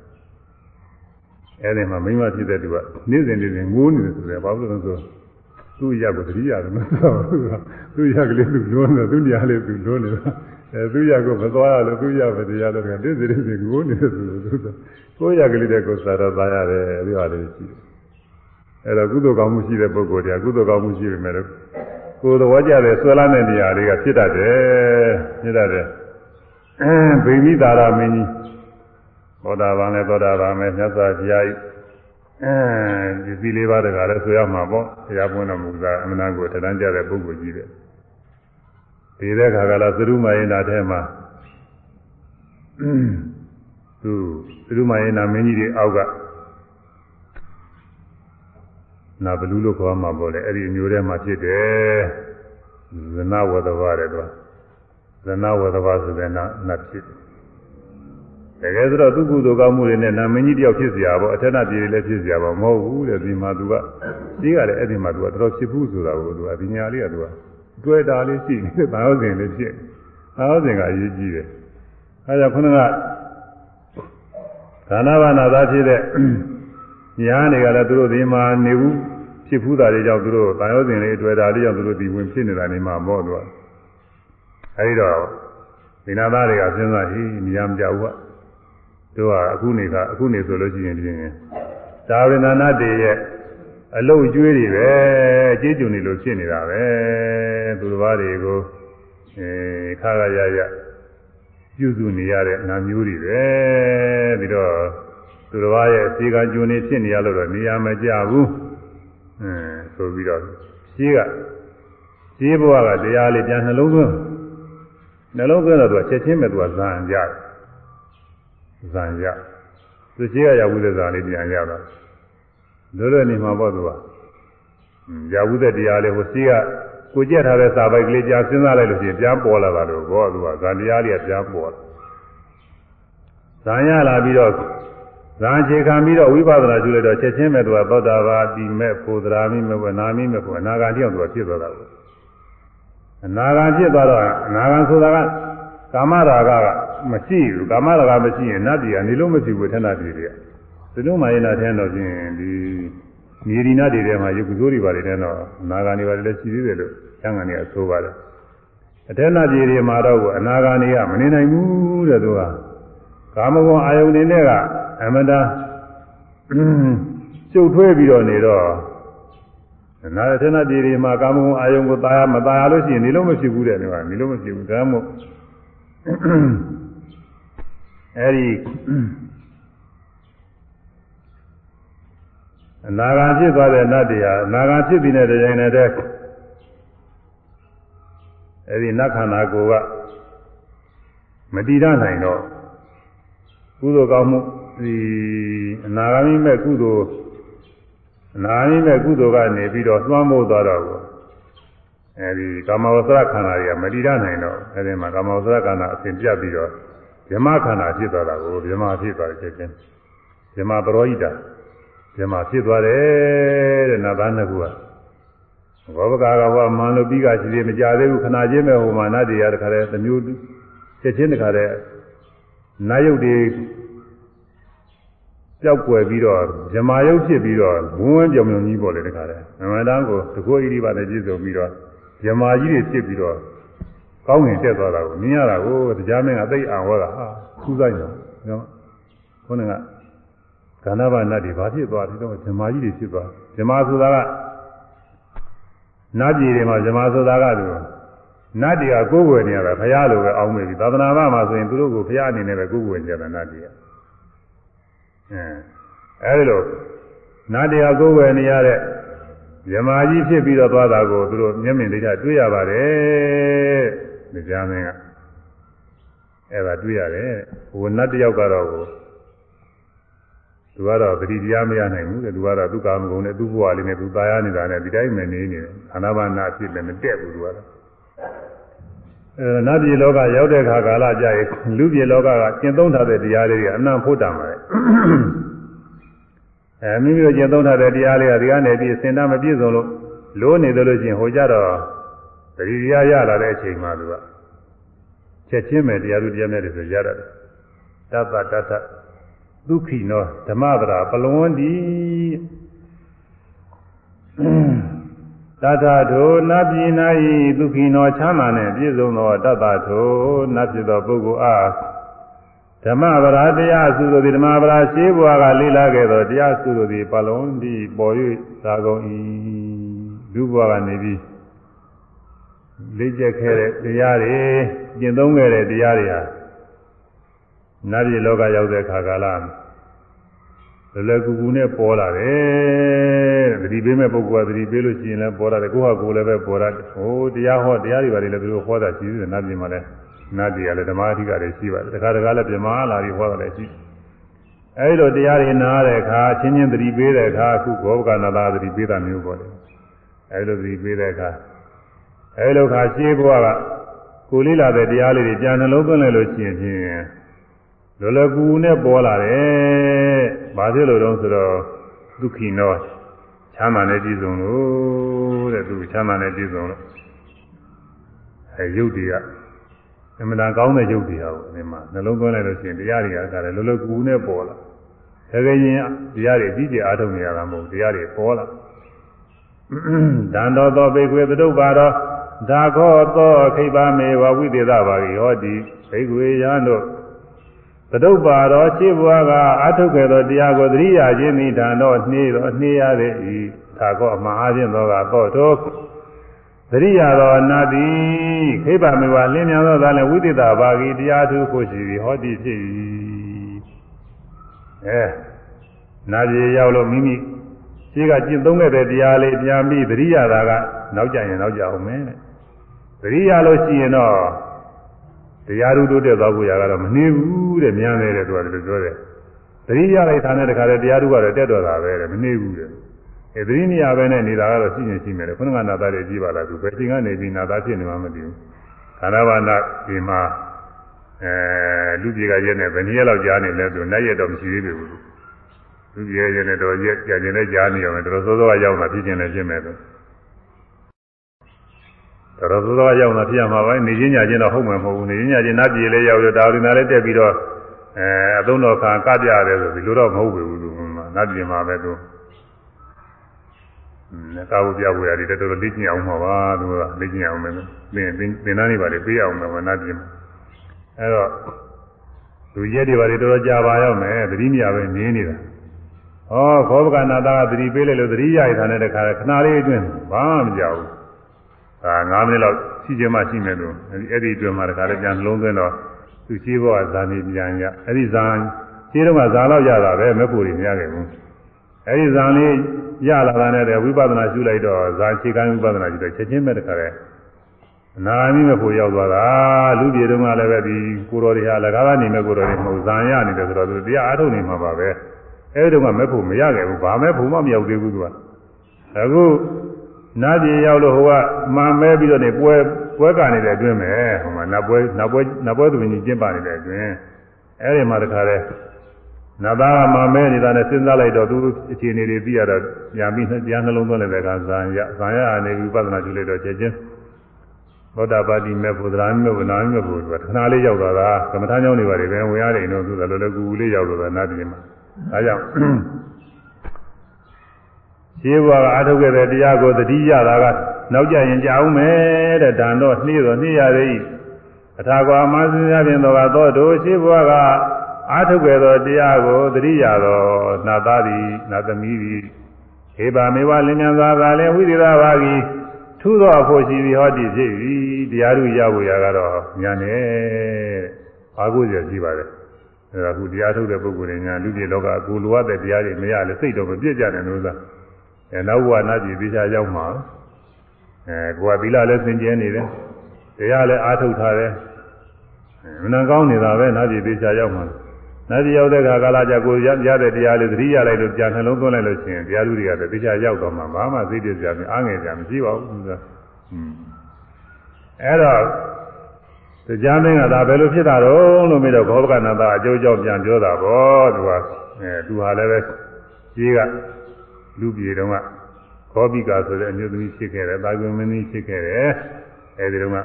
S1: အဲဒီမှာမိမဖြစ်တဲ့သူကနေ့စဉ်နေ့စဉ်ငိုးနေတယ်ဆိုတယ်ဘာလို့လဲဆိုသူ့ရက်ကိုတတိရတယ်မဆိုဘူးသူ့ရက်ကလေးသူလွန်းတယ်သူ့နေရာလေးသူလွန်းနေတာအဲသူ့ရက်ကိုမသွားရလို့သူ့ရက်ပဲတရားတော့နေ့စဉ်နေ့စဉ်ငိုးနေတယ်ဆိုလို့သူကိုယ့်ရက်ကလေးတဲ့ကိုစားတော့သားရတယ်အဲဒီဟာလေးရှိတယ် အဲတော့ကုသိုလ်ကောင်းမှုရှိတဲ့ပုဂ္ဂိုလ်တွေကကုသိုလ်ကောင်းမှုရှိပေမဲ့လို့ကိုယ်တော်ကြတဲ့ဆွဲလာတဲ့နေရာတွေကဖြစ်တတ်တယ်ဖြစ်တတ်တယ်အဲဗိမိတာရမင်းကြီးသောတာပန်နဲ့သောတာပန်ပဲမြတ်စွာဘုရားကြီးအဲဒီစည်းလေးပါးတကားလည်းဆိုရမှာပေါ့ဘုရားပွင့်တော်မူတာအမှန်တန်ကိုတဏ္ဍကြတဲ့ပုဂ္ဂိုလ်ကြီးတယ်ဒီတဲ့ခါကလာသရုမယေနာထဲမှာသူသရုမယေနာမင်းကြီးတွေအောက်က နာဘလူလို့ခေါ်မှာပေါ့လေအဲ့ဒီအမျိုးထဲမှာဖြစ်တယ်ဇနဝတ္တဝတဲ့သူဇနဝတ္တဝဆိုတဲ့နာနတ်ဖြစ်တယ်တကယ်ဆိုတော့သူကုသိုလ်ကောင်းမှုတွေနဲ့နာမင်းကြီးတယောက်ဖြစ်เสียပါအထက်နာပြည်တွေလည်းဖြစ်เสียပါမဟုတ်ဘူးတဲ့ဒီမှာသူကကြီးကလည်းအဲ့ဒီမှာသူကတော်တော်ဖြစ်ဘူးဆိုတာကိုသူကဒီညာလေးကသူကတွဲတာလေးရှိနေဘာလို့စဉ်လေးဖြစ်ဘာလို့စဉ်ကအရေးကြီးတယ်အဲဒါခုနကဒါနဘာနာသားဖြစ်တဲ့ ညာနေကလည်းသူတို့ဒီမှာနေဘူးဖြစ်ဖူးတာတွေကြောင့်သူတို့တာယောဇဉ်လေးတွေ့တာလေးကြောင့်သူတို့ဒီဝင်ဖြစ်နေတာနေမှာမော့သွားအဲဒီတော့ဒီနာသားတွေကစဉ်းစားဟိနေရာမကြဘူးကတို့ကအခုနေကအခုနေဆိုလို့ရှိရင်ပြင်ဒါဝိနာနာတေရဲ့အလုတ်ကျွေးတွေပဲအကျေးကျုံနေလို့ဖြစ်နေတာပဲသူတစ်ပါးတွေကိုအဲခါခါရရပြုစုနေရတဲ့နာမျိုးတွေပဲပြီးတော့ သူတစ်ပါးရဲ့အခြေခံကျုံနေဖြစ်နေရလို့တော့နေရာမကြဘူးအဲဆိုပြီးတော့ရှိကရှိဘဝကတရားလေးပြန်နှလုံးသွင်းနှလုံးသွင်းတော့သူကချက်ချင်းပဲသူကဇာန်ကြတယ်ဇာန်ရသူရှိကရဝုဒ္ဒဇာလေးပြန်ရတော့လွယ်လွယ်နေမှာပေါ့သူကရဝုဒ္ဒတရားလေးဟိုရှိကကိုကြက်ထားတဲ့စာပိုက်ကလေးကြာစဉ်းစားလိုက်လို့ရှိရင်ပြန်ပေါ်လာတာလို့ဘောသူကဇာန်တရားလေးကပြန်ပေါ်လာဇာန်ရလာပြီးတော့ ဇာအခြေခံပြီးတော့ဝိပဿနာကျူလိုက်တော့ချက်ချင်းပဲသူကသောတာပတိမဲ့ဖို့သရာမိမဲ့ဖို့နာမိမဲ့ဖို့အနာဂတ်တရားသူကဖြစ်သွားတာကိုအနာဂတ်ဖြစ်သွားတော့အနာဂတ်ဆိုတာကကာမရာဂကမရှိဘူးကာမရာဂမရှိရင်နတ်ပြည်ကနေလို့မဖြစ်ဘူးထက်နာပြည်တွေကဒီလိုမှရင်တော့ထဲတော့ချင်းဒီမြေဒီနာတွေထဲမှာယုတ်စိုးတွေပါတယ်တဲ့တော့အနာဂတ်တွေပါတယ်လည်းရှိသေးတယ်လို့ကျမ်းဂန်တွေကဆိုပါတယ်အထက်နာပြည်တွေမှာတော့အနာဂတ်တွေကမနေနိုင်ဘူးတဲ့သူကကာမဂုဏ်အာယုန်တွေနဲ့က အမတာရှုပ်ထွေးပြီးတော့နေတော့နာရထနာပြည်တွေမှာကာမဂုဏ်အာယုံကိုတာယာမတာယာလို့ရှိရင်နေလို့မရှိဘူးတဲ့ဒီမှာနေလို့မရှိဘူးဒါမှမဟုတ်အဲဒီအနာဂါဖြစ်သွားတဲ့နတ်တွေဟာအနာဂါဖြစ်ပြီးတဲ့တိုင်နဲ့တည်းအဲဒီနတ်ခန္ဓာကိုယ်ကမတည်ရနိုင်တော့ကုသိုလ်ကောင်းမှု ဒီအနာဂါမိမဲ့ကုသိုလ်အနာဂါမိမဲ့ကုသိုလ်ကနေပြီးတော့သွမ်းမို့သွားတော့အဲဒီကာမဝဆရခန္ဓာတွေကမတည်ရနိုင်တော့အဲဒီမှာကာမဝဆရခန္ဓာအစဉ်ပြတ်ပြီးတော့ဇမခန္ဓာဖြစ်သွားတာကိုဇမဖြစ်သွားတယ်ချင်းဇမပရောဟိတဇမဖြစ်သွားတယ်တဲ့နတ်သားနှစ်ခုကဘောဘကာကဟောမန်လို့ပြီးကရှိသေးမကြသေးဘူးခဏချင်းပဲဟိုမှာနတ်တွေကတခါတည်းသမျိုးချက်ချင်းတခါတည်းနာယုတ်တွေ ကြောက်ွယ်ပြီးတော့ဇမာယုတ်ဖြစ်ပြီးတော့ဝန်းဝန်းကြောင်ကြောင်ကြီးပေါ်လေတခါတည်းအမှန်တမ်းကိုတကောဣရိပါနဲ့ပြည့်စုံပြီးတော့ဇမာကြီးတွေဖြစ်ပြီးတော့ကောင်းငင်တက်သွားတာကိုမြင်ရတာကိုတရားမင်းကသိအံဟောတာဟာထူးဆိုင်တယ်နော်ခေါင်းကကန္နာဘနတ်တွေဘာဖြစ်သွားဒီတော့ဇမာကြီးတွေဖြစ်သွားဇမာဆိုတာကနတ်ပြည်တွေမှာဇမာဆိုတာကသူနတ်တွေကကိုယ်ဝယ်နေရတာဘုရားလိုပဲအောင်းမိပြီသာသနာ့ဘာမှာဆိုရင်သူတို့ကိုဘုရားအနေနဲ့ပဲကိုယ်ဝယ်ကြတာနတ်တွေက အဲအဲဒီလိုနတ်တရားကိုယ်ဝယ်နေရတဲ့ဇမာကြီးဖြစ်ပြီးတော့သွားတာကိုသူတို့မျက်မြင်ဒိဋ္ဌတွေ့ရပါတယ်ဒီကြားမင်းကအဲဒါတွေ့ရတယ်ဟိုနတ်တယောက်ကတော့ကိုသူကတော့ပတိတရားမရနိုင်ဘူးတဲ့သူကတော့သူကာမဂုဏ်နဲ့သူ့ဘဝလေးနဲ့သူตายရနေတာနဲ့ဒီတိုင်းပဲနေနေတယ်အာနာပါနာဖြစ်လည်းမတက်ဘူးသူကတော့ အဲနတ်ပြည်လောကရောက်တဲ့ခါကာလကြာရင်လူပြည်လောကကကျင့်သုံးထားတဲ့တရားလေးတွေအနံ့ဖို့တာမှာအဲမိမိတို့ကျင့်သုံးထားတဲ့တရားလေးကဒီကနေပြီးစင်တာမပြည့်စုံလို့လိုးနေတယ်လို့ချင်းဟိုကြတော့ပရိယာရလာတဲ့အချိန်မှာသူကချက်ချင်းပဲတရားသူတရားမြတ်တွေဆိုရတတ်တယ်တတ္တတတ္တဒုက္ခိနောဓမ္မပရာပလဝန္တိ တတ္ထထိုနတ်ပြည်၌ဒုက္ခိနောချမ်းသာနှင့်ပြည့်စုံသောတတ္တထိုနတ်ဖြစ်သောပုဂ္ဂိုလ်အားဓမ္မပရာတရားစုလိုသည်ဓမ္မပရာရှိဘွားကလေးလာခဲ့သောတရားစုလိုသည်ပလဝန္တိပေါ်၍သာကုန်၏လူဘွားကနေပြီးလေးကျက်ခဲ့တဲ့တရားတွေကျင့်သုံးခဲ့တဲ့တရားတွေဟာနတ်ပြည်လောကရောက်တဲ့ခါကာလလွယ် လွယ်ကူကူနဲ့ပေါ်လာတယ်သတိပေးမဲ့ပုဂ္ဂိုလ်ကသတိပေးလို့ရှိရင်လည်းပေါ်လာတယ်ကိုယ့်ဟာကိုယ်လည်းပဲပေါ်လာတယ်ဟိုတရားဟောတရားတွေပါလေလည်းသူတို့ဟောတာရှိသေးတယ်နတ်ပြည်မှာလည်းနတ်ပြည်ကလည်းဓမ္မအဓိကတွေရှိပါတယ်တခါတခါလည်းပြမလာပြီးဟောတာလည်းရှိအဲဒီလိုတရားတွေနားတဲ့အခါချင်းချင်းသတိပေးတဲ့အခါအခုဘောဂကနာသာသတိပေးတာမျိုးပေါ်တယ်အဲဒီလိုသတိပေးတဲ့အခါအဲဒီလိုခါရှင်းဘုရားကကိုလေးလာတဲ့တရားလေးတွေပြန်နှလုံးသွင်းလိုက်လို့ရှိရင်ဖြင့်လောလောကူနဲ့ပေါ်လာတယ်။ ဘာဖြစ်လို့လဲဆိုတော့ဒုက္ခိနောချမ်းသာနဲ့ပြည့်စုံလို့တဲ့သူချမ်းသာနဲ့ပြည့်စုံလို့အဲရုပ်တွေကအမှန်တန်ကောင်းတဲ့ရုပ်တွေဟာဒီမှာနှလုံးသွင်းလိုက်လို့ရှိရင်တရားတွေကကလည်းလောလောကူနဲ့ပေါ်လာ။ဒါကြရင်တရားတွေကြီးကျယ်အားထုတ်နေရတာမဟုတ်တရားတွေပေါ်လာ။ဒန္တောသောဘေကွေသတုပ္ပါတော့ဒါခောသောခိဗ္ဗမေဝဝိသေသပါရိဟောတိဘေကွေယံတို့ သတုပ္ပါတော်ရှိဘွားကအထုတ်ခဲ့သောတရားကိုသတိရခြင်းမိဓာန်တော်နှေးတော်နှေးရသည်ဤသာကောအမှားအခြင်းသောကတော့တော်သတိရသောနာတိခိဗ္ဗမေဝလင်းမြန်သောသာလည်းဝိသေသဘာဂီတရားထုဖို့ရှိသည်ဟောတိဖြစ်၏အဲနာပြေရောက်လို့မိမိရှိကကျင့်သုံးခဲ့တဲ့တရားလေးပြန်ပြီးသတိရတာကနောက်ကြရင်နောက်ကြအောင်မယ်သတိရလို့ရှိရင်တော့ တရားဓုတိုးတက်သွားဖို့ရကတော့မနေဘူးတဲ့မြန်တယ်တဲ့သူကလည်းပြောတယ်သတိရလိုက်တာနဲ့တခါတည်းတရားဓုကတော့တက်တော်တာပဲတဲ့မနေဘူးတဲ့အဲသတိမရဘဲနဲ့နေတာကတော့ရှိနေရှိမယ်လေခုနကနာသားတွေကြည့်ပါလားသူဘယ်ချိန်ကနေပြီးနာသားဖြစ်နေမှမသိဘူးခန္ဓာဘာနာဒီမှာအဲလူပြေကရက်နဲ့ဘယ်နည်းလောက်ကြားနေလဲသူနိုင်ရတော့မရှိသေးဘူးလူပြေရက်နဲ့တော့ရက်ကြာကျင်နဲ့ကြားနေအောင်တော်တော်စောစောကရောက်မှဖြစ်ခြင်းလည်းဖြစ်မယ်သူ တော်တော်သောရောက်လာဖြစ်ရမှာပဲနေချင်းညာချင်းတော့ဟုတ်မှာမဟုတ်ဘူးနေချင်းညာချင်းနတ်ပြည်လေးရောက်လို့ဒါရီနာလေးတက်ပြီးတော့အဲအသုံးတော်ခံကပြရတယ်ဆိုဒီလိုတော့မဟုတ်ဘူးသူနတ်ပြည်မှာပဲသူနဲ့ကာဝပြဝရည်တော်တော်လေ့ကျင့်အောင်မှာပါသူကလေ့ကျင့်အောင်မယ်သင်သင်သင်သားနေပါလေပေးအောင်မယ်နတ်ပြည်မှာအဲတော့သူရက်တွေပါလေတော်တော်ကြာပါရောက်မယ်သတိမြပဲနေနေတာဩခောဘကနာတာကသတိပေးလိုက်လို့သတိရရတဲ့ခါခဏလေးအတွင်းဘာမှမကြောက်ဘူး ဒါ9မိနစ်လောက်ရှိချင်မှရှိမယ်လို့အဲ့ဒီအတွင်းမှာတခါလည်းပြန်လုံးသွင်းတော့သူရှိဘောကဇာနေပြန်ရအဲ့ဒီဇာရှင်းတော့ကဇာလောက်ရတာပဲမဲ့ဖို့တွေမရခဲ့ဘူးအဲ့ဒီဇာလေးရလာတာနဲ့ဝိပဿနာရှုလိုက်တော့ဇာခြေကမ်းဝိပဿနာရှုတော့ချက်ချင်းပဲတခါလဲအနာမိမဲ့ဖို့ရောက်သွားတာလူပြေတုန်းကလည်းပဲဒီကိုတော်တွေဟာလကားကနေမဲ့ကိုတော်တွေမဟုတ်ဇာရနေတယ်ဆိုတော့သူတရားအားထုတ်နေမှာပါပဲအဲ့ဒီတုန်းကမဲ့ဖို့မရခဲ့ဘူးဘာမဲ့ဖို့မှမရောက်သေးဘူးသူကအခု နားပြေရောက်လို့ဟိုကမှန်မဲပြီးတော့နေပွဲပွဲကနေတဲ့အတွင်းပဲဟိုမှာနတ်ပွဲနတ်ပွဲနတ်ပွဲသူကြီးကျင်းပနေတဲ့အတွင်းအဲ့ဒီမှာတခါလဲနတ်သားကမှန်မဲနေတာနဲ့စဉ်းစားလိုက်တော့သူအခြေအနေတွေသိရတော့ပြန်ပြီးတရားနှလုံးသွင်းလိုက်တဲ့ကဇာရဇာရအနေဝိပဿနာကျူလိုက်တော့ချက်ချင်းသောတာပတိမေဘုဒ္ဓရာမေဘုနာမေဘုရားခဏလေးရောက်သွားတာကမ္မထာကြောင့်နေပါလေပဲဝင်ရတယ်နော်သူကလောလောကူကူလေးရောက်တော့တာနားပြည်မှာအဲကြောင့် ရှင်းဘွားကအားထုတ်ခဲ့တဲ့တရားကိုသတိရတာကနောက်ကြရင်ကြာအောင်မယ်တဲ့ဒါတော့နှီးတော့နှီးရသေး၏အထာကွာမသင်္ဖြင့်တော်ကတော့တို့ရှင်းဘွားကအားထုတ်ခဲ့သောတရားကိုသတိရသောနာသားသည်နာသမီးသည်ဟေပါမေဝလင်မြန်စွာသာလည်းဝိသေသဘာဂီထူသောအဖို့ရှိသည်ဟောတိဖြစ်၏တရားသူရဖို့ရကတော့ညာနဲ့ဘာကိုရရှိပါလဲအဲဒါခုတရားထုတ်တဲ့ပုဂ္ဂိုလ်တွေညာလူပြည်လောကကိုလိုအပ်တဲ့တရားတွေမရလဲစိတ်တော့မပြည့်ကြတဲ့လို့သာ အဲနောက်ဘဝနာပြည်ပြီးချာရောက်မှာအဲကိုယ်ကသီလလည်းစင်ကြဲနေတယ်တရားလည်းအားထုတ်ထားတယ်မနှံကောင်းနေတာပဲနာပြည်ပြီးချာရောက်မှာနာပြည်ရောက်တဲ့ခါကာလကြကိုရရတဲ့တရားလေးသတိရလိုက်လို့ပြန်နှလုံးသွင်းလိုက်လို့ရှိရင်တရားသူတွေကလည်းပြီးချာရောက်တော့မှာဘာမှသိတဲ့ကြမအားငယ်ကြမရှိပါဘူးဆိုတာอืมအဲ့တော့တရားမင်းကဒါဘယ်လိုဖြစ်တာတော့လို့မေးတော့ဘောဂကနာသာအကျိုးကြောင့်ပြန်ပြောတာပေါ့သူကအဲသူဟာလည်းပဲကြီးက လူပြေတုန်းကခောပိကာဆိုတဲ့အမျိုးသမီးဖြစ်ခဲ့တယ်တာဂွန်မင်းကြီးဖြစ်ခဲ့တယ်အဲဒီတုန်းက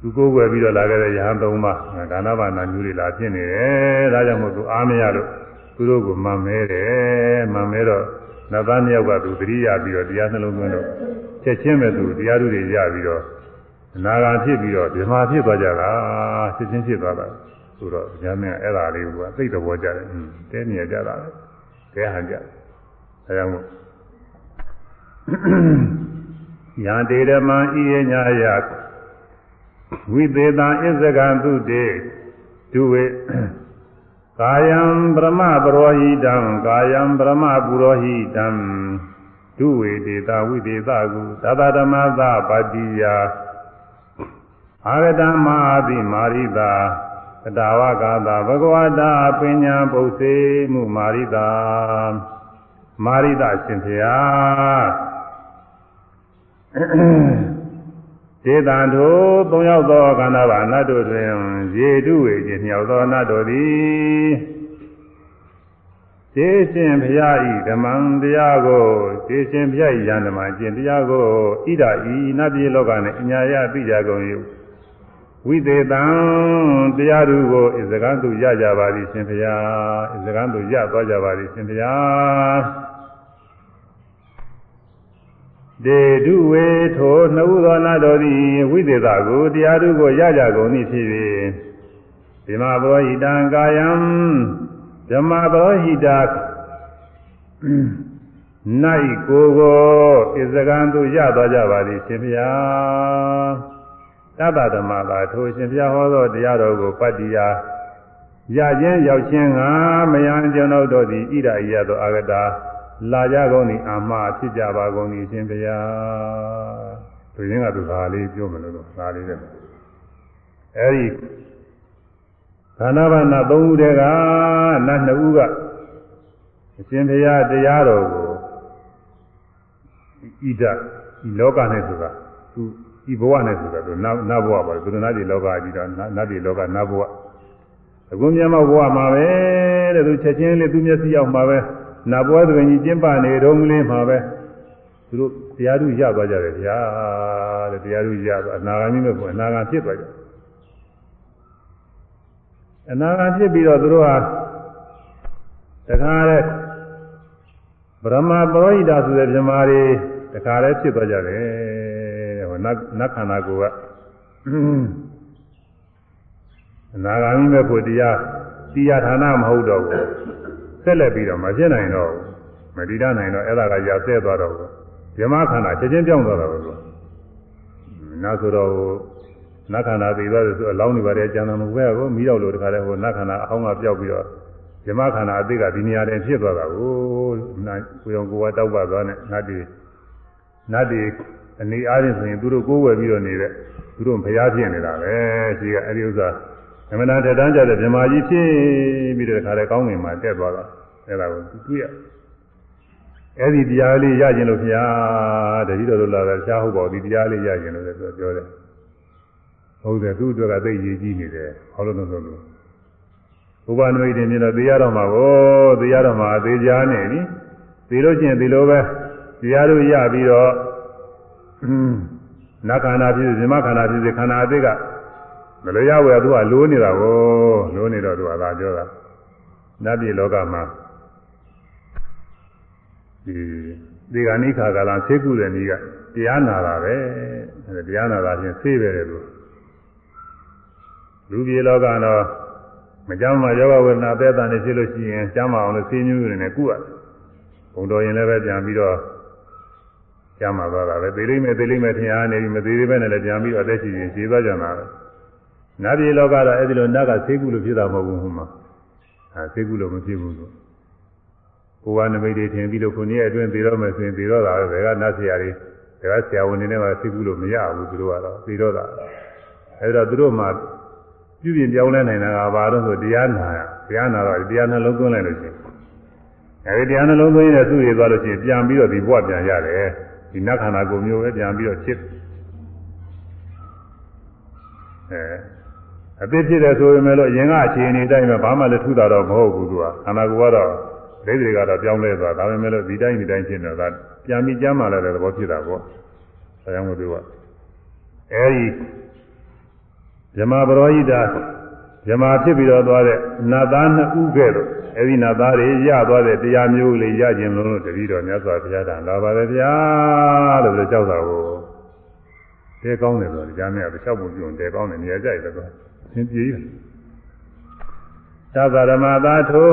S1: သူကိုယ်ွယ်ပြီးတော့လာခဲ့တဲ့ယဟန်သုံးပါးဒါနဘာနာမျိုးတွေလာဖြစ်နေတယ်ဒါကြောင့်မို့သူအားမရလို့သူတို့ကိုမှန်မဲတယ်မှန်မဲတော့နတ်သားမြောက်ကသူသတိရပြီးတော့တရားနှလုံးသွင်းတော့ချက်ချင်းပဲသူတရားသူတွေရပြီးတော့အနာဂါဖြစ်ပြီးတော့ဓမ္မဖြစ်သွားကြတာချက်ချင်းဖြစ်သွားတာဆိုတော့ဉာဏ်နဲ့အဲ့ဒါလေးကသိတဲ့ဘောကြတယ်တဲမြင်ကြတာလေတဲဟန်ကြတယ် အဲကြောင့်မို့ယံတေဓမ္မံဤယညာယဝိသေတံဣဇကံသူတေဒုဝေကာယံဗြဟ္မပရောဟိတံကာယံဗြဟ္မပုရောဟိတံဒုဝေတေတဝိသေသကုသတ္တဓမ္မသပါတိယအာဂတမဟာတိမာရိတာကတာဝကာတာဘဂဝတာပညာပု္စေမှုမာရိတာ မာရိတာရှင်ဖျားဒေသံတို့သုံးယောက်သောခန္ဓာပါနတ်တို့တွင်ရေတုဝေခြင်းမြောက်သောနတ်တို့သည်သေရှင်ဖျားဤဓမ္မံတရားကိုသေရှင်ဖျားဤယန္တမကျင့်တရားကိုဣဒာဤနတ်ပြည်လောကနှင့်အညာယသိကြကုန်၏ဝိသေတံတရားသူကိုဣဇကံသူရကြပါသည်ရှင်ဖျားဣဇကံသူရသွားကြပါသည်ရှင်ဖျား ဒေဒုဝေထိုနှစ်ဦးသောနာတော်သည်ဝိသေသကိုတရားသူကိုရကြကုန်သည်ဖြစ်၍ဓမ္မဘရောဟိတံကာယံဓမ္မဘရောဟိတာ၌ကိုကိုဣဇကံသူရသွားကြပါသည်ရှင်ဖျားတတ္တဓမ္မသာထိုရှင်ဖျားဟောသောတရားတော်ကိုပတ္တိယာရခြင်းရောက်ခြင်းငါမယံကျွန်ုပ်တို့သည်ဣဒာဣယသောအာဂတာ လာကြကုန်၏အာမဖြစ်ကြပါကုန်၏ရှင်ဘုရားသူရင်းကသူသာလေးပြောမလို့တော့သာလေးတဲ့အဲဒီခန္ဓာဘာနာ၃ဦးတည်းကနတ်၂ဦးကအရှင်ဘုရားတရားတော်ကိုဣဒဤလောကနဲ့ဆိုတာသူဤဘဝနဲ့ဆိုတာသူနတ်ဘဝပါသူနတ်ဒီလောကကြီးတော့နတ်ဒီလောကနတ်ဘဝအခုမြတ်မောဘဝမှာပဲတဲ့သူချက်ချင်းလေးသူမျက်စိရောက်မှာပဲ နတ်ဘဝတွင်ကြီးကျင်းပနေတုန်းကလေးမှာပဲသူတို့တရားသူရသွားကြတယ်ဗျာတဲ့တရားသူရသွားအနာဂါမိမဲ့ကအနာဂါဖြစ်သွားကြအနာဂါဖြစ်ပြီးတော့သူတို့ဟာတခါတဲ့ဗြဟ္မာပရောဟိတာဆိုတဲ့မြမာတွေတခါလဲဖြစ်သွားကြတယ်ဟိုနတ်နတ်ခန္ဓာကိုယ်ကအနာဂါမိမဲ့ကိုတရားတရားဌာနမဟုတ်တော့ဘူး ဆက်လက်ပြီးတော့မဖြစ်နိုင်တော့ဘူးမတည်တနိုင်တော့အဲ့ဒါကရာဆဲသွားတော့ဘူးဓမ္မခန္ဓာချက်ချင်းပြောင်းသွားတာပဲလို့နောက်ဆိုတော့နတ်ခန္ဓာသိသွားတယ်ဆိုအလောင်းတွေပါတယ်ကျန်တော်မူပဲကိုမိတော့လို့တခါတည်းဟိုနတ်ခန္ဓာအဟောင်းကပြောက်ပြီးတော့ဓမ္မခန္ဓာအသေးကဒီနေရာတည်းဖြစ်သွားတာကိုနာကိုရောကိုဝတောက်ပါသွားနဲ့နတ်တွေနတ်တွေအနေအားဖြင့်ဆိုရင်သူတို့ကိုးဝယ်ပြီးတော့နေတဲ့သူတို့ဘုရားဖြစ်နေတာပဲရှိကအဲ့ဒီဥစ္စာအမှန်တရားတန်းကြတဲ့မြမာကြီးဖြစ်ပြီးတဲ့ခါလဲကောင်းငင်မှာတက်သွားတာ အဲ့ဒါကိုသူတွေ့ရအဲ့ဒီတရားလေးရခြင်းလို့ဖျားတတိတော်တို့လာတာရှားဟုတ်ပါဘူးဒီတရားလေးရခြင်းလို့လည်းပြောတယ်ဟုတ်တယ်သူ့အတွက်ကသိရည်ကြီးနေတယ်ဟောလို့လို့လို့ဘုရားနမိတ်တင်ပြတော့သိရတော့မှာကိုသိရတော့မှာသိကြနေပြီသိလို့ချင်းဒီလိုပဲတရားတို့ရပြီးတော့နတ်ခန္ဓာဖြစ်စေဇမခန္ဓာဖြစ်စေခန္ဓာအသိကမလို့ရဝယ်သူကလိုးနေတာကိုလိုးနေတော့သူကသာပြောတာနတ်ပြည်လောကမှာ ဒီဒီကနိခါကာလဆေးကုတဲ့နည်းကတရားနာတာပဲအဲတရားနာတာချင်းဆေးပဲတယ်လို့လူပြည်လောကတော့မကြမ်းမှာယောဂဝေဒနာအသက်တန်နေဖြစ်လို့ရှိရင်ကျမ်းမာအောင်လို့ဆေးမျိုးတွေနဲ့ကုရတယ်ဘုံတော်ရင်လည်းပဲပြန်ပြီးတော့ကျမ်းမာသွားတာပဲသေလိမ့်မယ်သေလိမ့်မယ်ထင်အားနေပြီးမသေးသေးပဲနဲ့လည်းပြန်ပြီးတော့အသက်ရှင်ရှင်ရှည်သွားကြတာပဲနတ်ပြည်လောကတော့အဲ့ဒီလိုနတ်ကဆေးကုလို့ဖြစ်တာမဟုတ်ဘူးဟိုမှာအဲဆေးကုလို့မဖြစ်ဘူးလို့ ကိုယ်ကနမိတ်တွေထင်ပြီးလို့ခုနေ့အတွင်းသေတော့မယ်ဆိုရင်သေတော့တာပဲဘယ်ကနတ်ဆရာတွေဘယ်ကဆရာဝန်တွေနဲ့မှဆေးကုလို့မရဘူးသူတို့ကတော့သေတော့တာအဲ့တော့သူတို့မှပြုပြင်ပြောင်းလဲနိုင်တာကဘာလို့ဆိုတရားနာရတရားနာတော့တရားနှလုံးသွင်းလိုက်လို့ရှိရင်အဲဒီတရားနှလုံးသွင်းရင်သူ့ရသွားလို့ရှိရင်ပြန်ပြီးတော့ဒီဘဝပြန်ရတယ်ဒီနတ်ခန္ဓာကိုမျိုးပဲပြန်ပြီးတော့ဖြစ်အဲအသိဖြစ်တယ်ဆိုပေမဲ့လို့ရင်ကအခြေအနေတိုင်းမှာဘာမှလည်းထူတာတော့မဟုတ်ဘူးသူကခန္ဓာကိုယ်ကတော့ ဒိဋ္ဌိကတော့ပြောင်းလဲသွားဒါပေမဲ့လို့ဒီတိုင်းဒီတိုင်းဖြစ်နေတော့ပြန်ပြီးကြမ်းမာလာတဲ့သဘောဖြစ်တာပေါ့အဲကြောင့်မို့သူကအဲဒီဇမပရောဟိတဇမဖြစ်ပြီးတော့သွားတဲ့နတ်သားနှစ်ဦးကဲ့သို့အဲဒီနတ်သားတွေရသွားတဲ့တရားမျိုးလေးရခြင်းလုံးလို့တပည့်တော်မြတ်စွာဘုရားတန်လာပါတယ်ဗျာလို့ပြောကြောက်တာကိုတဲကောင်းတယ်ဆိုတော့ကြားမြတ်တစ်လျှောက်ပုံပြုံတဲကောင်းတယ်နေရာကြိုက်တယ်ကွာသင်ပြေးတယ်သဗ္ဗရမသာထို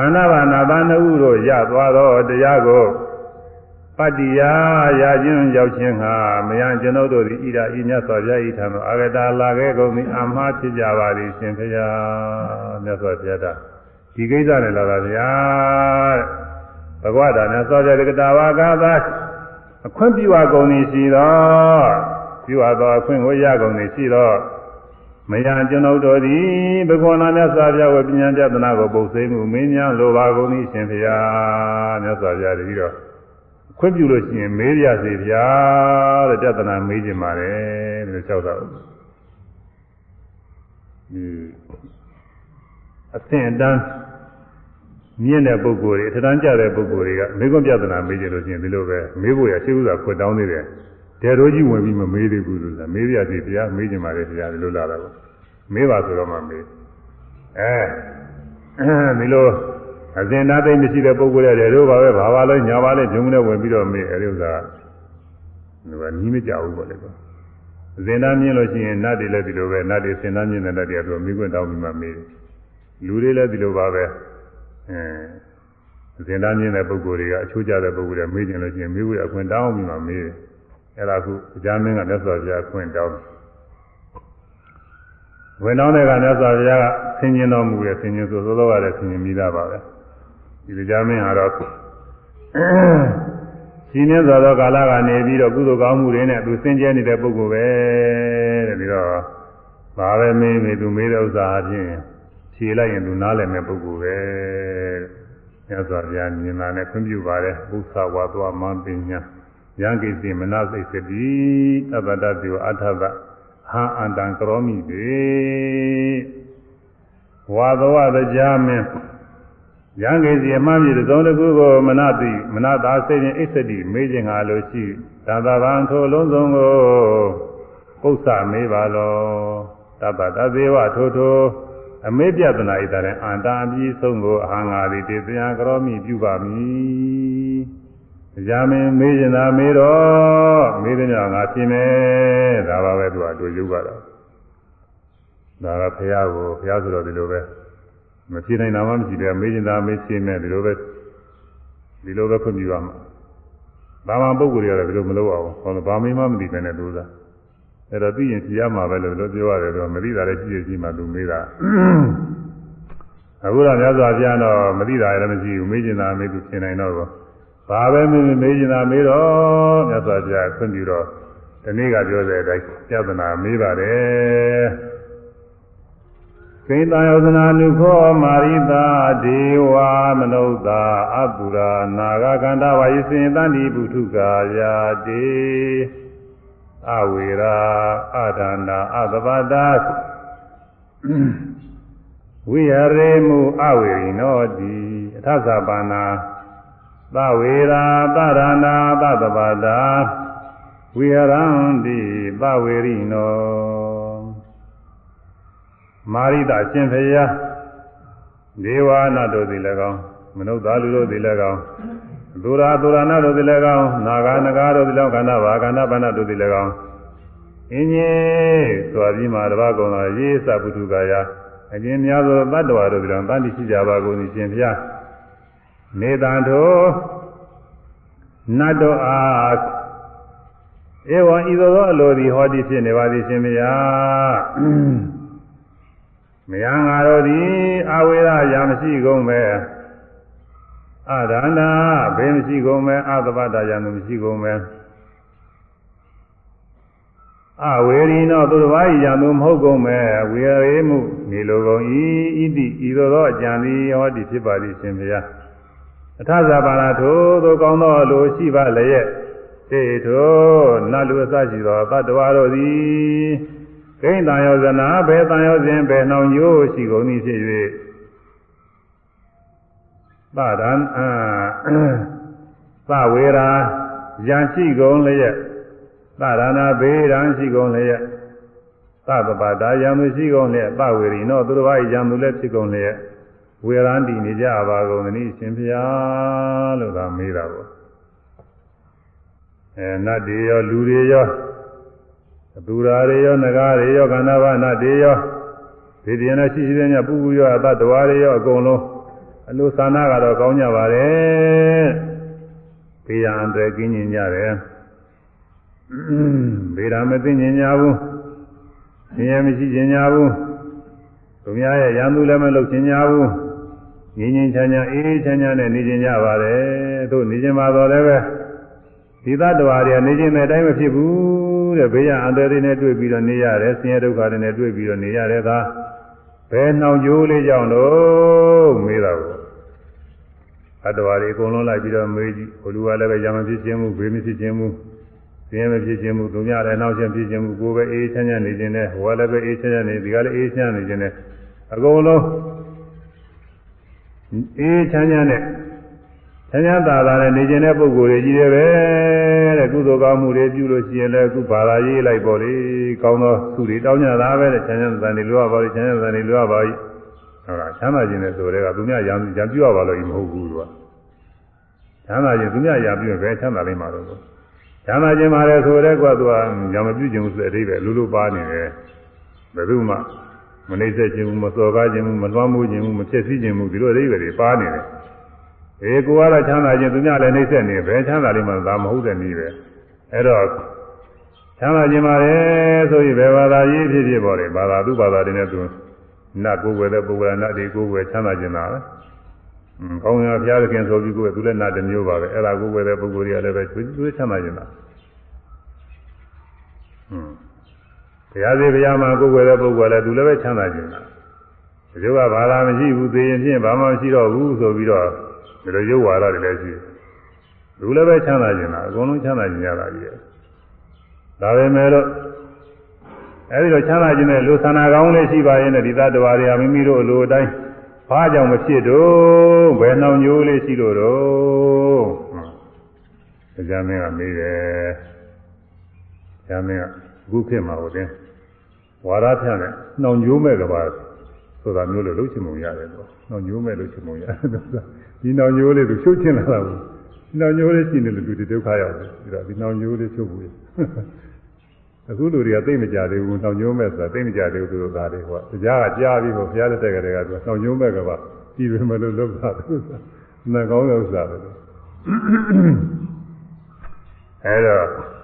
S1: ခန္ဓာဘာနာသားနှစ်ဦးတို့ရသွားသောတရားကိုပတ္တိယရာခြင်းရောက်ခြင်းဟာမယံကျွန်ုပ်တို့သည်ဣဒာဤမြတ်စွာဘုရားဤထံသို့အာဂတာလာခဲ့ကုန်သည်အမှားဖြစ်ကြပါသည်ရှင်ဘုရားမြတ်စွာဘုရားတာဒီကိစ္စနဲ့လာတာဗျာဘဂဝတာမြတ်စွာဘုရားကတာဝါကသာအခွင့်ပြုအပ်ကုန်သည်ရှိသောပြုအပ်သောအခွင့်ကိုရကုန်သည်ရှိသော မယံကျွန်ုပ်တို့သည်ဘဂဝနာမြတ်စွာဘုရားဝိပညာပြဒနာကိုပုတ်သိမှုမင်းများလိုပါကုန်သည်ရှင်ဘုရားမြတ်စွာဘုရားတည်းတော့ခွင့်ပြုလို့ရှိရင်မေးရစေဗျာတဲ့တဒနာမေးခြင်းပါတယ်လို့လျှောက်တော့ဒီအသင်အတန်းမြင့်တဲ့ပုဂ္ဂိုလ်တွေအထမ်းကျတဲ့ပုဂ္ဂိုလ်တွေကမေခွန်းပြဒနာမေးကြလို့ရှိရင်ဒီလိုပဲမေးဖို့ရရှိဥစွာခွတ်တောင်းသေးတယ် တဲတော်ကြီးဝင်ပြီးမမေးသေးဘူးဆိုတာမေးရစီဗျာမေးခြင်းပါတယ်ဗျာဒီလိုလာတာကိုမေးပါဆိုတော့မှမေးအဲဒီလိုအစဉ်သားသိမရှိတဲ့ပုဂ္ဂိုလ်တွေတို့ပါပဲဘာပါလဲညာပါလဲဂျုံနဲ့ဝင်ပြီးတော့မေးအဲဒီဥစ္စာကဟိုကနီးမကြဘူးပေါ့လေကွာအစဉ်သားမြင်လို့ရှိရင်နတ်တွေလည်းဒီလိုပဲနတ်တွေစဉ်သားမြင်တဲ့နတ်တွေကသူမိခွင့်တောင်းပြီးမှမေးတယ်လူတွေလည်းဒီလိုပါပဲအဲအစဉ်သားမြင်တဲ့ပုဂ္ဂိုလ်တွေကအချိုးကျတဲ့ပုဂ္ဂိုလ်တွေမေးကြလို့ရှိရင်မေးဖို့အခွင့်တောင်းပြီးမှမေးတယ် အဲ့ဒါခုအကြမ်းမင်းကမြတ်စွာဘုရားအခွင့်တောင်းဝင်တောင်းတဲ့ကမြတ်စွာဘုရားကဆင်ញင်တော်မူတယ်ဆင်ញင်ဆိုသောသောကလည်းဆင်ញင်မိသားပါပဲဒီကြမင်းဟာတော့ရှင်နေသောသောကာလကနေပြီးတော့ကုသိုလ်ကောင်းမှုတွေနဲ့သူစင်ကြဲနေတဲ့ပုဂ္ဂိုလ်ပဲတဲ့ပြီးတော့ဘာပဲမေးမေးသူမေးတဲ့ဥစ္စာအပြင်ဖြေလိုက်ရင်သူနားလည်မဲ့ပုဂ္ဂိုလ်ပဲမြတ်စွာဘုရားမြင်လာနဲ့ခွင့်ပြုပါတယ်ဘုသဝါသွားမပညာ ယံကိစီမနစိတ်စတိသဗ္ဗတတိဝအထသဟာအန္တံကရောမိတိဝါသဝတရားမင်းရံကေစီအမှန်ပြသုံးတစ်ခုကိုမနတိမနတာစိတ်ဖြင့်အစ္ဆတိမေးခြင်းဟာလို့ရှိသာသဗံထိုလုံးစုံကိုပု္ပ္ပမေးပါလောတပ္ပတသေဝထိုထိုအမေပြဒနာဣတရင်အန္တာအပြီးဆုံးကိုအဟံငါသည်တေတယကရောမိပြုပါမည်။ ကြာမင်းမေးခြင်းသာမေးတော့မေးတဲ့ညငါပြင်မယ်ဒါပါပဲသူကတို့ရုပ်ကတော့ဒါကဖះကိုဖះဆိုတော့ဒီလိုပဲမဖြေနိုင်တာမှမရှိတယ်မေးချင်တာမေးရှင်းမယ်ဒီလိုပဲဒီလိုပဲခွင့်ပြုရမှာဘာမှပုံကိုယ်တွေကတော့ဒီလိုမလုပ်အောင်ဟောဘာမေးမှမသိပဲနဲ့သူကအဲ့တော့သိရင်ဖြေရမှာပဲလို့လို့ပြောရတယ်တော့မသိတာလည်းရှိရရှိမှသူမေးတာအခုတော့မြတ်စွာဘုရားတော့မသိတာလည်းမရှိဘူးမေးချင်တာမေးသူဖြေနိုင်တော့ ဘာပဲမေးမေးချင်တာမေးတော့မြတ်စွာဘုရားခွင့်ပြုတော့ဒီနေ့ကပြောတဲ့အတိုင်းပြဿနာမေးပါတယ်ကိတယောဇနာနုခောမာရိတာဒေဝမနုဿာအပုရာနာဂကန္တဝါယိစေတန္တိပုထုကာယာတေအဝေရာအဒါနာအသဗတာဝိဟရေမုအဝေရိနောတိအထသပါနာ သဝေရာသရဏာသသဗတာဝိဟရန္တိသဝေရိနောမာရိတအရှင်ဖရာဒေဝနာတို့သည်လည်းကောင်းမနုဿာလူတို့သည်လည်းကောင်းသူရာသူရနာတို့သည်လည်းကောင်းနာဂာနဂါတို့သည်လည်းကောင်းခန္ဓာဘာခန္ဓာဘာနာတို့သည်လည်းကောင်းအင်းကြီးဆိုပြီးမှတပါးကုံတော်ရေးစပုထုကာယအကျဉ်းများသောတတ္တဝါတို့သည်လည်းတန်တိရှိကြပါကုန်သည်ရှင်ဖရာ နေတံတို့နတ်တို့အားဧဝံဤသို့သောအလိုသည်ဟောသည်ဖြစ်နေပါသည်ရှင်ဖရာမယံငါတို့သည်အဝေရရာမရှိကုန်ပဲအဒန္တာဘေးမရှိကုန်ပဲအသဗ္ဗတာယံမရှိကုန်ပဲအဝေရိနောသူတစ်ပါးယံသူမဟုတ်ကုန်ပဲဝေရေမှုနေလိုကုန်ဤဣတိဤသို့သောအကြံသည်ဟောသည်ဖြစ်ပါသည်ရှင်ဘုရား အထဇာပါဏထိုသို့ကောင်းသောလိုရှိပါလျက်တေထိုနတ်လူအစရှိသောတတ္တဝါတို့သည်ကိန်းတန်ယောဇနာဘယ်တန်ယောစဉ်ဘယ်နှောင်ညိုးရှိကုန်သည်ဖြစ်၍သဒံအာသဝေရာယံရှိကုန်လျက်သရဏဘေးရန်ရှိကုန်လျက်သဗ္ဗပါဒယံသူရှိကုန်လျက်သဝေရိနောသူတော်ဘာယံသူလည်းဖြစ်ကုန်လျက် ဝေရန်တည်နေကြပါကုန်သနည်းရှင်ဖျားလို့သာမေးတာပေါ့အဲနတ်တွေရောလူတွေရောသူရာတွေရောငကားတွေရောခန္ဓာဘာနာတွေရောဒီတရားနဲ့ရှိရှိတဲ့ညပူပူရောအတ္တဝါတွေရောအကုန်လုံးအလိုသာနာကတော့ကောင်းကြပါတယ်ဘေးရန်အန္တရာယ်ကင်းကျင်ကြတယ်ဘေးရန်မသိကျင်ကြဘူးဆင်းရဲမရှိကျင်ကြဘူးသူများရဲ့ရန်သူလည်းမလုပ်ကျင်ကြဘူး ငြင်းငြင်းချမ်းချမ်းအေးအေးချမ်းချမ်းနဲ့နေကျင်ကြပါတယ်တို့နေကျင်ပါတော့လည်းပဲဒီသတ္တဝါတွေကနေကျင်တဲ့အတိုင်းမဖြစ်ဘူးတဲ့ဘေးရန်အန္တရာယ်တွေနဲ့တွေ့ပြီးတော့နေရတယ်ဆင်းရဲဒုက္ခတွေနဲ့တွေ့ပြီးတော့နေရတယ်သာဘယ်နှောင်ကြိုးလေးကြောင့်လို့မေးတာကိုသတ္တဝါတွေအကုန်လုံးလိုက်ပြီးတော့မေးကြည့်ဘလူကလည်းပဲရံမဖြစ်ခြင်းဘူးဘေးမဖြစ်ခြင်းဘူးဆင်းရဲမဖြစ်ခြင်းဘူးသူများလည်းနှောက်ခြင်းဖြစ်ခြင်းဘူးကိုယ်ပဲအေးချမ်းချမ်းနေခြင်းနဲ့ဟိုကလည်းပဲအေးချမ်းချမ်းနေဒီကလည်းအေးချမ်းနေခြင်းနဲ့အကုန်လုံး အေးချမ်းချမ်းနဲ့ချမ်းချမ်းသာသာနဲ့နေခြင်းတဲ့ပုဂ္ဂိုလ်တွေကြီးတယ်ပဲတဲ့ကုသိုလ်ကောင်းမှုတွေပြုလို့ရှိရင်လည်းအခုဘာသာရေးလိုက်ပေါ်လေကောင်းသောသူတွေတောင်းကြတာပဲတဲ့ချမ်းချမ်းသာနေလိုရပါလိချမ်းချမ်းသာနေလိုရပါလိဟုတ်လားချမ်းသာခြင်းနဲ့ဆိုတဲ့ကသူများရံရံပြုရပါလို့မဟုတ်ဘူးသူကချမ်းသာခြင်းသူများရံပြုရင်ပဲချမ်းသာလိမ့်မှာတော့ချမ်းသာခြင်းမှာလည်းဆိုတဲ့ကွာသူကရံမပြုခြင်းဆိုတဲ့အဓိပ္ပာယ်လူလူပါနေတယ်ဘယ်သူမှ မနှိမ့်ဆက်ခြင်းဘူးမစော်ကားခြင်းဘူးမလွှမ်းမိုးခြင်းဘူးမဖြစ်စည်းခြင်းဘူးဒီလိုအဓိပ္ပာယ်တွေပါနေတယ်။အေးကိုကတော့ချမ်းသာခြင်းသူများလည်းနှိမ့်ဆက်နေပဲချမ်းသာလိမ့်မှာဒါမဟုတ်တဲ့နည်းပဲ။အဲ့တော့ချမ်းသာခြင်းပါလေဆိုရင်ဘယ်ဘာသာရေးဖြစ်ဖြစ်ပေါ်တယ်ဘာသာသူဘာသာတွေနဲ့သူနတ်ကိုယ်ွယ်တဲ့ပုဂ္ဂလနာတွေကိုယ်ွယ်ချမ်းသာခြင်းလားပဲ။ကောင်းရဘုရားသခင်ဆိုပြီးကိုယ်သူလည်းနတ်တစ်မျိုးပါပဲအဲ့ဒါကိုယ်ွယ်တဲ့ပုဂ္ဂိုလ်တွေကလည်းပဲသူချမ်းသာခြင်းလား။ဟွန်း ရားသေးဘုရားမှာကိုယ်ွယ်တဲ့ပုဂ္ဂိုလ်လည်းသူလည်းပဲချမ်းသာခြင်းတာဒီလိုကဘာသာမရှိဘူးသိရင်ဖြင့်ဘာမှမရှိတော့ဘူးဆိုပြီးတော့ဒီလိုရုပ်ဝါဒတွေလည်းရှိတယ်လူလည်းပဲချမ်းသာခြင်းတာအကုန်လုံးချမ်းသာခြင်းရတာကြီးတယ်ဒါပေမဲ့လို့အဲဒီလိုချမ်းသာခြင်းနဲ့လူသနာကောင်းလေးရှိပါရင်လည်းဒီသတ္တဝါတွေကမိမိတို့လိုအတိုင်းဘာကြောင့်မဖြစ်တော့ဘယ်နှောင်ညိုးလေးရှိလို့တော့တရားမင်းကမေးတယ်တရားမင်းကအခုခေတ်မှာဟိုတင် ဝါရဖြန့်နဲ့နှောင်ညိုးမဲ့ကဘာဆိုတာမျိုးလို့လုပ်ချင်ပုံရတယ်တော့နှောင်ညိုးမဲ့လုပ်ချင်ပုံရတယ်ဒီနှောင်ညိုးလေးသူဖြုတ်ချင်လာတာဘူးဒီနှောင်ညိုးလေးရှိနေလို့လူတွေဒုက္ခရောက်တယ်ပြီးတော့ဒီနှောင်ညိုးလေးဖြုတ်ဘူးအခုလူတွေကသိမကြသေးဘူးနှောင်ညိုးမဲ့ဆိုတာသိမကြသေးဘူးသူတို့သားတွေဟောတရားကကြားပြီးဟောဘုရားလက်ထက်ကတည်းကသူနှောင်ညိုးမဲ့ကပါပြီးပြီမလို့လုပ်တာသူနှကောင်းတဲ့ဥစ္စာပဲအဲတော့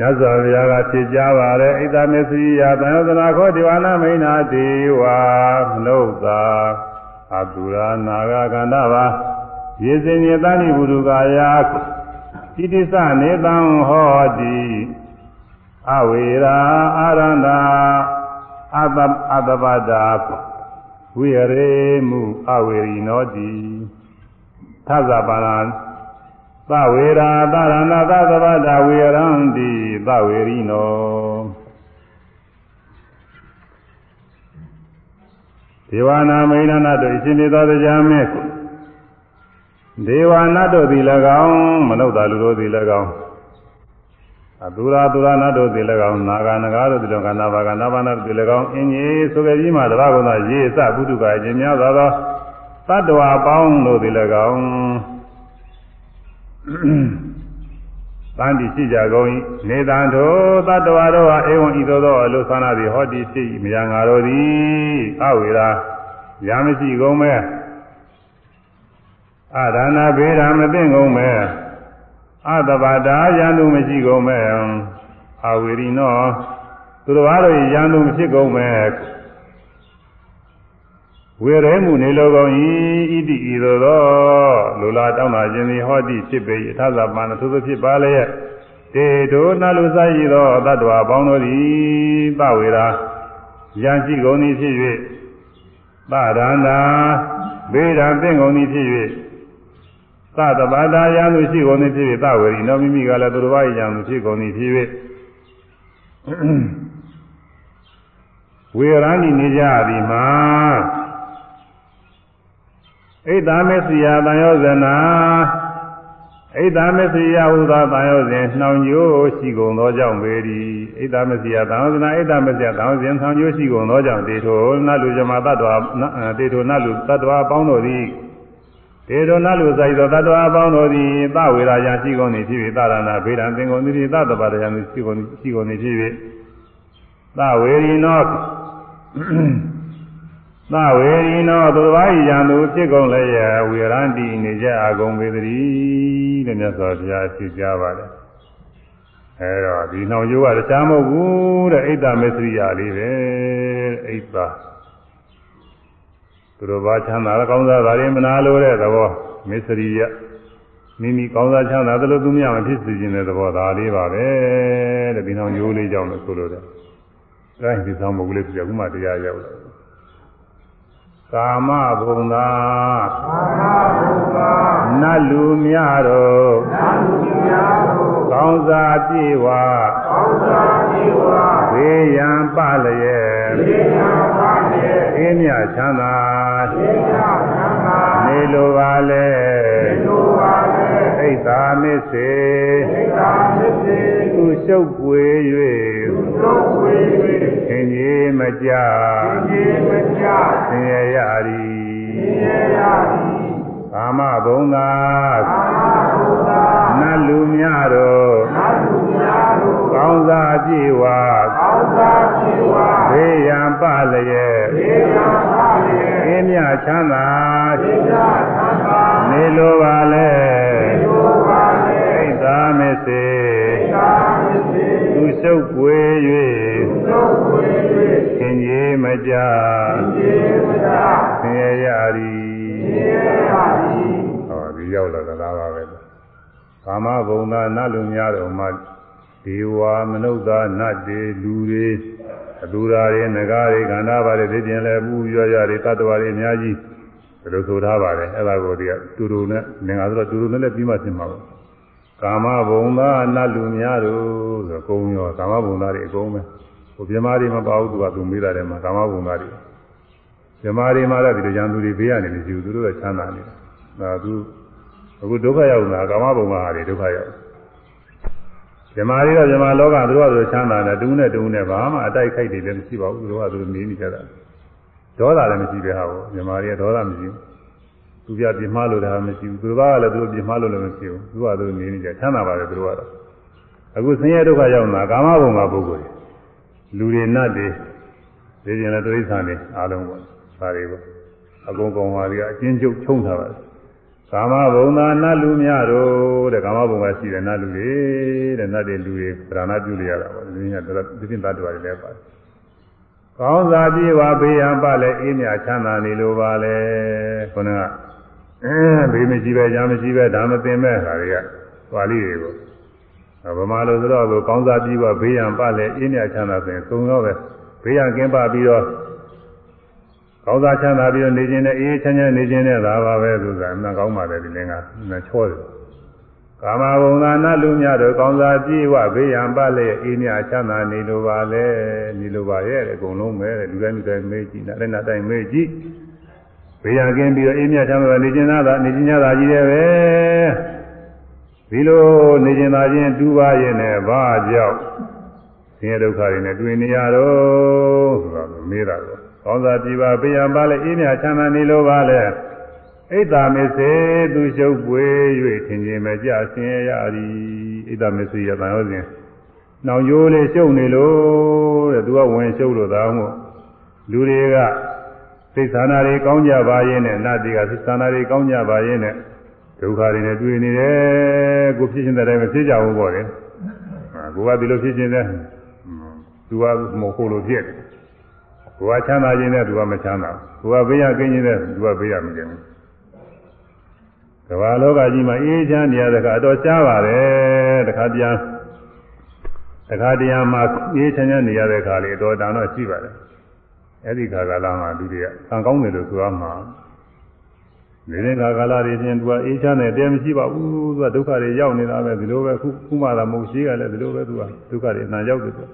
S1: မြတ်စွာဘုရားကဖြေကြားပါတယ်ဣဒ္ဓမေသရိယသံယသနာခောဒီဝါနာမိန်နာဒေဝမနုဿာအတုရာနာဂကန္တဘာယေဇင်ညတဏိဘုရုကာယတိတိစနေတံဟောတိအဝေရာအာရန္တာအတအတပတာဝိရေမှုအဝေရိနောတိသဇပါဏ သဝေရာသရဏသသဗ္ဗတာဝေရံတိသဝေရိနောဒေဝနာမိဏနာတို့အရှင်သေသောတရားမြတ်ဒေဝနာတို့သည်၎င်းမနုဿာလူတို့သည်၎င်းအတူရာတူရာနာတို့သည်၎င်းနာဂနဂါတို့သည်၎င်းနာဘာကနာဘာနာတို့သည်၎င်းအင်းကြီးဆိုကြပြီးမှတပါးကုသရေစပုထုကအရှင်များသောသောတတ္တဝါပေါင်းတို့သည်၎င်း တန်တိရှိကြကုန်၏နေတံတို့တတ္တဝါတို့ဟာဧဝံဤသို့သောအလုသနာသည်ဟောတိရှိမြာငါတို့သည်အဝေရာရာမရှိကုန်မဲ့အဒါနာဘေးရာမသိကုန်မဲ့အတဘာတာယန္တုမရှိကုန်မဲ့အဝေရီနောသူတော်ဘာတို့ယန္တုမရှိကုန်မဲ့ ဝေရဲမှုနေလိုကုန်၏ဣတိဤသို့သောလူလာတောင်းတာခြင်းသည်ဟောတိဖြစ်ပေ၏အထသပန်သူသို့ဖြစ်ပါလျက်တေတို့နလူစားရသောတတ္တဝါပေါင်းတို့သည်ပဝေရာယံရှိကုန်သည်ဖြစ်၍သရန္တာဘေးရန်သင်ကုန်သည်ဖြစ်၍သတ္တဘာသာယံသူရှိကုန်သည်ဖြစ်၍သဝေရီနောမိမိကလည်းသူတော်ဘာယံသူဖြစ်ကုန်သည်ဖြစ်၍ဝေရဏိနေကြသည်မှာ ဣဒ္ဓမစ္စရိယတန်ယောဇနာဣဒ္ဓမစ္စရိယဟူသောတန်ယောဇဉ်နှောင်ကျိုးရှိကုန်သောကြောင့်ပေသည်ဣဒ္ဓမစ္စရိယတန်ယောဇနာဣဒ္ဓမစ္စရိယတန်ယောဇဉ်နှောင်ကျိုးရှိကုန်သောကြောင့်တေထိုနတ်လူဇမတ္တဝါတေထိုနတ်လူတ္တဝါပေါင်းတို့သည်တေထိုနတ်လူဆိုင်သောတ္တဝါပေါင်းတို့သည်သဝေရာယရှိကုန်သည်ဖြစ်၍သရဏဗေဒံသင်္ကုန်သည်သတ္တပါဒယံရှိကုန်ရှိကုန်သည်ဖြစ်၍သဝေရိနော သဝေရိနောသူတစ်ပါးယံသူဖြစ်ကုန်လည်းရဝေရန္တိနေကြအကုန်ပေတည်းတဲ့မြတ်စွာဘုရားဖြေကြပါတယ်အဲတော့ဒီနှောင်ရိုးကတခြားမဟုတ်ဘူးတဲ့အိတ်တမစ္စရိယလေးပဲအိတ်တာသူတို့ဘာချမ်းသာကောင်းစားတာတွေမနာလို့တဲ့သဘောမစ္စရိယမိမိကောင်းစားချမ်းသာသလိုသူများမဖြစ်စေခြင်းတဲ့သဘောဒါလေးပါပဲတဲ့ဒီနှောင်ရိုးလေးကြောင့်လို့ဆိုလို့တဲ့အဲဒီဆောင်မဟုတ်လေးပြခုမှတရားရောက်လာ ကာမဘုံသာကာမဘုံသာနတ်လူများတို့နတ်လူများတို့ကောင်းစားပြေဝကောင်းစားပြေဝဘေးရန်ပလျက်ဘေးရန်ပလျက်အင်းမြချမ်းသာအင်းမြချမ်းသာနေလိုပါလေနေလိုပါလေဣဒ္ဓမစ္စေဣဒ္ဓမစ္စေသူရှုပ် ပွေ၍သူရှုပ်ပွေ၍သင်ကြီးမကြသင်ကြီးမကြသင်ရရသည်သင်ရရသည်ကာမဘုံသာကာမဘုံသာနတ်လူများတို့နတ်လူများတို့ကောင်းစားပြေဝကောင်းစားပြေဝဘေးရန်ပလျက်ဘေးရန်ပလျက်အင်းမြချမ်းသာအင်းမြချမ်းသာနေလိုပါလေနေလိုပါလေဣဒ္ဓမစ္စေဣဒ္ဓမစ္စေသူရှု ပ်ပွေ၍သူရှုပ်ပွေ၍ခင်ကြီးမကြခင်ကြီးမကြဆင်းရဲရသည်ဆင်းရဲရသည်ဟောဒီရောက်လာတာပါပဲကာမဘုံသာနတ်လူများတော်မှာဒေဝမနုဿာနတ်တွေလူတွေအတူရာတွေငကားတွေခန္ဓာပါတွေသိကျင်လဲပူရွရတွေတတ္တဝါတွေအများကြီးဒါလိုဆိုထားပါတယ်အဲ့ဒါကိုဒီကတူတူနဲ့ငင်္ဂါဆိုတော့တူတူနဲ့လည်းပြီးမှရှင်းပါဘူး ကာမဘုံသာနတ်လူများတို့ဆိုကုံရောကာမဘုံသားတွေအကုန်ပဲဟိုပြမတွေမပါဘူးသူကသူမေးတာတယ်မှာကာမဘုံသားတွေပြမတွေမှာလည်းဒီလိုကြံသူတွေဘေးကနေမရှိဘူးသူတို့ကချမ်းသာနေတယ်ဒါသူအခုဒုက္ခရောက်တာကာမဘုံမှာဟာတွေဒုက္ခရောက်ဇမားတွေတော့ဇမားလောကသူတို့ကသူချမ်းသာတယ်တူးနဲ့တူးနဲ့ဘာမှအတိုက်ခိုက်တွေလည်းမရှိပါဘူးသူတို့ကသူနေနေကြတာဒေါသလည်းမရှိပဲဟာဘောဇမားတွေကဒေါသမရှိဘူး သူပြပြမှားလို့လည်းမရှိဘူးသူကလည်းသူတို့ပြမှားလို့လည်းမရှိဘူးသူကသူနေနေကြချမ်းသာပါတယ်သူတို့ကတော့အခုဆင်းရဲဒုက္ခရောက်တာကာမဘုံမှာပုဂ္ဂိုလ်လူတွေနတ်တွေဒီကျင်လည်းတိရစ္ဆာန်တွေအားလုံးပေါ့ဒါတွေပေါ့အကုန်ကုန်ပါတွေကအချင်းကျုပ်ချုံထားပါတယ်ကာမဘုံသာနတ်လူများတို့တဲ့ကာမဘုံကရှိတယ်နတ်လူတွေတဲ့နတ်တွေလူတွေဗราဏပြုရတာပေါ့ဒီနေ့ကတော့ဒီပြင်တတ်တော်တွေလည်းပါတယ်ကောင်းစားပြေဝဘေးရန်ပလည်းအေးမြချမ်းသာနေလိုပါလေခုနက အဲဘေးမရှိပဲညာမရှိပဲဒါမသိမဲ့ခါတွေကသွားလိတွေကိုဗမာလိုဆိုတော့ကောင်းစားပြေဝဘေးရန်ပလည်းအေးမြချမ်းသာဆိုရင်သုံးရောပဲဘေးရန်ကင်းပါပြီးတော့ကောင်းစားချမ်းသာပြီးတော့နေခြင်းနဲ့အေးချမ်းချမ်းနေခြင်းနဲ့သာပါပဲဆိုတာအမှန်ကောင်းပါတယ်ဒီလင်းကနှချောတယ်ကာမဂုဏ်သာနလူများတို့ကောင်းစားပြေဝဘေးရန်ပါလေအေးမြချမ်းသာနေလိုပါလေနေလိုပါရဲ့အကုန်လုံးပဲလူတိုင်းလူတိုင်းမေးကြည့်နားလည်းနားတိုင်းမေးကြည့် ဘေးရန်ကင်းပြီးတော့အေးမြချမ်းသာနေခြင်းသာနေခြင်းသာကြီးတယ်ပဲဒီလိုနေခြင်းသာချင်းတူပါရဲ့နဲ့ဘာကြောင့်ဆင်းရဲဒုက္ခတွေနဲ့တွေ့နေရတော့ဆိုတော့မေးတာတော့ကောင်းစားကြည်ပါဘေးရန်ပါလေအေးမြချမ်းသာနေလိုပါလေဣဒ္ဓမေစေသူရှုပ်ပွေ၍ထင်ခြင်းမကြဆင်းရဲရသည်ဣဒ္ဓမေစေရတန်ဟုတ်စဉ်နောင်ရိုးလေးရှုပ်နေလို့တဲ့သူကဝင်ရှုပ်လို့သာမို့လူတွေက စိတ်ဆန္ဒတွေကောင်းကြပါရဲ့နဲ့နတ်တွေကစိတ်ဆန္ဒတွေကောင်းကြပါရဲ့နဲ့ဒုက္ခတွေနဲ့တွေ့နေတယ်ကိုဖြစ်ခြင်းတဲ့တိုင်းမဖြစ်ကြဘူးပေါ့လေကိုကဒီလိုဖြစ်ခြင်းတဲ့သူကမဟုတ်လို့ဖြစ်တယ်ကိုကချမ်းသာခြင်းနဲ့သူကမချမ်းသာဘူးကိုကဘေးရကင်းခြင်းနဲ့သူကဘေးရမကင်းဘူးကမ္ဘာလောကကြီးမှာအေးချမ်းနေရတဲ့ကအတော်ရှားပါတယ်တခါပြန်တခါတရံမှာအေးချမ်းချမ်းနေရတဲ့ခါလေးအတော်တန်တော့ရှိပါတယ် အဲ့ဒီခါကာလမှာလူတွေကဆံကောင်းတယ်လို့ဆိုရမှာနေတဲ့ခါကာလတွေချင်းသူကအေးချမ်းတယ်တဲမရှိပါဘူးသူကဒုက္ခတွေရောက်နေတာပဲဒီလိုပဲခုခုမှသာမဟုတ်ရှိကလည်းဒီလိုပဲသူကဒုက္ခတွေအနာရောက်တယ်သူ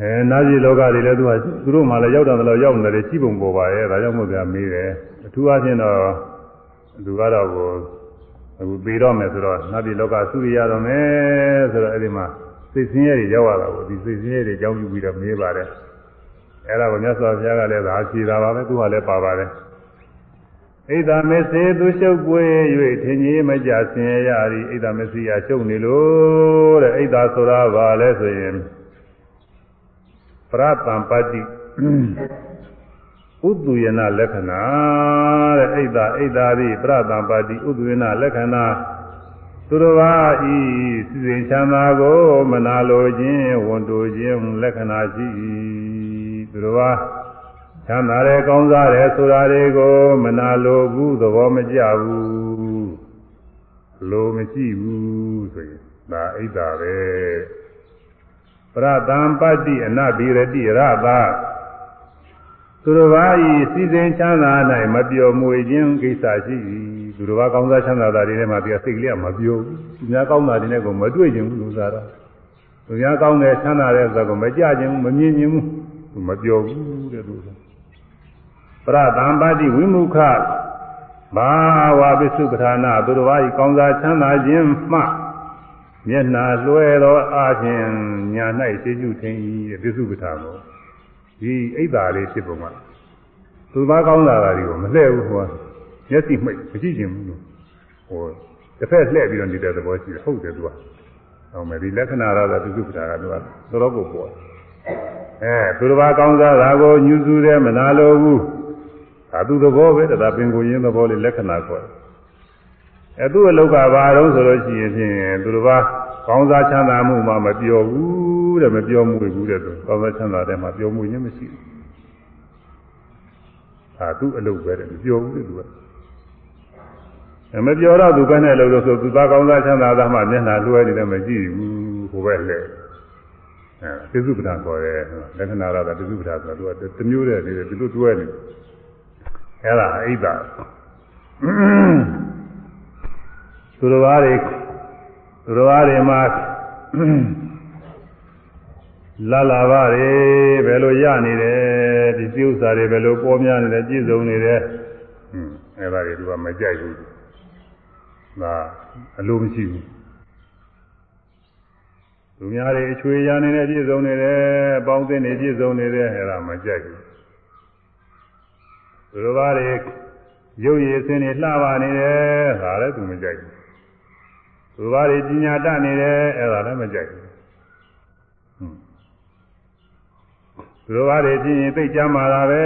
S1: အဲနာကြီးလောကတွေလည်းသူကသူတို့မှလည်းရောက်တယ်လို့ရောက်နေတယ်ရှိပုံပေါ်ပါရဲ့ဒါကြောင့်မို့ကမေးတယ်အထူးအားဖြင့်တော့သူကတော့ကိုအခုပြီးတော့မယ်ဆိုတော့နတ်ပြည်လောကသုရိယတော်မယ်ဆိုတော့အဲ့ဒီမှာစိတ်ဆင်းရဲတွေရောက်လာတာကိုဒီစိတ်ဆင်းရဲတွေကြောင်းယူပြီးတော့မေးပါတယ် အဲ့ဒါကိုမြတ်စွာဘုရားကလည်းသာဖြေတာပါပဲသူကလည်းပါပါတယ်ဣဒ္ဓမေစေသူရှုပ်ပွေ၍ထင်ကြီးမကြဆင်းရဲရသည်ဣဒ္ဓမေစီယာရှုပ်နေလို့တဲ့ဣဒ္ဓဆိုတာဘာလဲဆိုရင်ပရတံပတ္တိဥတုယနာလက္ခဏာတဲ့ဣဒ္ဓဣဒ္ဓသည်ပရတံပါတိဥတုယနာလက္ခဏာသူတော်ဘာဤစီစဉ်ချမ်းသာကိုမနာလိုခြင်းဝန်တိုခြင်းလက္ခဏာရှိ၏ သူတော်ဘာချမ်းသာတယ်ကောင်းစားတယ်ဆိုတာတွေကိုမနာလိုဘူးသဘောမကျဘူးလိုမရှိဘူးဆိုရင်ဒါဣဒ္ဓပဲပရတံပတ္တိအနဘိရတိရတာသူတော်ဘာဤစီစဉ်ချမ်းသာ၌မပျော်မွေခြင်းကိစ္စရှိ၏သူတော်ဘာကောင်းစားချမ်းသာတာတွေနဲ့မှပြစိတ်ကလေးကမပျော်ဘူးသူများကောင်းတာတွေနဲ့ကိုမတွေ့ခြင်းဘူးလူစားတော့သူများကောင်းတယ်ချမ်းသာတယ်ဆိုတော့မကြခြင်းဘူးမမြင်ခြင်းဘူးသူ မပျော်ဘူးတဲ့သူပရသံပါတိဝိမုခဘာဝပစ္စုပ္ပထာနာသူတော်ဘာဤကောင်းစားချမ်းသာခြင်းမှမျက်နာလွှဲသောအားဖြင့်ညာ၌သိကျုထင်၏တဲ့ပစ္စုပ္ပထာကိုဒီအိတ်သာလေးဖြစ်ပုံကသူသားကောင်းလာတာတွေကိုမလှဲ့ဘူးဟိုကမျက်စိမှိတ်မကြည့်ချင်ဘူးလို့ဟိုတစ်ဖက်လှည့်ပြီးတော့နေတဲ့သဘောရှိတယ်ဟုတ်တယ်သူကဟောမယ်ဒီလက္ခဏာရတာသူစုပ္ပတာကသူကတော်တော်ကိုပေါ် အဲသူတစ်ပါးကောင်းစားတာကိုညှူးဆူတယ်မနာလိုဘူးဒါသူသဘောပဲဒါပင်ကိုရင်းသဘောလေးလက္ခဏာခေါ်တယ်အဲသူ့အလောက်ကဘာတော့ဆိုလို့ရှိရင်ဖြင့်သူတစ်ပါးကောင်းစားချမ်းသာမှုမှမပြောဘူးတဲ့မပြောမှုဘူးတဲ့သူကောင်းစားချမ်းသာတဲ့မှာပြောမှုရင်းမရှိဘူးဟာသူ့အလုပ်ပဲတဲ့မပြောဘူးတဲ့သူကမပြောတော့သူကနဲ့လို့လို့ဆိုသူသားကောင်းစားချမ်းသာတာမှမျက်နှာလွှဲနေတယ်မကြည့်ဘူးဟိုပဲလေ အဲပြစုပ္ပဒါခေါ်တယ်လက္ခဏာရတာပြစုပ္ပဒါဆိုတော့သူကတမျိုးတည်းနေတယ်ဒီလိုတွဲနေအဲ့ဒါအိဒါသူတော်ဘာတွေသူတော်ဘာတွေမှာလာလာပါတွေဘယ်လိုရနေတယ်ဒီစိဥ္စာတွေဘယ်လိုပေါ်များနေတယ်ပြည့်စုံနေတယ်ဟွန်းအဲ့ဒါတွေသူကမကြိုက်ဘူးဒါအလိုမရှိဘူး သူများတွေအချွေရနေတယ်ပြည့်စုံနေတယ်အပေါင်းအသင်းတွေပြည့်စုံနေတယ်အဲ့ဒါမကြိုက်ဘူးသူတော်ဘာတွေရုပ်ရည်အစင်းတွေလှပါနေတယ်ဒါလည်းသူမကြိုက်ဘူးသူဘာတွေပညာတတ်နေတယ်အဲ့ဒါလည်းမကြိုက်ဘူးသူဘာတွေပြင်းရင်သိကြမှာလားပဲ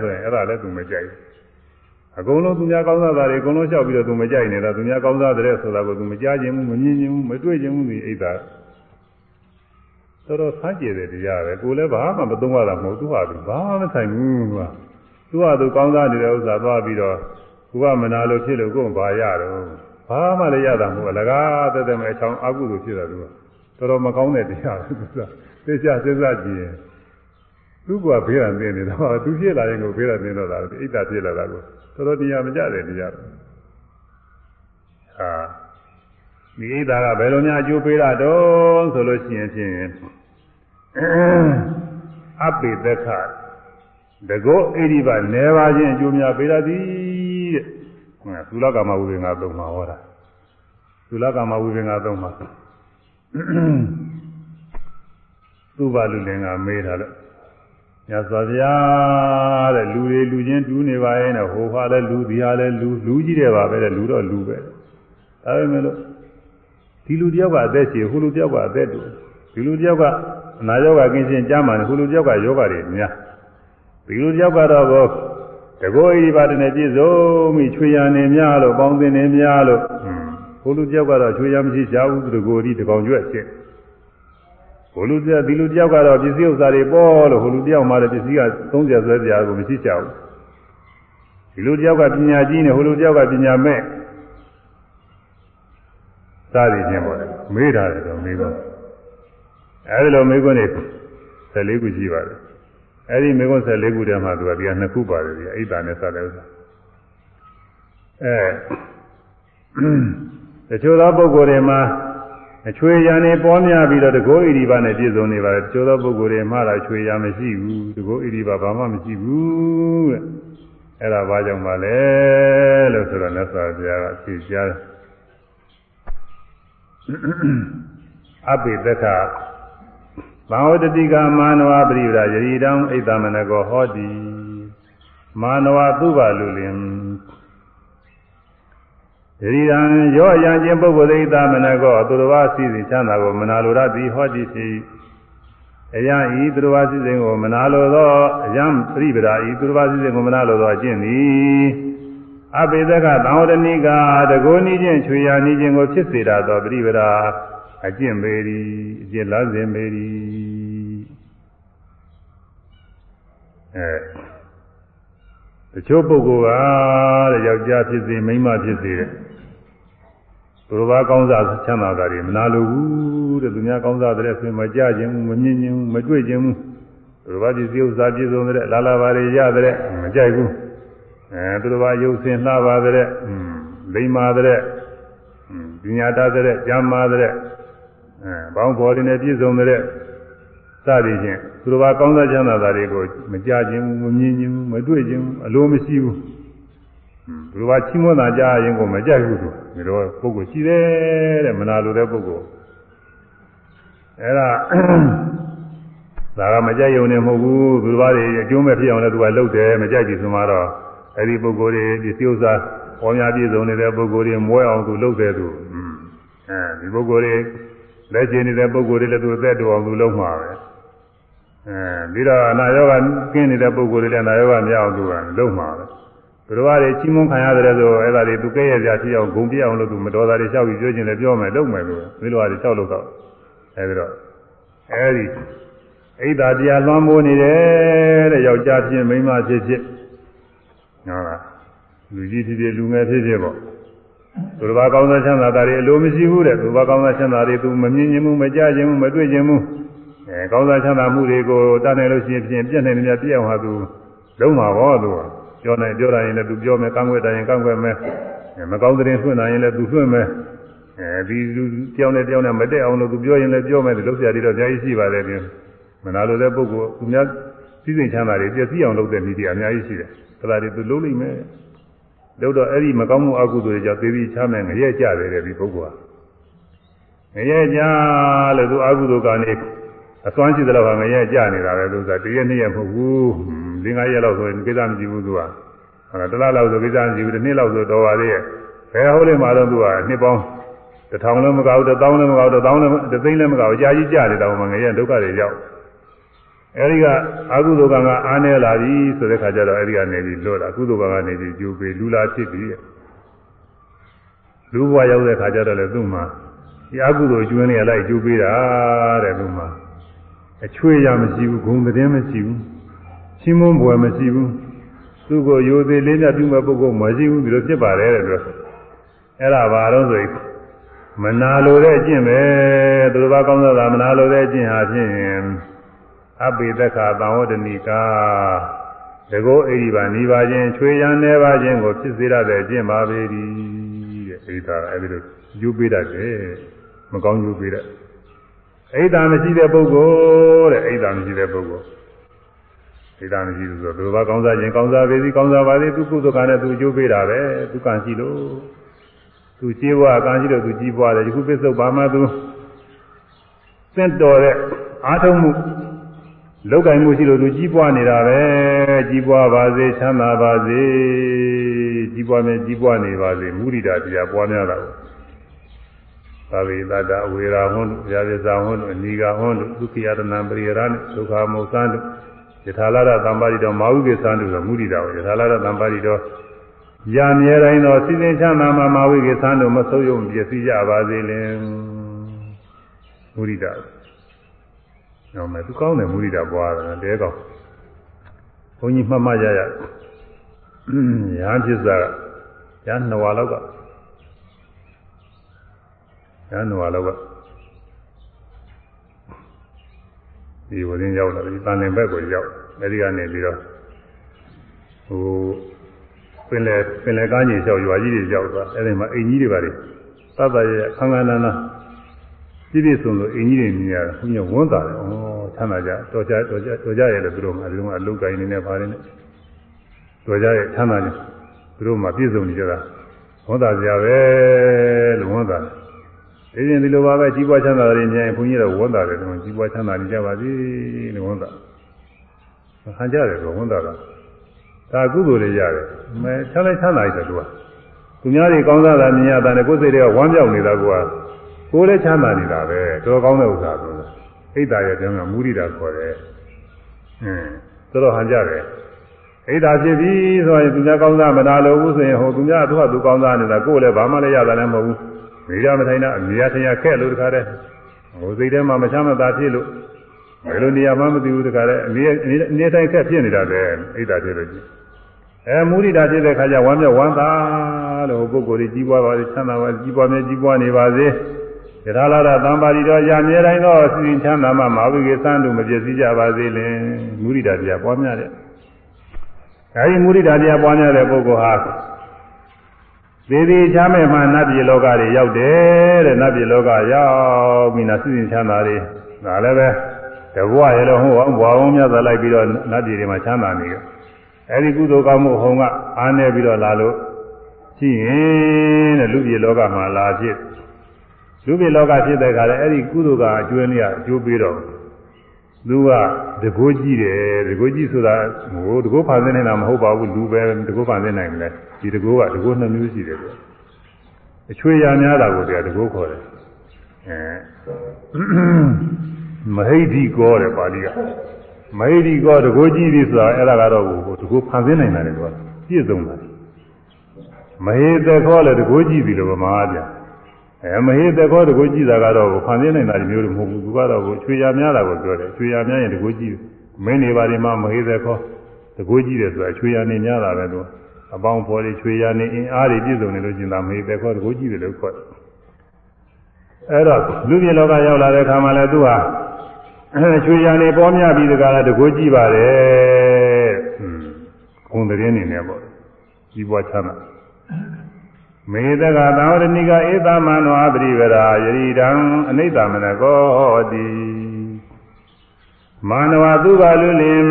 S1: ဆိုရင်အဲ့ဒါလည်းသူမကြိုက်ဘူးအကုန်လုံးသူများကောင်းစားတာတွေအကုန်လုံးလျှောက်ပြီးတော့သူမကြိုက်နေတာသူများကောင်းစားတဲ့ဆိုတာကိုသူမကြားခြင်းဘူးမမြင်ခြင်းဘူးမတွေ့ခြင်းဘူးဒီအိတ်သာ တော်တော်ဆန်းကျင်တဲ့တရားပဲကိုလည်းဘာမှမသုံးရတာမဟုတ်သူ့ဟာသူဘာမှမဆိုင်ဘူးကွာသူ့ဟာသူကောင်းစားနေတဲ့ဥစ္စာသွားပြီးတော့ကိုကမနာလို့ဖြစ်လို့ကိုယ်ဘာရတော့ဘာမှလည်းရတာမဟုတ်အလကားတက်တက်မဲ့အချောင်းအကုသိုလ်ဖြစ်တာသူကတော်တော်မကောင်းတဲ့တရားပဲသူကသိချစဉ်းစားကြည့်ရင်သူကဘေးရန်သိနေတော့သူဖြစ်လာရင်ကိုဘေးရန်သိတော့တာအိတ်တာဖြစ်လာတာကိုတော်တော်တရားမကြတယ်တရားဟာဒီအိတ်တာကဘယ်လိုများအကျိုးပေးတာတော့ဆိုလို့ရှိရင်ဖြင့် အပိသက်ခတကောအိဒီပါနေပါခြင်းအကျိုးများပေးတာသည်တဲ့ဟုတ်သုလကာမဝိပင်္ဂသုံးမှာဟောတာသုလကာမဝိပင်္ဂသုံးမှာသူ့ဘာလူလင်ကမေးတာလို့ညစွာဗျာတဲ့လူတွေလူချင်းတူးနေပါရဲ့နဲ့ဟိုဟာလဲလူဒီဟာလဲလူလူကြီးတယ်ပါပဲတဲ့လူတော့လူပဲဒါပေမဲ့လို့ဒီလူတယောက်ကအသက်ရှင်ဟိုလူတယောက်ကအသက်တူဒီလူတယောက်က အနာရောဂါကင်းရှင်းကြမှာဟိုလူတယောက်ကယောဂတွေများဒီလူတယောက်ကတော့ဘောတကောဣပါဒနဲ့ပြည့်စုံပြီချွေရနေများလို့ပေါင်းသင်နေများလို့ဟိုလူတယောက်ကတော့ချွေရမရှိရှားဘူးတကောဒီတကောင်ကျွတ်ချင်းဟိုလူတယောက်ဒီလူတယောက်ကတော့ပစ္စည်းဥစ္စာတွေပေါ်လို့ဟိုလူတယောက်မှလည်းပစ္စည်းက30ဆွဲပြားကိုမရှိကြဘူးဒီလူတယောက်ကပညာကြီးနေဟိုလူတယောက်ကပညာမဲ့စသည်ချင်းပေါ့လေမေးတာတယ်တော့မေးတော့ အဲဒီလိုမေးခွန်းနေ14ခုရှိပါတယ်အဲဒီမေးခွန်း14ခုတည်းမှာသူကဒီက2ခုပါတယ်ဒီအိတ်တာနဲ့စတဲ့ဥစ္စာအဲတချို့သောပုဂ္ဂိုလ်တွေမှာအချွေရံနေပေါ်များပြီးတော့တကောဣရိပါနဲ့ပြည့်စုံနေပါတယ်တချို့သောပုဂ္ဂိုလ်တွေမှားတာချွေရံမရှိဘူးတကောဣရိပါဘာမှမရှိဘူးတဲ့အဲ့ဒါဘာကြောင့်ပါလဲလို့ဆိုတော့မြတ်စွာဘုရားကဖြေကြားတယ်အပိသက္ခဘာဝတတိကမာနဝပရိပဒယရိတံဣဒမနကောဟောတိမာနဝသုဘလူလင်ယရိတံရောအရန်ချင်းပုဂ္ဂိုလ်ဣဒမနကောသူတော်ဘာစီစဉ်ချမ်းသာကိုမနာလိုရသည်ဟောတိဖြစ်အယံဤသူတော်ဘာစီစဉ်ကိုမနာလိုသောအယံပရိပဒဤသူတော်ဘာစီစဉ်ကိုမနာလိုသောအကျင့်သည်အပိသကသံဝရဏိကတကိုးနီးချင်းချွေရနီးချင်းကိုဖြစ်စေတာသောပရိပဒ အကျင့်ပေရီအကျင့်လားစဉ်ပေရီအဲတချို့ပုဂ္ဂိုလ်ကတဲ့ယောက်ျားဖြစ်စေမိန်းမဖြစ်စေတဲ့သူတော်ဘာကောင်းစားချမ်းသာတာတွေမနာလိုဘူးတဲ့သူများကောင်းစားတဲ့ဆိုရင်မကြခြင်းမမြင်ခြင်းမတွေ့ခြင်းဘူးသူတော်ဘာပစ္စည်းဥစ္စာပြည့်စုံတဲ့လာလာပါတွေရတဲ့မကြိုက်ဘူးအဲသူတော်ဘာရုပ်ဆင်းလှပါတဲ့လိမ္မာတဲ့ပညာတတ်တဲ့ကျမ်းမာတဲ့ အဲဘောင်းဘော်တွေနဲ့ပြည့်စုံတဲ့စသည်ဖြင့်သူတော်ဘာကောင်းစားချမ်းသာတာတွေကိုမကြခြင်းမမြင်ခြင်းမတွေ့ခြင်းအလိုမရှိဘူးသူတော်ဘာချီးမွမ်းတာကြားရင်ကိုမကြိုက်ဘူးသူဒီတော့ပုဂ္ဂိုလ်ရှိတယ်တဲ့မနာလိုတဲ့ပုဂ္ဂိုလ်အဲဒါဒါကမကြိုက်ရုံနဲ့မဟုတ်ဘူးသူတော်ဘာတွေအကျိုးမဲ့ဖြစ်အောင်လည်းသူကလုပ်တယ်မကြိုက်ပြီဆိုမှတော့အဲဒီပုဂ္ဂိုလ်တွေဒီစိဥ္စာပေါ်များပြည့်စုံနေတဲ့ပုဂ္ဂိုလ်တွေမွဲအောင်သူလုပ်တယ်သူအဲဒီပုဂ္ဂိုလ်တွေ လက်ကျင်နေတဲ့ပုဂ္ဂိုလ်တွေလည်းသူအသက်တော်အောင်သူလုပ်မှာပဲအဲပြီးတော့အနာရောဂါကင်းနေတဲ့ပုဂ္ဂိုလ်တွေလည်းအနာရောဂါမရအောင်သူကလုပ်မှာပဲသူတို့ကတွေချီးမွမ်းခံရတယ်ဆိုအဲ့ဒါတွေသူကဲ့ရဲ့ပြဖြစ်အောင်ဂုံပြအောင်လို့သူမတော်တာတွေလျှောက်ပြီးပြောခြင်းလည်းပြောမယ်လုပ်မယ်လို့ဒီလိုဟာတွေလျှောက်လို့တော့အဲဒီတော့အဲဒီအိဒါတရားလွှမ်းမိုးနေတယ်တဲ့ယောက်ျားဖြစ်မိန်းမဖြစ်ဖြစ်ဟုတ်လားလူကြီးဖြစ်ဖြစ်လူငယ်ဖြစ်ဖြစ်ပေါ့ သူတော်ဘာကောင်းသောချမ်းသာတာတွေအလိုမရှိဘူးတဲ့သူဘာကောင်းသောချမ်းသာတွေသူမမြင်ခြင်းမှုမကြားခြင်းမှုမတွေ့ခြင်းမှုအဲကောင်းသောချမ်းသာမှုတွေကိုတတ်နိုင်လို့ရှိရင်ပြည့်နိုင်တယ်များပြည့်အောင်ဟာသူလုံးမှာပေါ့သူပြောနိုင်ပြောတိုင်းလည်းသူပြောမယ်ကန့်ွက်တိုင်းကန့်ွက်မယ်မကောင်းတဲ့ဆွင့်နိုင်ရင်လည်းသူဆွင့်မယ်အဲဒီလူတယောက်နဲ့တယောက်နဲ့မတက်အောင်လို့သူပြောရင်လည်းပြောမယ်လို့ဆရာကြီးတော့အများကြီးရှိပါတယ်ပြင်မနာလိုတဲ့ပုဂ္ဂိုလ်သူများစည်းစိမ်ချမ်းသာတွေပြည့်စည်အောင်လုပ်တဲ့နည်းတွေအများကြီးရှိတယ်ဒါတွေသူလုံးလိမ့်မယ် တို့တော့အဲ့ဒီမကောင်းမှုအကုသိုလ်တွေကြောင့်သေပြီးချမ်းမယ်ငရဲကြတယ်တဲ့ဒီပုဂ္ဂိုလ်ဟာငရဲကြလို့သူအကုသိုလ်ကနေအစွမ်းရှိတဲ့လောက်ဟာငရဲကြနေတာပဲသူကတရက်နှစ်ရက်မဟုတ်ဘူး၄၅ရက်လောက်ဆိုရင်ကိစ္စမရှိဘူးသူကဟုတ်လားတစ်လလောက်ဆိုကိစ္စမရှိဘူးတစ်နှစ်လောက်ဆိုတော်ပါသေးရဲ့ဘယ်ဟုတ်လိမ့်မှာတော့သူကနှစ်ပေါင်းတစ်ထောင်လည်းမကောက်တစ်သောင်းလည်းမကောက်တစ်သောင်းလည်းတစ်သိန်းလည်းမကောက်အကြာကြီးကြတယ်တောင်မှငရဲဒုက္ခတွေရောက် အဲဒီကအကုသိုလ်ကံကအားနေလာပြီဆိုတဲ့ခါကျတော့အဲဒီကနေပြီးလွတ်လာကုသိုလ်ကံကနေပြီးကျိုးပေလူလာဖြစ်ပြီလူဘဝရောက်တဲ့ခါကျတော့လေသူ့မှာဒီအကုသိုလ်ကျွင်းနေလိုက်ကျိုးပေးတာတဲ့သူ့မှာအချွေရမရှိဘူးဂုံတဲ့မရှိဘူးချင်းမွန်းဘွယ်မရှိဘူးသူ့ကိုရိုသေလေးမြတ်ပြုမဲ့ပုဂ္ဂိုလ်မရှိဘူးဒီလိုဖြစ်ပါတယ်တဲ့သူအဲ့ဒါဘာလို့ဆိုရင်မနာလိုတဲ့အကျင့်ပဲသူတစ်ပါးကောင်းသောတာမနာလိုတဲ့အကျင့်ဟာဖြင့် အပိသက္ခသံဝတ္တနိကာတကောအိဒီပါနေပါခြင်းချွေရန်နေပါခြင်းကိုဖြစ်စေရတဲ့အကျင့်ပါပေသည်တဲ့အိဒါအဲဒီလိုယူပေးတတ်တယ်မကောင်းယူပေးတတ်အိဒါမရှိတဲ့ပုဂ္ဂိုလ်တဲ့အိဒါမရှိတဲ့ပုဂ္ဂိုလ်အိဒါမရှိဘူးဆိုတော့သူဘာကောင်းစားခြင်းကောင်းစားပေသည်ကောင်းစားပါသည်သူကုသကနဲ့သူအကျိုးပေးတာပဲသူကံရှိလို့သူကြေးဘွားကံရှိလို့သူကြီးပွားတယ်ဒီခုပစ္စုပ္ပါမှာသူစင့်တော်တဲ့အာထုံမှု လောက်ကင်မှုရှိလို့သူကြီးပွားနေတာပဲကြီးပွားပါစေချမ်းသာပါစေကြီးပွားမယ်ကြီးပွားနေပါစေမုရိဒာတရားပွားများတာကိုသာဝေတတအဝေရာဟွန်းရာဇဇာဟွန်းအနိဂါဟွန်းဒုက္ခယတနာပရိယရနဲ့ဒုက္ခမုသံတို့ယထာလာရသံပါတိတော်မာဟုကေသံတို့ကမုရိဒာကိုယထာလာရသံပါတိတော်ရမြဲတိုင်းသောစိစဉ်ချမ်းသာမှာမာဝိကေသံတို့မဆုပ်ယုံပြည့်စည်ကြပါစေလင်မုရိဒာ။ နောက်မဲ့သူကောင်းတယ်မုရိဒာပွားတယ်တဲကောင်း။ဘုန်းကြီးမှတ်မှရရ။ရဟန်းဖြစ်စားကရဟန်းနှစ်ဝါလောက်ကရဟန်းနှစ်ဝါလောက်ကဒီဝရင်ရောက်လာပြီတန်လင်ဘက်ကိုရောက်အဲဒီကနေပြီးတော့ဟိုပင်လေပင်လေကားကြီးရောက်ရွာကြီးတွေရောက်သွားအဲဒီမှာအိမ်ကြီးတွေပါလေသတ်တရဲ့ခန်းခန်းနာနာ ပြည့်ပြည့်စုံစုံအင်းကြီးတွေမြင်ရတယ်ဘုရားဝန်တာတယ်ဩချမ်းသာကြတော်ကြတော်ကြတော်ကြရဲ့လို့သူတို့မှဒီလိုမှအလုတ်ကိုင်းနေနေပါတယ်နဲ့တော်ကြရဲ့ချမ်းသာကြသူတို့မှပြည့်စုံနေကြတာဝန်တာကြပဲလို့ဝန်တာတယ်ဒီရင်ဒီလိုပါပဲကြီးပွားချမ်းသာတယ်မြင်ရင်ဘုန်းကြီးတော့ဝန်တာတယ်တော့ကြီးပွားချမ်းသာနေကြပါစေလို့ဝန်တာဟန်ကြတယ်ဆိုဝန်တာတာဒါကုသိုလ်တွေရတယ်မဲချမ်းသာချမ်းသာရတယ်သူကသူများတွေကောင်းစားတာမြင်ရတာနဲ့ကိုယ်စိတ်တွေကဝမ်းမြောက်နေတာက ကိုယ်လည်းချမ်းသာနေတာပဲတော်ကောင်းတဲ့ဥစ္စာဆိုတာအိတ်တာရဲ့ကျမ်းကမူရိတာခေါ်တယ်အင်းတော်တော်ဟန်ကြတယ်အိတ်တာဖြစ်ပြီဆိုရင်သူများကောင်းစားမနာလို့ဘူးဆိုရင်ဟိုသူများသူ့ဟာသူကောင်းစားနေတာကိုယ်လည်းဘာမှလည်းရတာလည်းမဟုတ်ဘူးမိရမထိုင်တာအမြာထင်ရခက်လို့တခါတည်းဟိုစိတ်ထဲမှာမချမ်းမသာဖြစ်လို့ဘယ်လိုနေရာမှမသိဘူးတခါတည်းအနေအနေတိုင်းခက်ဖြစ်နေတာပဲအိတ်တာဖြစ်လို့အဲမူရိတာဖြစ်တဲ့ခါကျဝမ်းမြောက်ဝမ်းသာလို့ပုဂ္ဂိုလ်ကြီးကြီးပွားပါစေချမ်းသာပါစေကြီးပွားမြဲကြီးပွားနေပါစေ ယထာလာရသံပါတိတော်ရမြဲတိုင်းသောစီရင်ချမ်းသာမှမာဝိကေသံတို့မပြည့်စည်ကြပါစေလင်မုရိဒာတရားပွားများတဲ့အဲဒီမုရိဒာတရားပွားများတဲ့ပုဂ္ဂိုလ်ဟာသေသေးချမ်းမဲ့မှနတ်ပြည်လောကတွေရောက်တယ်တဲ့နတ်ပြည်လောကရောက်ပြီးနာစီရင်ချမ်းသာတွေဒါလည်းပဲတဘွားရဲ့လို့ဟိုဘွားအောင်မြတ်သာလိုက်ပြီးတော့နတ်ပြည်တွေမှာချမ်းသာနေကြအဲဒီကုသိုလ်ကောင်းမှုဟုံကအားနေပြီးတော့လာလို့ရှိရင်တဲ့လူပြည်လောကမှာလာဖြစ် လူပြည်လောကဖြစ်တဲ့ခါလဲအဲ့ဒီကုသိုလ်ကအကျွေးနေရအကျိုးပေးတော့သူကတကိုးကြည့်တယ်တကိုးကြည့်ဆိုတာဟိုတကိုးဖန်ဆင်းနေတာမဟုတ်ပါဘူးလူပဲတကိုးဖန်ဆင်းနိုင်တယ်ဒီတကိုးကတကိုးနှစ်မျိုးရှိတယ်ကွအချွေရများတာကိုတရားတကိုးခေါ်တယ်အဲမဟိတိကောတဲ့ပါဠိကမဟိတိကောတကိုးကြည့်ပြီဆိုတာအဲ့ဒါကတော့ဟိုတကိုးဖန်ဆင်းနိုင်တာလေကွပြည့်စုံတာမဟိတခောလည်းတကိုးကြည့်ပြီလို့ဗမာပြန် အဲမဟိတကောတကိုကြည့်တာကတော့ဖန်ဆင်းနိုင်တာမျိုးလို့မဟုတ်ဘူးသူကတော့ချွေရများတာကိုပြောတယ်ချွေရများရင်တကိုကြည့်မင်းနေပါဒီမှာမဟိတကောတကိုကြည့်တယ်ဆိုတာချွေရနေများတာပဲသူအပေါင်းဖော်တွေချွေရနေအင်အားတွေပြည့်စုံနေလို့ကျင်တာမဟိတကောတကိုကြည့်တယ်လို့ခေါ်တယ်အဲ့တော့လူပြည်လောကရောက်လာတဲ့အခါမှာလည်းသူဟာချွေရနေပေါ်များပြီးတကားလည်းတကိုကြည့်ပါတယ်ဟွန်းဂုံတရင်နေနေပေါ့ကြီးပွားချမ်းသာ မေတကသာဝရဏိကဧသမနောအပရိဝရာယရိတံအနိတမနကောတိမာနဝသူကလူလင်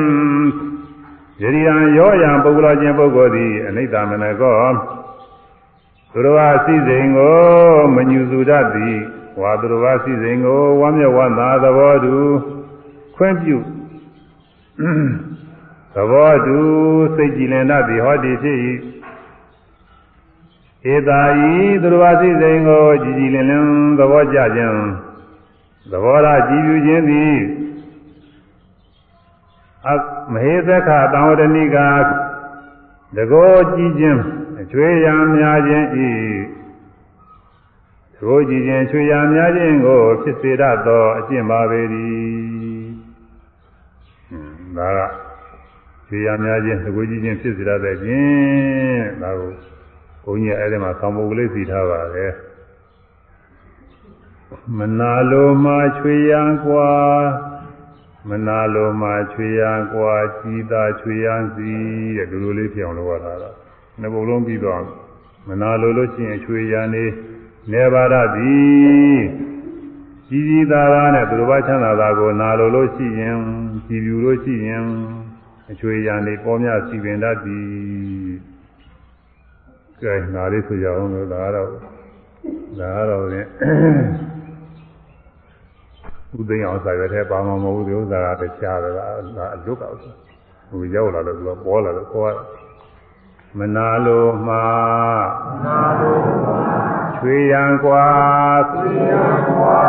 S1: ယရိယံရောယံပုဂ္ဂလောချင်းပုဂ္ဂိုလ်သည်အနိတမနကောသူတော်ဘာစိစိန်ကိုမညူစုတတ်သည်ဝါသူတော်ဘာစိစိန်ကိုဝမ်းမြောက်ဝမ်းသာသဘောတူခွင့်ပြုသဘောတူစိတ်ကြည်လင်တတ်သည်ဟောဒီဖြစ်၏ ဧတာဤသူတော်ဘာစိစိန်ကိုကြည်ကြည်လင်လင်သဘောကြခြင်းသဘောရကြည်ပြုခြင်းသည်အမဟေသက္ခတံဝတဏိကတကောကြည်ခြင်းအချွေရများခြင်းဤတကောကြည်ခြင်းချွေရများခြင်းကို ဖြစ်စေရသောအကျင့်ပါပေသည်ဒါကချွေရများခြင်းတကောကြည်ခြင်းဖြစ်စေရတဲ့ခြင်းဒါကို ဘုန်းကြီးအဲ့ဒီမှာသံဃာကလေးစီထားပါတယ်မနာလိုမှချွေရန်ကွာမနာလိုမှချွေရန်ကွာကြီးသာချွေရန်စီတဲ့ဒီလိုလေးဖြစ်အောင်လုပ်ရတာတော့နှစ်ပုတ်လုံးပြီးတော့မနာလိုလို့ရှိရင်ချွေရန်နေနေပါရသည်ကြီးကြီးသားသားနဲ့သူတို့ဘာချမ်းသာတာကိုနာလိုလို့ရှိရင်ကြည်ပြူလို့ရှိရင်အချွေရန်နေပေါ်များစီပင်တတ်သည် ကဲနားလေးဆိုကြအောင်လို့ဒါကတော့ဒါကတော့လည်းဥသိမ်းအောင်စာရွက်ထဲပါမှာမဟုတ်ဘူးဒီဥစ္စာကတခြားပဲဒါအလွတ်ကောက်ဟိုရောက်လာလို့သူကပေါ်လာလို့ခေါ်မနာလိုမှာမနာလိုမှာချွေရန်ကွာချွေရန်ကွာ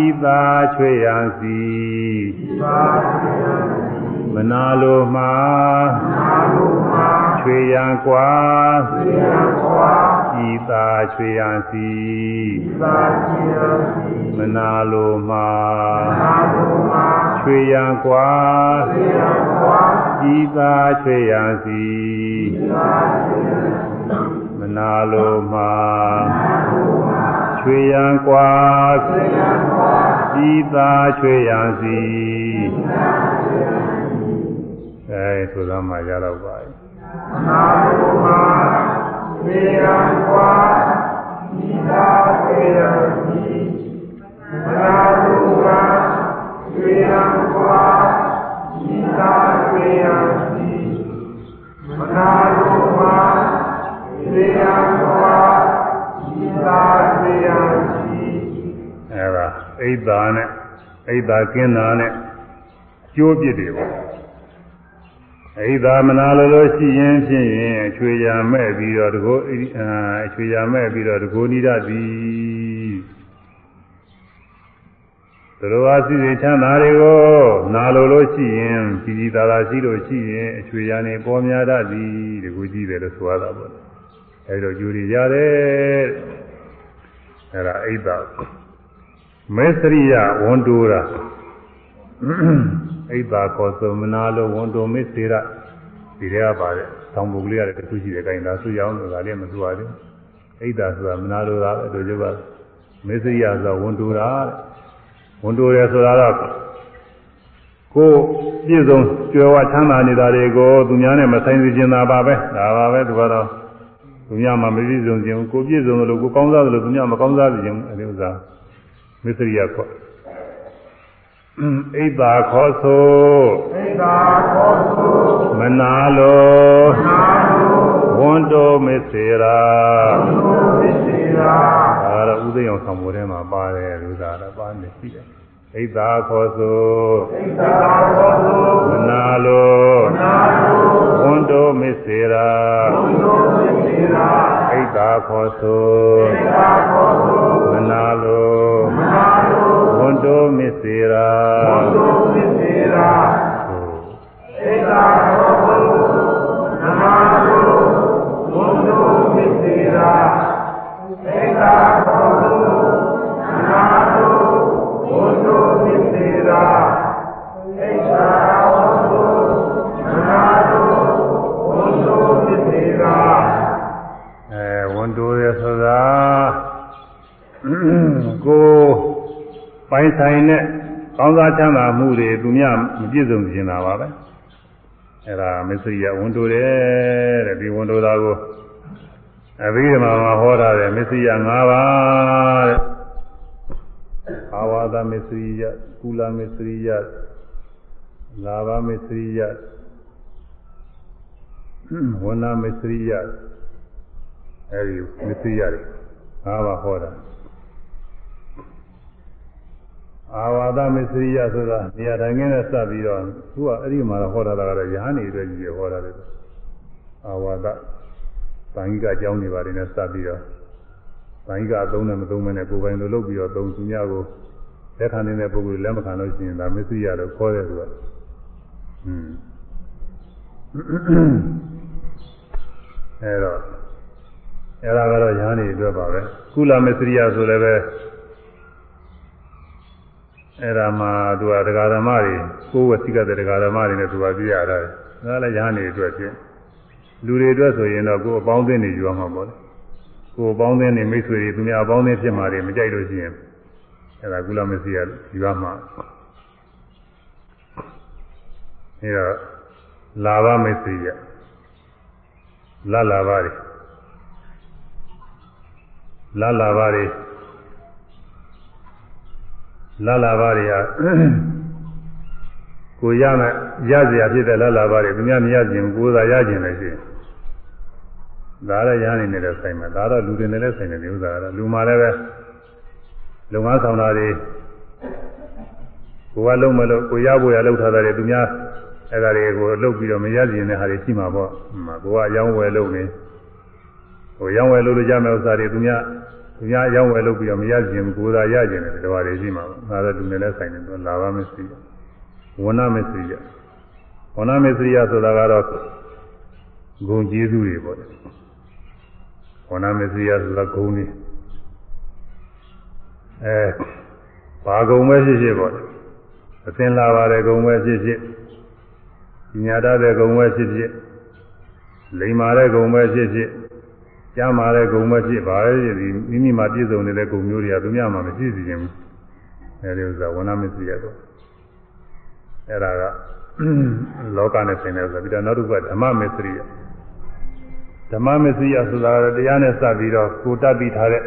S1: ဤသာချွေရန်စီဤသာချွေရန်စီမနာလိုမှာမနာလိုမှာချွေ ရန်ကွာချွေရန်ကွာဤသာချွေရန်စီဤသာချွေရန်စီမနာလိုမှာမနာလိုမှာချွေရန်ကွာချွေရန်ကွာဤသာချွေရန်စီဤသာချွေရန်စီမနာလိုမှာမနာလိုမှာချွေရန်ကွာချွေရန်ကွာဤသာချွေရန်စီဤသာချွေရန်စီအဲဆိုတော့မှရတော့ပါ ပြီမနာလိုမှာချွေရန်ကွာဤသာချွေရန်စီမနာလိုမှာချွေရန်ကွာဤသာချွေရန်စီမနာလိုမှာချွေရန်ကွာဤသာချွေရန်စီအဲဒါအိတ်သာနဲ့အိတ်သာကင်းတာနဲ့ကျိုးပြစ်တွေပေါ့ အိဒါမနာလိုလို့ရှိရင်ဖြင့်ရင်အချွေရမဲ့ပြီးတော့တကောအချွေရမဲ့ပြီးတော့တကောနိဒသည်သူတော်အစီစဉ်ချမ်းသာတွေကိုနာလိုလို့ရှိရင်ကြီးကြီးသာသာရှိလို့ရှိရင်အချွေရနေပေါ်များတတ်သည်တကူကြည့်တယ်လို့ဆိုရတာပေါ့အဲဒီတော့ယူရရတယ်အဲဒါအိဒါမေစရိယဝန်တိုးတာ အိဒါကောသမနာလိုဝန်တိုမစ္စေရဒီထဲကပါတယ်တောင်ပုတ်ကလေးရတယ်တခုရှိတယ်ခိုင်းတာဆိုရအောင်လို့ဒါလေးမဆိုပါဘူးအိဒါဆိုတာမနာလိုတာပဲတို့ကျပါမစ္စေရဆိုတာဝန်တိုတာတဲ့ဝန်တိုတယ်ဆိုတာတော့ကိုပြည့်စုံကြွယ်ဝချမ်းသာနေတာတွေကိုသူများနဲ့မဆိုင်စေချင်တာပါပဲဒါပါပဲသူကတော့သူများမှမပြည့်စုံခြင်းကိုပြည့်စုံလို့ကိုကောင်းစားတယ်လို့သူများမကောင်းစားစေခြင်းအဲဒီဥစ္စာမစ္စေရခေါ် ဣဒ္ဓါခောဆိုဣဒ္ဓါခောဆိုမနာလိုမနာလိုဝန္တောမစ္စေရာဝန္တောမစ္စေရာဒါတော့ဥသိအောင်ဆောင်ပေါ်ထဲမှာပါတယ်လူသားတော့ပါနေရှိတယ်ဣဒ္ဓါခောဆိုဣဒ္ဓါခောဆိုမနာလိုမနာလိုဝန္တောမစ္စေရာဝန္တောမစ္စေရာဣဒ္ဓါခောဆိုဣဒ္ဓါခောဆိုမနာလိုမနာလိုဝန္တောမစ္စေရာဝန္တောမစ္စေရာဣဒ္ဓါခောဆိုမနာလိုဝန္တောမစ္စေရာဣဒ္ဓါခောဆိုမနာလိုဝန္တောမစ္စေရာဣဒ္ဓါခောဆိုမနာလိုဝန္တောမစ္စေရာအဲဝန်တိုရဆိုတာကို ပိုင်းဆိုင်တဲ့ကောင်းစားချမ်းသာမှုတွေသူများမပြည့်စုံကျင်တာပါပဲအဲဒါမစ္စရိယဝန်တိုတယ်တဲ့ဒီဝန်တိုတာကိုအဘိဓမ္မာမှာဟောတာတယ်မစ္စရိယ၅ပါးတဲ့အာဝါဒမစ္စရိယကုလမစ္စရိယလာဘမစ္စရိယဝဏမစ္စရိယအဲဒီမစ္စရိယတွေ၅ပါးဟောတာ အာဝါဒမစ္စရိယဆိုတာနေရာတိုင်းနဲ့စပ်ပြီးတော့သူကအဲ့ဒီမှာဟောတာကတော့ယဟန်နေအတွက်ကြီးဟောတာလေအာဝါဒဗာန်ကြီးကအကြောင်းတွေပါတယ်နဲ့စပ်ပြီးတော့ဗာန်ကြီးကအသုံးနဲ့မသုံးမနဲ့ကိုယ်ပိုင်လိုလုပ်ပြီးတော့သုံးသူများကိုလက်ခံနေတဲ့ပုဂ္ဂိုလ်လက်မခံလို့ရှိရင်ဒါမစ္စရိယလို့ခေါ်တယ်သူကอืมအဲ့တော့အဲ့ဒါကတော့ယဟန်နေအတွက်ပါပဲကုလမစ္စရိယဆိုလည်းပဲ အဲ့ဒါမှသူကဒကာဓမ္မတွေကိုယ်ဝစီကတဲ့ဒကာဓမ္မတွေနဲ့သူကပြရတာတယ်ဒါလည်းရဟန်းတွေအတွက်ဖြင့်လူတွေအတွက်ဆိုရင်တော့ကိုယ်အပေါင်းအသင်းတွေယူရမှာပေါ့လေကိုယ်အပေါင်းအသင်းတွေမိတ်ဆွေတွေသူများအပေါင်းအသင်းဖြစ်မှာတွေမကြိုက်လို့ရှိရင်အဲ့ဒါကုလမစီရဒီပါမှာအဲ့တော့လာဘမစီရလလာပါတွေလလာပါတွေ လလာပါတွေဟာကိုရမယ်ရเสียဖြစ်တဲ့လလာပါတွေသူများမရခြင်းကိုယ်သာရခြင်းလည်းရှိတယ်ဒါလည်းရနေနေတဲ့ဆိုင်မှာဒါတော့လူတွေနဲ့လည်းဆိုင်တယ်ဒီဥစ္စာကတော့လူမှလည်းပဲလုံငါဆောင်တာတွေကိုကလုံးမလို့ကိုရဖို့ရလောက်ထားတယ်သူများအဲ့ဒါတွေကိုလုတ်ပြီးတော့မရခြင်းတဲ့ဟာတွေရှိမှာပေါ့ကိုကအယောင်းဝယ်လုပ်နေဟိုရောင်းဝယ်လုပ်လို့ရမယ့်ဥစ္စာတွေသူများ သူများရောင်းဝယ်လုပ်ပြီးတော့မရခြင်းကိုယ်သာရခြင်းတယ်ဒီဟာတွေရှိမှာပေါ့ဒါတော့လူနဲ့လည်းဆိုင်တယ်သူလာပါမရှိဝဏမစ္စရိယဝဏမစ္စရိယဆိုတာကတော့ဂုံကျေးဇူးတွေပေါ့ဝဏမစ္စရိယဆိုတာဂုံတွေအဲဘာဂုံပဲဖြစ်ဖြစ်ပေါ့အသင်လာပါတယ်ဂုံပဲဖြစ်ဖြစ်ညာတတဲ့ဂုံပဲဖြစ်ဖြစ်လိမ္မာတဲ့ဂုံပဲဖြစ်ဖြစ် ကြားမာတဲ့ဂုံပဲဖြစ်ပါရဲ့ဒီမိမိမှာပြည့်စုံနေတဲ့ဂုံမျိုးတွေကသူများမှမပြည့်စုံခြင်းဘူးအဲဒီဥစ္စာဝဏမစ္စရိယတော့အဲ့ဒါကလောကနဲ့ဆိုင်တယ်ဆိုပြီးတော့နောက်တစ်ခုကဓမ္မမစ္စရိယဓမ္မမစ္စရိယဆိုတာကတရားနဲ့စပ်ပြီးတော့ကိုတတ်ပြီးထားတဲ့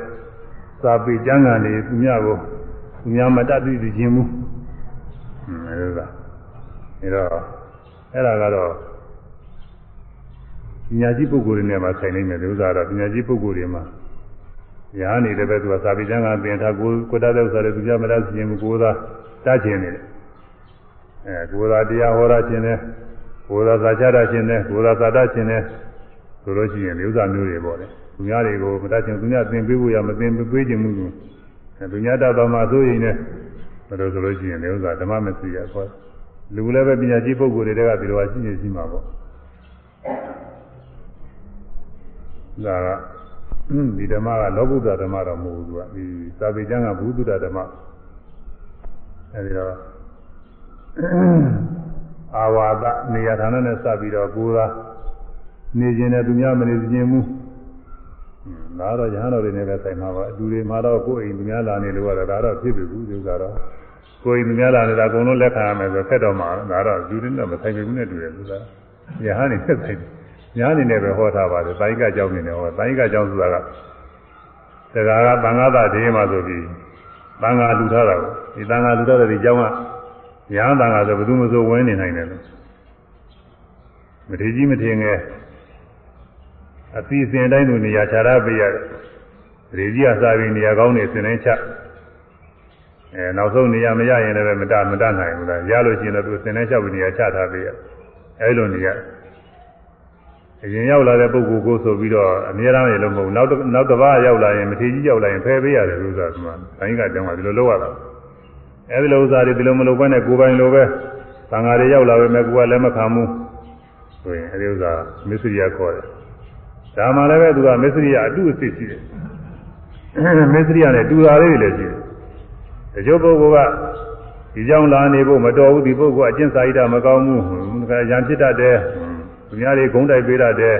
S1: စာပေကျမ်းဂန်တွေသူများကိုသူများမတတ်သိခြင်းဘူးအဲဒါအဲ့တော့အဲ့ဒါကတော့ ပညာရှိပုဂ္ဂိုလ်တွေနဲ့မှဆိုင်နေမယ်ဒီဥစ္စာတော့ပညာရှိပုဂ္ဂိုလ်တွေမှာရားနေတဲ့ဘက်သူကစာပေကျမ်းဂန်သင်ထားကိုကိုတတ်တဲ့ဥစ္စာတွေသူများမတတ်သိခြင်းဘူးကိုသာတတ်ခြင်းနေတယ်အဲကိုယ်သာတရားဟောတာခြင်းနဲ့ကိုယ်သာသာချတာခြင်းနဲ့ကိုယ်သာသာတခြင်းနဲ့ဆိုလို့ရှိရင်ဥစ္စာမျိုးတွေပေါ့လေသူများတွေကိုမတတ်ခြင်းသူများသင်ပေးဖို့ရမသင်ပေးခြင်းမှုကိုအဲသူများတတ်တော်မှာဆိုရင်လည်းဘယ်လိုဆိုလို့ရှိရင်ဥစ္စာဓမ္မမသိရခေါ်လူလည်းပဲပညာရှိပုဂ္ဂိုလ်တွေကဒီလိုရှိနေရှိမှာပေါ့ ဒါကဒီဓမ္မကလောကုတ္တဓမ္မတော့မဟုတ်ဘူးသူကဒီသာဝေကျမ်းကဘုဒ္ဓဓမ္မအဲဒီတော့အာဝါဒနေရာဌာနနဲ့စပ်ပြီးတော့ကိုယ်သာနေခြင်းနဲ့သူများမနေခြင်းမူဒါတော့ရဟန်းတော်တွေနဲ့ပဲဆိုင်မှာပါအတူတွေမှာတော့ကိုယ်အိမ်သူများလာနေလို့ကတော့ဒါတော့ဖြစ်ပြီဘူးဒီဥစ္စာတော့ကိုယ်အိမ်သူများလာနေတာအကုန်လုံးလက်ခံရမယ်ဆိုဖက်တော့မှာဒါတော့ယူရင်းတော့မဆိုင်ဘူးနဲ့တူတယ်သူကရဟန်းနေဆက်ဆိုင် ညာအနေနဲ့ပဲဟောထားပါတယ်တိုင်းကကြောင်းနေတယ်ဟောတိုင်းကကြောင်းဆိုတာကတရားကသံဃာသဒေးမှာဆိုပြီးသံဃာလူထားတာကိုဒီသံဃာလူထားတဲ့ဒီကြောင်းကရဟန်းတန်ခါဆိုဘယ်သူမှဆိုဝင်နေနိုင်တယ်လို့မထေကြီးမထေငယ်အစီအစဉ်တိုင်းသူနေရာခြားရပေးရတယ်။ရေကြီးကစားပြီးနေရာကောင်းနေစင်တိုင်းချအဲနောက်ဆုံးနေရာမရရင်လည်းမတမတနိုင်ဘူးလားရလို့ရှိရင်တော့သူစင်တိုင်းချပြီးနေရာချထားပေးရအဲလိုနေရ အရင်ရောက်လာတဲ့ပုဂ္ဂိုလ်ကိုဆိုပြီးတော့အများအားဖြင့်လုံးမဟုတ်နောက်နောက်တစ်ပါးရောက်လာရင်မထေကြီးရောက်လာရင်ဖယ်ပေးရတယ်လို့ဆိုတာကဘိုင်းကတောင်းတာဒီလိုလုပ်ရတာအဲဒီလိုဥစ္စာတွေဒီလိုမလုပ်ဘဲနဲ့ကိုယ်ပိုင်လိုပဲသံဃာတွေရောက်လာပဲမဲ့ကိုယ်ကလည်းမခံဘူးဆိုရင်အဲဒီဥစ္စာမစ္စရိယခေါ်တယ်ဒါမှလည်းပဲသူကမစ္စရိယအတုအစစ်ရှိတယ်မစ္စရိယနဲ့တူတာလေးတွေလည်းရှိတယ်တချို့ပုဂ္ဂိုလ်ကဒီကြောင့်လာနေဖို့မတော်ဘူးဒီပုဂ္ဂိုလ်အကျင့်စာရိတ္တမကောင်းဘူးခါရံဖြစ်တတ်တယ် သူများတွေဂုံးတိုက်ပေးတတ်တယ်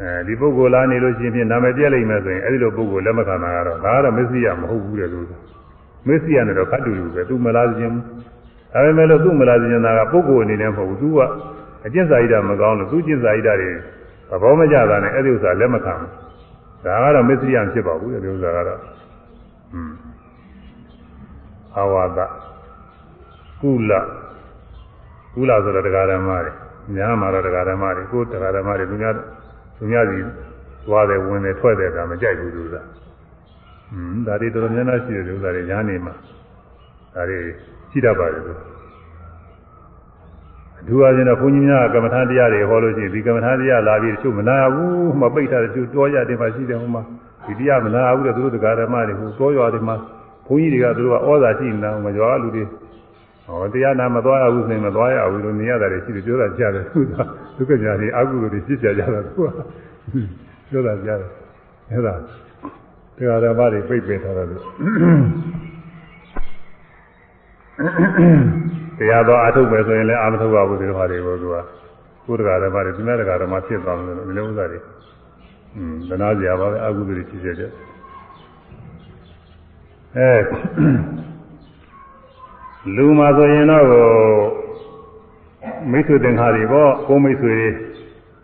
S1: အဲဒီပုဂ္ဂိုလ်လာနေလို့ရှိရင်နာမည်ပြက်လိမ့်မယ်ဆိုရင်အဲဒီလိုပုဂ္ဂိုလ်လက်မခံတာကတော့ဒါကတော့မစ္စရိယမဟုတ်ဘူးတဲ့လို့မစ္စည်းရနဲ့တော့ခတ်တူတူပဲသူမလားခြင်းဒါပေမဲ့လို့သူ့မလားခြင်းတာကပုဂ္ဂိုလ်အနေနဲ့မဟုတ်ဘူးသူကအကျင့်စာရိတ္တမကောင်းလို့သူကျင့်စာရိတ္တတွေသဘောမကျတာနဲ့အဲ့ဒီဥစ္စာလက်မခံဘူးဒါကတော့မစ္စည်းရဖြစ်ပါဘူးဒီဥစ္စာကတော့อืมအာဝါဒကုလကုလဆိုတော့တရားဓမ္မတွေ ညာမှာတော့တရားဓမ္မတွေကိုတရားဓမ္မတွေသူများသူများစီသွားတယ်ဝင်တယ်ထွက်တယ်ဒါမကြိုက်ဘူးသူကอืมဒါတွေတော်တော်များများရှိတယ်ဥစ္စာတွေညာနေမှာဒါတွေရှိတတ်ပါတယ်သူအထူးအားဖြင့်တော့ဘုန်းကြီးများကမ္မထာတရားတွေဟောလို့ရှိရင်ဒီကမ္မထာတရားလာပြီးတချို့မနာဘူးမပိတ်တာတချို့တောရတယ်မှာရှိတယ်ဟိုမှာဒီတရားမနာဘူးတဲ့သူတို့တရားဓမ္မတွေဟိုတောရွာတွေမှာဘုန်းကြီးတွေကသူတို့ကဩဇာရှိနေတာမကြွားလူတွေ ဟောတရားနာမသွားရဘူးဆိုရင်မသွားရဘူးလို့နေရတာတွေရှိတယ်ပြောတာကြားတယ်သူကဒုက္ခညာတွေအကုသိုလ်တွေဖြစ်ကြကြတာသူကပြောတာကြားတယ်အဲ့ဒါတရားဓမ္မတွေပြိတ်ပင်ထားတယ်လို့တရားတော်အထုတ်ပဲဆိုရင်လည်းအာမထုတ်ပါဘူးဒီလိုဟာတွေကိုသူကကိုယ်တရားဓမ္မတွေသူများတရားဓမ္မဖြစ်သွားတယ်လို့ဒီလိုဥစ္စာတွေอืมသနာစရာပါပဲအကုသိုလ်တွေဖြစ်ကြတယ်အဲ လူမှာဆိုရင်တော့မိတ်ဆွေသင်္ခါတွေပေါ့ကိုမိတ်ဆွေ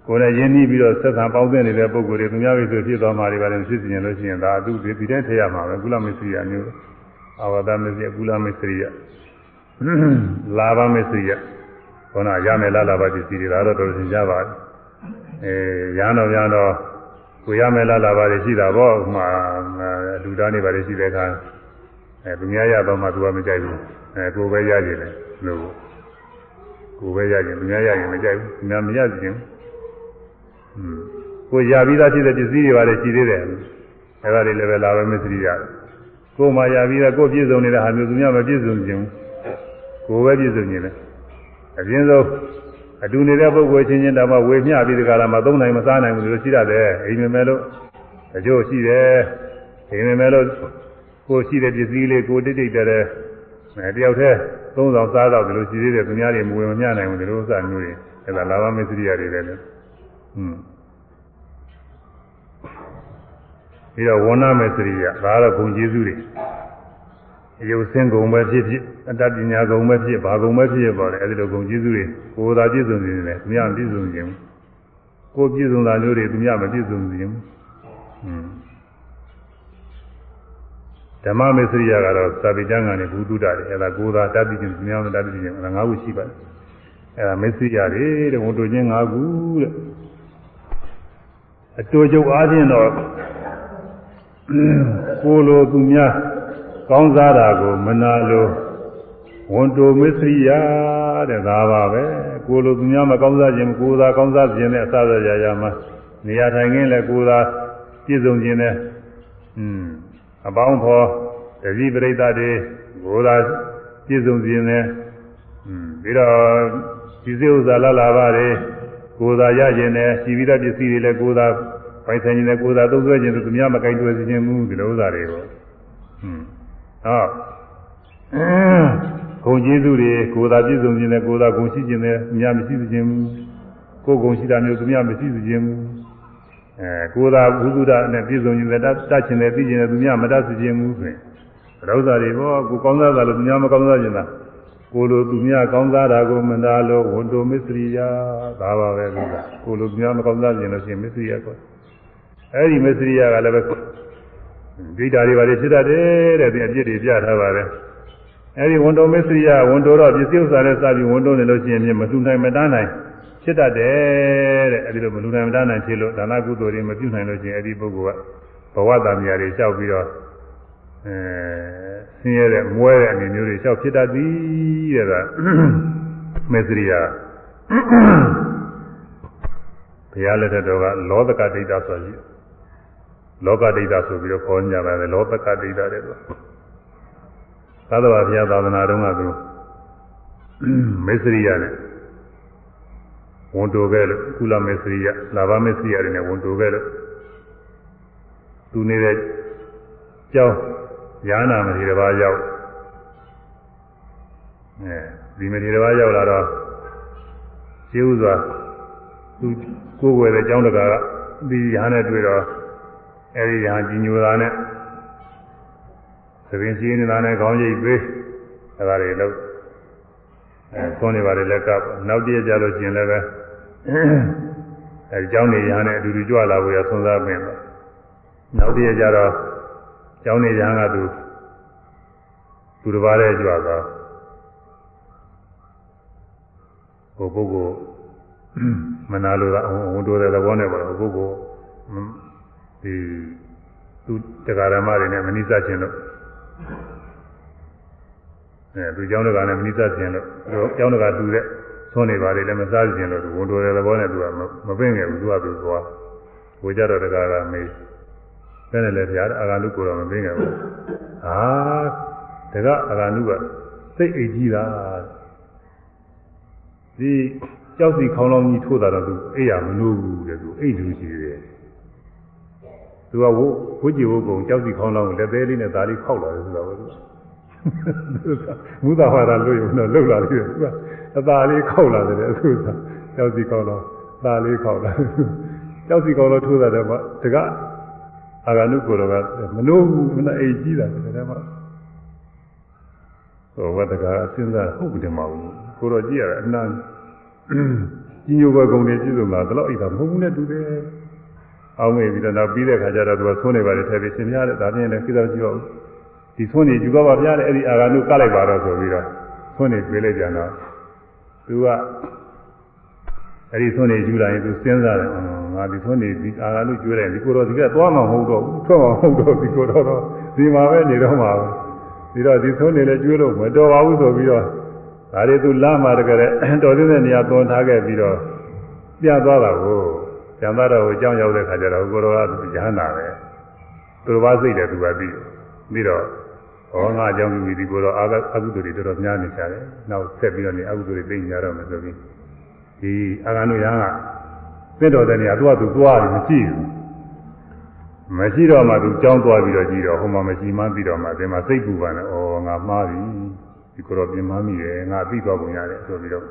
S1: ကိုယ်နဲ့ရင်းနှီးပြီးတော့ဆက်ဆံပေါင်းသင်းနေတဲ့ပုံကိုယ်တွေသူများမိတ်ဆွေဖြစ်သွားမှတွေပါလည်းဖြစ်စီရင်လို့ရှိရင်ဒါသူဒီဒီတိုင်းထည့်ရမှာပဲကုလမိတ်ဆွေရမျိုးအာဝဒမိတ်ဆွေကုလမိတ်ဆွေရလာဘမိတ်ဆွေရခေါနာရမယ်လားလာဘပစ္စည်းတွေဒါတော့တော်တော်ရှင်းကြပါအဲရဟန်းတော်များတော့ကိုရမယ်လားလာဘတွေရှိတာပေါ့ဥမာလူသားနေပါလေရှိတဲ့အခါ အဲသူများရတော့မှသူကမကြိုက်ဘူးအဲကိုယ်ပဲရကြတယ်လို့ကိုယ်ပဲရရင်သူများရရင်မကြိုက်ဘူးသူများမရကြဘူးอืมကိုရပြီးသားဖြစ်တဲ့ပစ္စည်းတွေပါလေရှိသေးတယ်အဲဒါတွေလည်းပဲလာပဲမစ္စရိယကိုယ်မှရပြီးသားကိုယ်ပြည့်စုံနေတဲ့ဟာမျိုးသူများမပြည့်စုံခြင်းကိုယ်ပဲပြည့်စုံခြင်းလေအပြင်ဆုံးအတူနေတဲ့ပုဂ္ဂိုလ်ချင်းချင်းတောင်မှဝေမျှပြီးဒီကလာမှာသုံးနိုင်မစားနိုင်ဘူးလို့ရှိရတယ်အိမ်မမဲလို့အကျိုးရှိတယ်အိမ်မမဲလို့ ကိုရှိတဲ့ပစ္စည်းလေးကိုတိတ်တိတ်တဲအဲတယောက်တည်းသုံးဆောင်စားတော့ဒီလိုရှိသေးတယ်သူများတွေမဝင်မမြနိုင်ဘူးဒီလိုဥစ္စာမျိုးတွေအဲဒါလာဘမစ္စရိယတွေပဲလေဟွန်းပြီးတော့ဝဏမစ္စရိယဒါကတော့ဘုံကျေးဇူးတွေအယုတ်ဆင်းကုန်ပဲဖြစ်ဖြစ်အတ္တပညာကုန်ပဲဖြစ်ဘာကုန်ပဲဖြစ်ပါလေအဲဒီလိုကုန်ကျေးဇူးတွေကိုယ်သာပြည့်စုံနေတယ်သူများမပြည့်စုံခြင်းကိုယ်ပြည့်စုံတာမျိုးတွေသူများမပြည့်စုံခြင်းဟွန်း ဓမ္မမစ္စရိယကတော့သာပိကျမ်းကနေဘုသူတ္တတွေအဲဒါကိုယ်သာတတ်ပြီးခြင်းသူများမတတ်ပြီးခြင်းအဲဒါ၅ခုရှိပါတယ်အဲဒါမစ္စရိယတွေတဲ့ဝန်တို့ချင်း၅ခုတဲ့အတူကျုပ်အားဖြင့်တော့ကိုလိုသူများကောင်းစားတာကိုမနာလိုဝန်တိုမစ္စရိယတဲ့ဒါပါပဲကိုလိုသူများမကောင်းစားခြင်းကိုသာကောင်းစားခြင်းနဲ့အစစရာရာမှာနေရာထိုင်ခင်းလည်းကိုသာပြည့်စုံခြင်းနဲ့อืม အပေါင်းဖော်တတိပရိသတ်တွေကိုသာပြည့်စုံခြင်းနဲ့อืมပြီးတော့ဒီစိဥစ္စာလာလာတွေကိုသာရခြင်းနဲ့ရှိပြီးတဲ့ပစ္စည်းတွေလည်းကိုသာပိုင်ဆိုင်ခြင်းနဲ့ကိုယ်သာသုံးဆွဲခြင်းသူများမကင်တွေ့စေခြင်းမူဒီလိုဥစ္စာတွေကိုဟွန်းဟောဂုံကျေးဇူးတွေကိုယ်သာပြည့်စုံခြင်းနဲ့ကိုယ်သာဂုံရှိခြင်းနဲ့များမရှိစေခြင်းမူကိုယ်ဂုံရှိတာမျိုးသူများမရှိစေခြင်းမူ အဲကိုယ်သာဘုသူဒ္ဓနဲ့ပြည့်စုံခြင်းနဲ့တတ်ခြင်းနဲ့သိခြင်းနဲ့သူများမတတ်စေခြင်းမူဆိုရင်ဥစ္စာတွေဘောကိုကောင်းစားတာလို့သူများမကောင်းစားခြင်းလားကိုလိုသူများကောင်းစားတာကိုမနာလို့ဝန်တိုမစ္စရိယဒါပါပဲလို့ကိုလိုသူများမကောင်းစားခြင်းလို့ရှိရင်မစ္စရိယကောအဲ့ဒီမစ္စရိယကလည်းပဲဒိဋ္ဌာတွေပါလေဖြစ်တတ်တယ်တဲ့ဒီအပြစ်တွေပြထားပါတယ်အဲ့ဒီဝန်တော်မစ္စရိယဝန်တော်တော့ပစ္စည်းဥစ္စာနဲ့စပြီးဝန်တော်နေလို့ရှိရင်မလှူနိုင်မတန်းနိုင် ဖြစ်တတ်တယ်တဲ့အဲ့ဒီလိုမလှူနိုင်မတန်းနိုင်ဖြစ်လို့ဒါနကုသိုလ်တွေမပြုနိုင်လို့ရှိရင်အဲ့ဒီပုဂ္ဂိုလ်ကဘဝတန်မြာတွေလျှောက်ပြီးတော့အဲဆင်းရဲတဲ့မွဲတဲ့အနေမျိုးတွေလျှောက်ဖြစ်တတ်သည်တဲ့ကမစ္စရိယဘုရားလက်ထက်တော်ကလောသကဒိဋ္ဌဆိုရှိလောကဒိဋ္ဌဆိုပြီးတော့ခေါ်ကြပါတယ်လောသကဒိဋ္ဌတဲ့တော့သာသနာဘုရားသာသနာတော်ကသူမေစရိယနဲ့ ဝန်တိုခဲ့လို့ကုလမေစရိယလာဘမေစရိယတွေနဲ့ဝန်တိုခဲ့လို့သူနေတဲ့ကျောင်းယာနာမတိတစ်ပါးရောက်အဲဒီမတိတစ်ပါးရောက်လာတော့ရှင်းဥစွာသူကိုယ်ွယ်တဲ့ကျောင်းတကာကဒီရဟန်းနဲ့တွေ့တော့အဲဒီရဟန်းကြီးညိုတာနဲ့သပင်စီးနေတာနဲ့ခေါင်းရိပ်ပေးအဲဒါတွေလို့အဲသွန်းနေပါတယ်လက်ကပ်နောက်တည့်ကြလို့ရှင်လည်းပဲ အဲဒီကျောင်းနေရဟန်းနဲ့အတူတူကြွလာဖို့ရဆွမ်းစားပင်တော့နောက်တည့်ကြတော့ကျောင်းနေရဟန်းကသူသူတစ်ပါးလေးကြွသွားဟိုပုဂ္ဂိုလ်မနာလို့ကဝန်တိုးတဲ့သဘောနဲ့ပေါ့ပုဂ္ဂိုလ်ဒီသူတရားဓမ္မတွေနဲ့မနိစ္စခြင်းလို့အဲသူเจ้าတို့ကလည်းမနိစ္စခြင်းလို့သူเจ้าတို့ကတူတဲ့ သွန်းနေပါလေလည်းမစားခြင်းလို့သူဝန်တိုးတဲ့သဘောနဲ့သူကမပင့်ငယ်ဘူးသူကသူသွားဝေကြတော့တရားကမေးတဲ့နဲ့လည်းတရားအာဂလုကိုတော့မပင့်ငယ်ဘူးဟာတကအာဂလုကစိတ်အိတ်ကြီးတာဒီကြောက်စီခေါင်းလောင်းကြီးထိုးတာတော့သူအိပ်ရမလို့ဘူးတဲ့သူအိတ်လူရှိတယ်သူကဝုဝကြည်ဝုကုံကြောက်စီခေါင်းလောင်းကိုလက်သေးလေးနဲ့ဒါလေးခောက်လာတယ်ဆိုတာပဲသူမူသာဟာရလို့ရုံတော့လှုပ်လာတယ်သူက အသာလေးခောက်လာတယ်အခုကကြောက်စီခေါင်းလောင်းသာလေးခောက်လာကြောက်စီခေါင်းလောင်းထိုးတာတော့တကအာဂနုကိုယ်တော်ကမလို့ဘူးမနဲ့အိတ်ကြီးတာတယ်တဲ့မှာဟိုဝတ္တကအစဉ်းစားဟုတ်တယ်မဟုတ်ဘူးကိုတော့ကြည့်ရတာအနန္ကြီးညိုဘကုံတွေပြည့်စုံတာဒါတော့အိတ်တာမဟုတ်ဘူးနဲ့တူတယ်အောင်းမေပြီးတော့နောက်ပြီးတဲ့ခါကျတော့သူကသုံးနေပါလေထည့်ပြီးရှင်များတဲ့ဒါပြင်လည်းကိစ္စမရှိပါဘူးဒီသုံးနေယူပါပါဗျာတဲ့အဲ့ဒီအာဂါနုကလိုက်ပါတော့ဆိုပြီးတော့သုံးနေပြေးလိုက်ကြတော့ သူကအဲ့ဒီသုံးနေယူလာရင်သူစဉ်းစားတယ်ငါဒီသုံးနေဒီအာဂါနုကျွေးတယ်ဒီကိုတော့ဒီကသွားမှာမဟုတ်တော့ဘူးထွက်မှာမဟုတ်တော့ဒီကိုတော့ဒီမှာပဲနေတော့မှာပဲဒီတော့ဒီသုံးနေလဲကျွေးလို့မတော်ပါဘူးဆိုပြီးတော့ဒါတွေသူလာမှတကယ်တော်သေးတဲ့နေရာသွန်ထားခဲ့ပြီးတော့ပြသွားတာကိုကျန်သားတော်ကိုအကြောင်းရောက်တဲ့ခါကျတော့ကိုတော်ကရဟန္တာပဲသူတော်ဘာစိတ်တယ်သူကပြီးပြီးတော့ ဟောငါအကြောင်းပြုပြီးဒီကိုတော်အာအကုသိုလ်တွေတော်တော်များနေကြတယ်နောက်ဆက်ပြီးတော့နေအကုသိုလ်တွေသိညာတော့မယ်ဆိုပြီးဒီအာဂန္တုရဟန်းကသင့်တော်တဲ့နေရာသူကသူသွားတယ်မရှိဘူးမရှိတော့မှသူကြောင်းသွားပြီးတော့ကြည့်တော့ဟိုမှာမရှိမှပြီးတော့မှဒီမှာစိတ်ပူပါနဲ့ဩငါမှားပြီဒီကိုတော့ပြင်မမိတယ်ငါပြီးသွားပုံရတယ်ဆိုပြီးတော့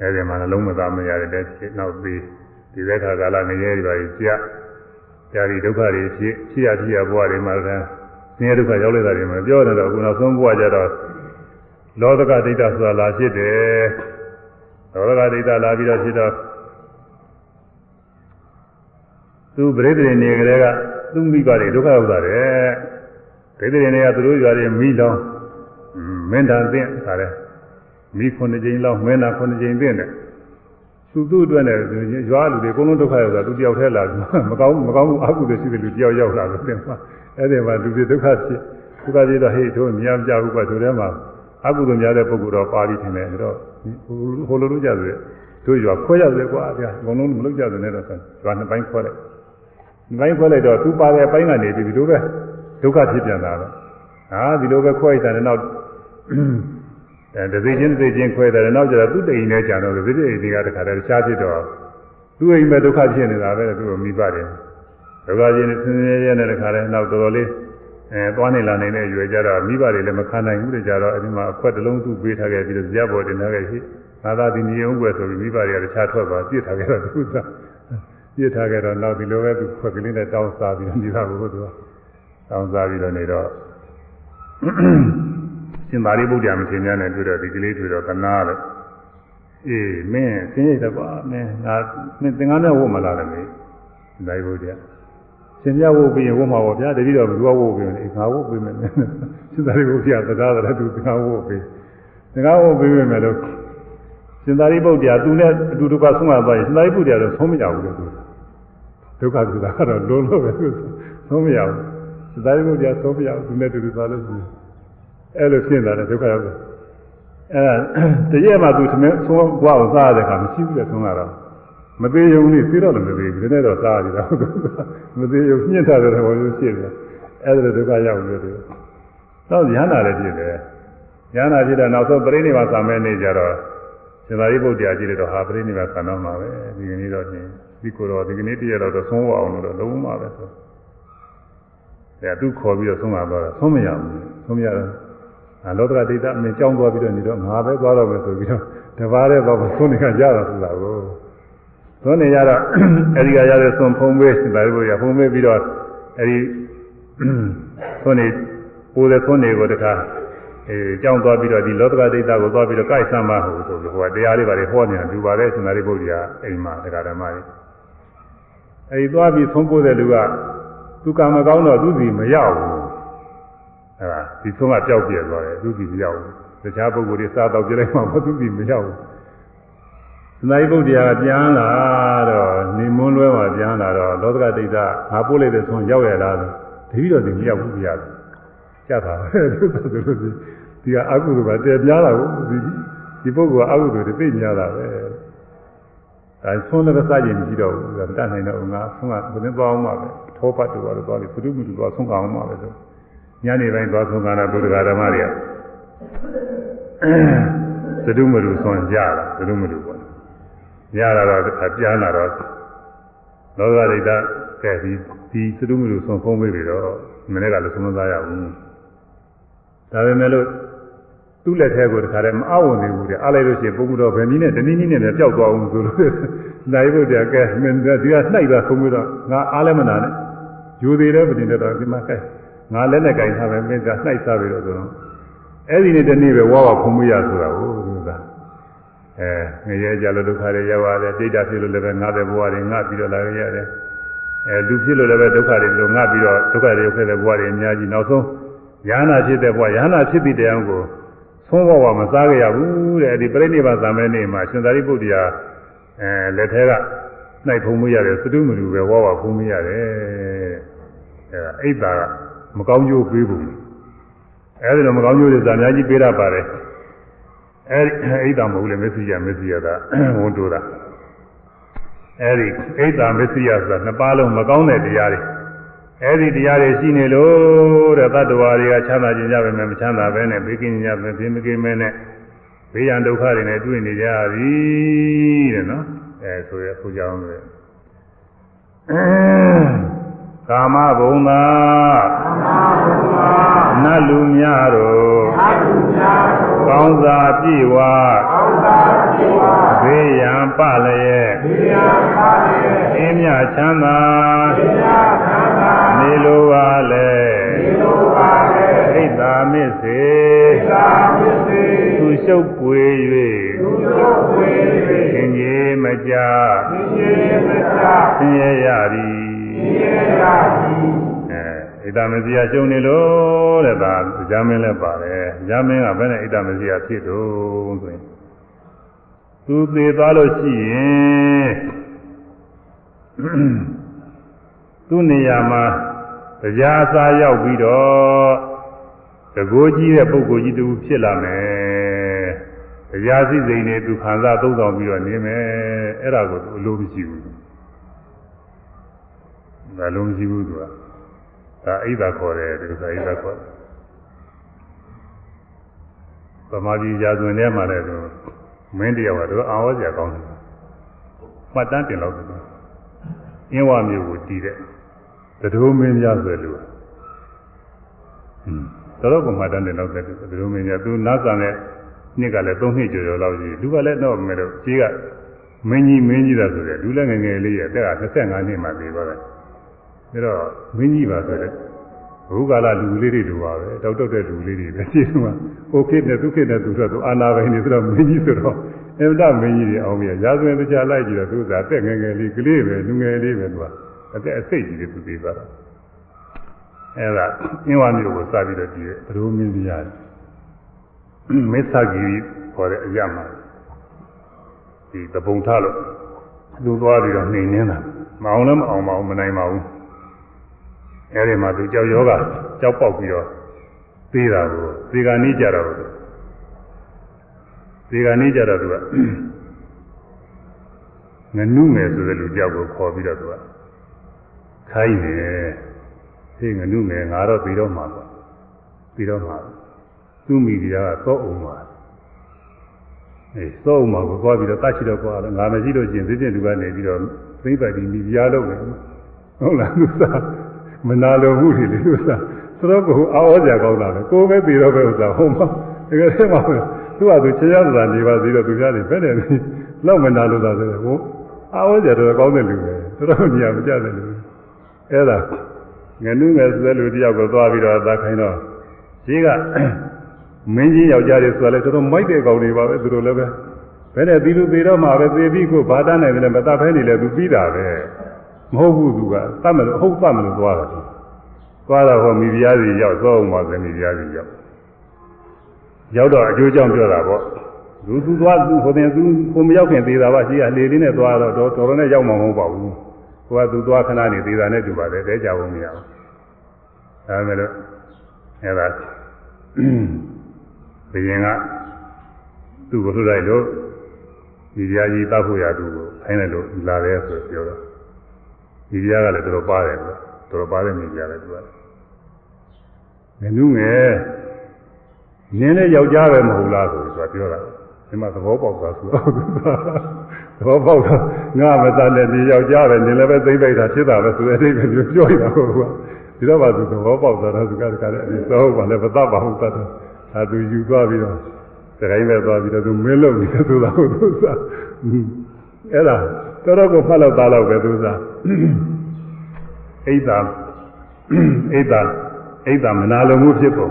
S1: အဲဒီမှာလုံးမသားမရတဲ့တဲ့နောက်ပြီးဒီသက်ခါကာလငရဲတွေပါကြာကြာဒီဒုက္ခတွေဖြစ်ဖြစ်ရဖြစ်ရဘဝတွေမှာလည်း ဆင်းရဲဒုက္ခရောက်လိုက်တာတွေမှာပြောနေတော့အခုနောက်ဆုံးဘဝကြတော့လောကဒိဋ္ဌဆိုတာလာဖြစ်တယ်လောကဒိဋ္ဌလာပြီးတော့ဖြစ်တော့သူပရိသေနေကြတဲ့ကသူမိဘတွေဒုက္ခရောက်တာတဲ့ပရိသေနေကသူတို့ရွာတွေမိလောင်းမင်းတန်သင့်ခါတယ်မိခုနှစ်ကြိမ်လောက်မင်းနာခုနှစ်ကြိမ်သင့်တယ်သူသူ့အတွက်နဲ့ရွာလူတွေအကုန်လုံးဒုက္ခရောက်တာသူတယောက်တည်းလာမကောင်းမကောင်းဘူးအကုသိုလ်ရှိတဲ့လူတယောက်ရောက်လာလို့တင်မှာ အဲ့ဒီမှာလူတွေဒုက္ခဖြစ်ဒုက္ခဖြစ်တော့ဟေ့တို့မြင်ကြဘူးကွာတို့ထဲမှာအကုသိုလ်များတဲ့ပုဂ္ဂိုလ်တော့ပါပြီးထင်တယ်အဲ့တော့ဟိုလိုလိုကြတယ်တို့ရွာခွဲရတယ်ကွာဗျာအကုန်လုံးမလုပ်ကြတယ်နဲ့တော့ရွာနှစ်ပိုင်းခွဲလိုက်နှစ်ပိုင်းခွဲလိုက်တော့သူပါတဲ့အပိုင်းကနေပြီးဒီလိုပဲဒုက္ခဖြစ်ပြန်တာတော့ဟာဒီလိုပဲခွဲလိုက်တယ်နောက်အဲဒသိချင်းဒသိချင်းခွဲတယ်နောက်ကျတော့သူ့တိမ်နဲ့ကြံတော့ဒသိတိမ်တွေကတခါတည်းတခြားဖြစ်တော့သူ့အိမ်ပဲဒုက္ခဖြစ်နေတာပဲသူ့ကိုမိပါတယ် ဒုက္ခချင်းနဲ့ဆင်းရဲရဲနဲ့တခါတည်းနောက်တော်တော်လေးအဲသွားနေလာနေတဲ့ရွယ်ကြတော့မိဘတွေလည်းမခံနိုင်ဘူးတကြတော့အဲဒီမှာအခွက်တစ်လုံးသူ့ပေးထားခဲ့ပြီးတော့ဇက်ပေါ်တင်ထားခဲ့ရှိသာသာဒီနေအောင်ွယ်ဆိုပြီးမိဘတွေကတခြားထွက်သွားပြစ်ထားခဲ့တော့သူကပြစ်ထားခဲ့တော့နောက်ဒီလိုပဲသူခွက်ကလေးနဲ့တောင်းစားပြီးတော့နေတာကိုသူကတောင်းစားပြီးတော့နေတော့ရှင်သာရိပုတ္တရာမထေရနဲ့တွေ့တော့ဒီကလေးတွေ့တော့ကနာလို့အေးမင်းဆင်းရဲတယ်ကွာမင်းငါမင်းသင်္ကန်းနဲ့ဝတ်မလာလည်းမင်းသာရိပုတ္တရာ ရှင်ပြဝတ်ပြီးရင်ဝတ်မှာပေါ့ဗျာတတိတော့ဘယ်သူကဝတ်ပြီးလဲငါဝတ်ပြီးမယ်ရှင်သာရိပုတ္တရာသဒ္ဒါတယ်သူသင်္ကန်းဝတ်ပြီးသင်္ကန်းဝတ်ပြီးမယ်လို့ရှင်သာရိပုတ္တရာသူနဲ့အတူတူကဆုံးမသွားရင်ရှင်သာရိပုတ္တရာတော့ဆုံးမရဘူးလို့သူဒုက္ခဆိုတာကတော့လုံးလို့ပဲဆုံးမရဘူးရှင်သာရိပုတ္တရာဆုံးမရဘူးသူနဲ့တူတူသွားလို့ရှိရင်အဲ့လိုဖြစ်လာတယ်ဒုက္ခရောက်တယ်အဲတရက်မှသူသမင်းဆုံးဘွားကိုစားရတဲ့အခါမရှိဘူးလေဆုံးရတော့ မသေးရုံနဲ့သိတော့လည်းမသေးဘူးဒီနေ့တော့စားရတာမသေးရုံညှစ်ထားတဲ့ဘောမျိုးဖြစ်တယ်အဲ့ဒါဒုက္ခရောက်လို့တယ်တော့ရဟန္တာလည်းဖြစ်တယ်ရဟန္တာဖြစ်တဲ့နောက်ဆုံးပြိဋိနိဗ္ဗာန်ဆံမဲ့နေကြတော့ရှင်သာရိပုတ္တရာကြီးတော့ဟာပြိဋိနိဗ္ဗာန်ဆံတော့မှာပဲဒီကနေ့တော့ချင်းဒီကိုယ်တော်ဒီကနေ့တရက်တော့ဆုံးဝအောင်လို့လုံးဝပဲဆိုအဲသူခေါ်ပြီးတော့ဆုံးလာတော့ဆုံးမရဘူးဆုံးမရတော့အလောကဒိဋ္ဌအမြင်ကြောင်းသွားပြီးတော့နေတော့ငါပဲသွားတော့မယ်ဆိုပြီးတော့တပါးတဲ့တော့သုံးနေကရတာဆိုတာကို သုံးနေရတော့အဲဒီကရတဲ့သုံးဖုံးပေးဒါလိုရဖုံးပေးပြီးတော့အဲဒီသုံးနေပိုးတဲ့သုံးနေကိုတခါအဲကြောင်းသွားပြီးတော့ဒီလောကဒိဋ္ဌကိုသွားပြီးတော့ကြိုက်ဆမ်းမဟုတ်ဆိုပြီးဟိုကတရားလေးပါလေဟောနေတာလူပါတဲ့စင်္သာရိပုတ္တရာအိမ်မှာတရားဓမ္မကြီးအဲဒီသွားပြီးသုံးပိုးတဲ့လူကသူကံမကောင်းတော့သူစီမရောက်ဘူးအဲဒါဒီဆုံးကပျောက်ပြဲသွားတယ်သူစီမရောက်ဘူးတခြားပုဂ္ဂိုလ်တွေစားတော့ပြလိုက်မှဘာသူစီမရောက်ဘူး သနာယပုဒ်တရားပြန်လာတော့နေမွန်းလွဲမှာပြန်လာတော့လောကဒိဋ္ဌငါပို့လိုက်တဲ့ဆုံးရောက်ရလားတတိတော့ဒီမရောက်ဘူးပြရတယ်ကြတာပဲသူကဆိုလို့ဒီဒီကအကုသိုလ်ကတည်ပြားတာကိုဒီဒီပုဂ္ဂိုလ်ကအကုသိုလ်တွေသိများတာပဲဒါဆုံးလည်းစကြင်မရှိတော့ဘူးတတ်နိုင်တော့ငါဆုံးကဘယ်နဲ့သွားအောင်မှာပဲထောပတ်တူပါတော့သွားပြီးသုတုမှုတူသွားဆုံးအောင်မှာပဲဆိုညနေပိုင်းသွားဆုံးကနာဘုရားဓမ္မတွေကသတုမလူဆွန်ကြတာသတုမလူပေါ့ ရတာတော့ပြန်လာတော့လောကဒိဋ္ဌကဲဒီဒီသတုမလူဆွန်ဖုံးပေးပြီးတော့မနေ့ကလည်းသုံးမသားရဘူးဒါပေမဲ့လို့သူ့လက်ထဲကိုတခါတည်းမအဝင်သေးဘူးတဲ့အားလိုက်လို့ရှိရင်ပုံမှုတော့ဗယ်နည်းနဲ့တနည်းနည်းနဲ့ပျောက်သွားအောင်ဆိုလို့နိုင်ဖို့တည်းကဲမင်းဒီကနှိုက်သွားဆုံးပြီးတော့ငါအားလည်းမနာနဲ့ယူသေးတယ်ဗတင်တော့ဒီမှာကဲငါလက်နဲ့ကင်ထားမယ်မင်းကနှိုက်စားပြီးတော့ဆိုတော့အဲ့ဒီနေ့တနေ့ပဲဝါဝဖုံးမရဆိုတာဟုတ်သူက အဲငရဲကြလို့ဒုက္ခတွေရောက်ရတယ်ဒိဋ္ဌာဖြစ်လို့လည်းပဲငါတဲ့ဘဝတွေငါပြီးတော့လာရတယ်အဲလူဖြစ်လို့လည်းပဲဒုက္ခတွေလို့ငါပြီးတော့ဒုက္ခတွေရောက်ခဲ့တဲ့ဘဝတွေအများကြီးနောက်ဆုံးယန္နာဖြစ်တဲ့ဘဝယန္နာဖြစ်တဲ့တရားကိုသုံးဘဝမစားကြရဘူးတဲ့ဒီပြိဋိဘသံမဲနေ့မှာရှင်သာရိပုတ္တရာအဲလက်ထဲကနိုင်ဖုံးမရတယ်သတုမလူပဲဝါဝဖုံးမရတယ်အဲအိတ်တာကမကောင်းကျိုးပေးဘူးအဲဒီလိုမကောင်းကျိုးတွေသာအများကြီးပေးရပါတယ် အဲဒီအိတ်တာမဟုတ်လေမစ္စည်းယမစ္စည်းယကဝန်တိုးတာအဲဒီအိတ်တာမစ္စည်းယဆိုတာနှစ်ပါးလုံးမကောင်းတဲ့တရားတွေအဲဒီတရားတွေရှိနေလို့တဲ့တတ္တဝါတွေကချမ်းသာခြင်းကြပဲမချမ်းသာပဲနဲ့ဘေးကင်းခြင်းကြပဲဘေးမကင်းမဲနဲ့ဘေးရန်ဒုက္ခတွေနဲ့တွေ့နေကြပြီတဲ့နော်အဲဆိုရဆိုကြအောင်လေ ကာမဘုံသာနတ်လူများတို့ကောင်းစာပြည့်ဝဘေးရန်ပလျက်အင်းမြချမ်းသာနေလိုပါလေဣဒ္ဓာမစ္စေသူရှုပ်ပွေ၍သင်ကြီးမကြသင်ရရသည် အဲဣဒ္ဓမဇိယရှုံနေလို့တဲ့ဒါဇာမင်းလည်းပါတယ်ဇာမင်းကဘယ်နဲ့ဣဒ္ဓမဇိယဖြစ်တော့ဆိုရင်သူသေးသွားလို့ရှိရင်သူ့နေရာမှာတရားအစားရောက်ပြီးတော့တကိုးကြီးတဲ့ပုဂ္ဂိုလ်ကြီးတူဖြစ်လာမယ်တရားစည်းစိမ်နဲ့သူခံစားသုံးဆောင်ပြီးတော့နေမယ်အဲ့ဒါကိုသူအလိုမရှိဘူး ဒါလုံးမရှိဘူးသူကဒါအိဒါခေါ်တယ်ဒီကအိဒါခေါ်တယ်ပမာကြီးရာဇဝင်ထဲမှာလည်းသူမင်းတယောက်ကတော့အာဝဇ္ဇာကောင်းတယ်မှတ်တမ်းတင်လို့တယ်အင်းဝမျိုးကိုတီးတဲ့တတိုးမင်းများဆိုလူဟွန်းတော်တော်ကမှတ်တမ်းတင်လို့တဲ့တတိုးမင်းများသူနားဆန်တဲ့နှစ်ကလည်း၃နှစ်ကျော်ကျော်လောက်ရှိလူကလည်းတော့မယ်လို့ကြီးကမင်းကြီးမင်းကြီးတာဆိုတဲ့လူလည်းငယ်ငယ်လေးရဲ့အသက်က25နှစ်မှပြေသွားတယ် ဒါတော့မင်းကြီးပါဆိုတဲ့ဘုကာလလူလေးတွေလိုပါပဲတောက်တောက်တဲ့လူလေးတွေပဲရှင်းမှာကိုခေတ်နဲ့သူခေတ်နဲ့သူတော့သူအာနာပိုင်နေဆိုတော့မင်းကြီးဆိုတော့အမတမင်းကြီးတွေအောင်ပြရာဇဝင်တရားလိုက်ကြည့်တော့သူကတက်ငယ်ငယ်လေးကလေးပဲလူငယ်လေးပဲသူကအသက်အစိတ်ကြီးတွေသူသေးသွားတာအဲဒါအင်းဝါမျိုးကိုစပြီးတော့ကြည့်တယ်ဘဒုမင်းတရားမစ္ဆဂီခေါ်တဲ့အရာမှာဒီတပုံထလို့သူသွားပြီးတော့နှိမ်နေတာမအောင်လည်းမအောင်ပါဘူးမနိုင်ပါဘူး အဲဒီမှာသူကြောက်ယောဂကြောက်ပေါက်ပြီးတော့သေးတာကိုသေကနီးကြတော့သေကနီးကြတော့သူကငနုငယ်ဆိုတဲ့လူကြောက်ကိုခေါ်ပြီးတော့သူကခိုင်းနေဟေးငနုငယ်ငါတော့ပြီးတော့မှာပေါ့ပြီးတော့မှာသူ့မိဒီကသောအောင်ပါအဲသောအောင်မှာကိုသွားပြီးတော့တတ်ချီတော့ကွာငါမရှိလို့ရှင်သိတဲ့လူကနေပြီးတော့သိမ့်ပိုက်ပြီးမိဖုရားလုပ်မယ်ဟုတ်လားသူစား မနာလိုမှုတွေလေဥစ္စာသတော့ကိုအာဝဇာကောင်းတာပဲကိုပဲပြီးတော့ပဲဥစ္စာဟုတ်မှာတကယ်တည်းမှာသူကသူချရသာနေပါသေးတော့သူများတွေဘယ်နဲ့လောက်မနာလို့သာဆိုတော့ဟိုအာဝဇာတော့ကောင်းတဲ့လူပဲသတော့နေရာမကြတဲ့လူအဲ့ဒါငနုငယ်ဆိုတဲ့လူတယောက်ကိုသွားပြီးတော့သာခိုင်းတော့ဈေးကမင်းကြီးယောက်ျားတွေဆိုလည်းတော်တော်မိုက်တဲ့ကောင်တွေပါပဲသူတို့လည်းပဲဘယ်နဲ့ဒီလိုသေးတော့မှပဲသေပြီးကိုဘာတန်းနိုင်တယ်လဲမတတ်ဖဲနေလဲသူပြီးတာပဲ မဟုတ်ဘူးသူကတတ်မလို့ဟုတ်တတ်မလို့သွားတာသွားတော့ဟောမိဖုရားစီရောက်သောအောင်ပါပဲမိဖုရားစီရောက်ရောက်တော့အကျိုးကြောင့်ပြောတာပေါ့သူသူသွားသူဟိုတင်သူဟိုမရောက်ခင်သေးတာပါရှိရလေလေးနဲ့သွားတော့တော်တော်နဲ့ရောက်မှာမဟုတ်ပါဘူးကိုကသူသွားခဏနေသေးတာနဲ့တူပါတယ်တဲကြဖို့မရဘူးဒါမဲ့လို့အဲ့ဒါဘုရင်ကသူ့ကိုလှုပ်လိုက်လို့ဒီကြားကြီးတောက်ဖို့ရသူကိုခိုင်းလိုက်လို့လာတယ်ဆိုပြောတော့ ဒီကြားကလည်းတော်တော်ပါတယ်ကွာတော်တော်ပါတယ်နေကြတယ်သူကငနုငယ်နင်းနဲ့ယောက်ျားပဲမဟုတ်လားဆိုပြီးသူကပြောတာဒီမှာသဘောပေါက်တာဆိုတော့သဘောပေါက်တော့ငါမတတ်တဲ့ဒီယောက်ျားပဲနင်းလည်းပဲသိမ့်ပိတ်တာဖြစ်တာပဲဆိုတဲ့အဓိပ္ပာယ်မျိုးပြောရတာဟုတ်ကွာဒီတော့မှသူသဘောပေါက်တာတော့သူကတခါတည်းအစောပါလည်းမတတ်ပါဘူးတတ်တယ်အဲသူယူသွားပြီးတော့တခိုင်းပဲသွားပြီးတော့သူမင်းလုံးနေဆိုတာဟုတ်သူစားအဲ့ဒါတော်တော်ကိုဖတ်လို့သားတော့ပဲသူစား အိဒါအိဒါအိဒါမနာလိုမှုဖြစ်ပုံ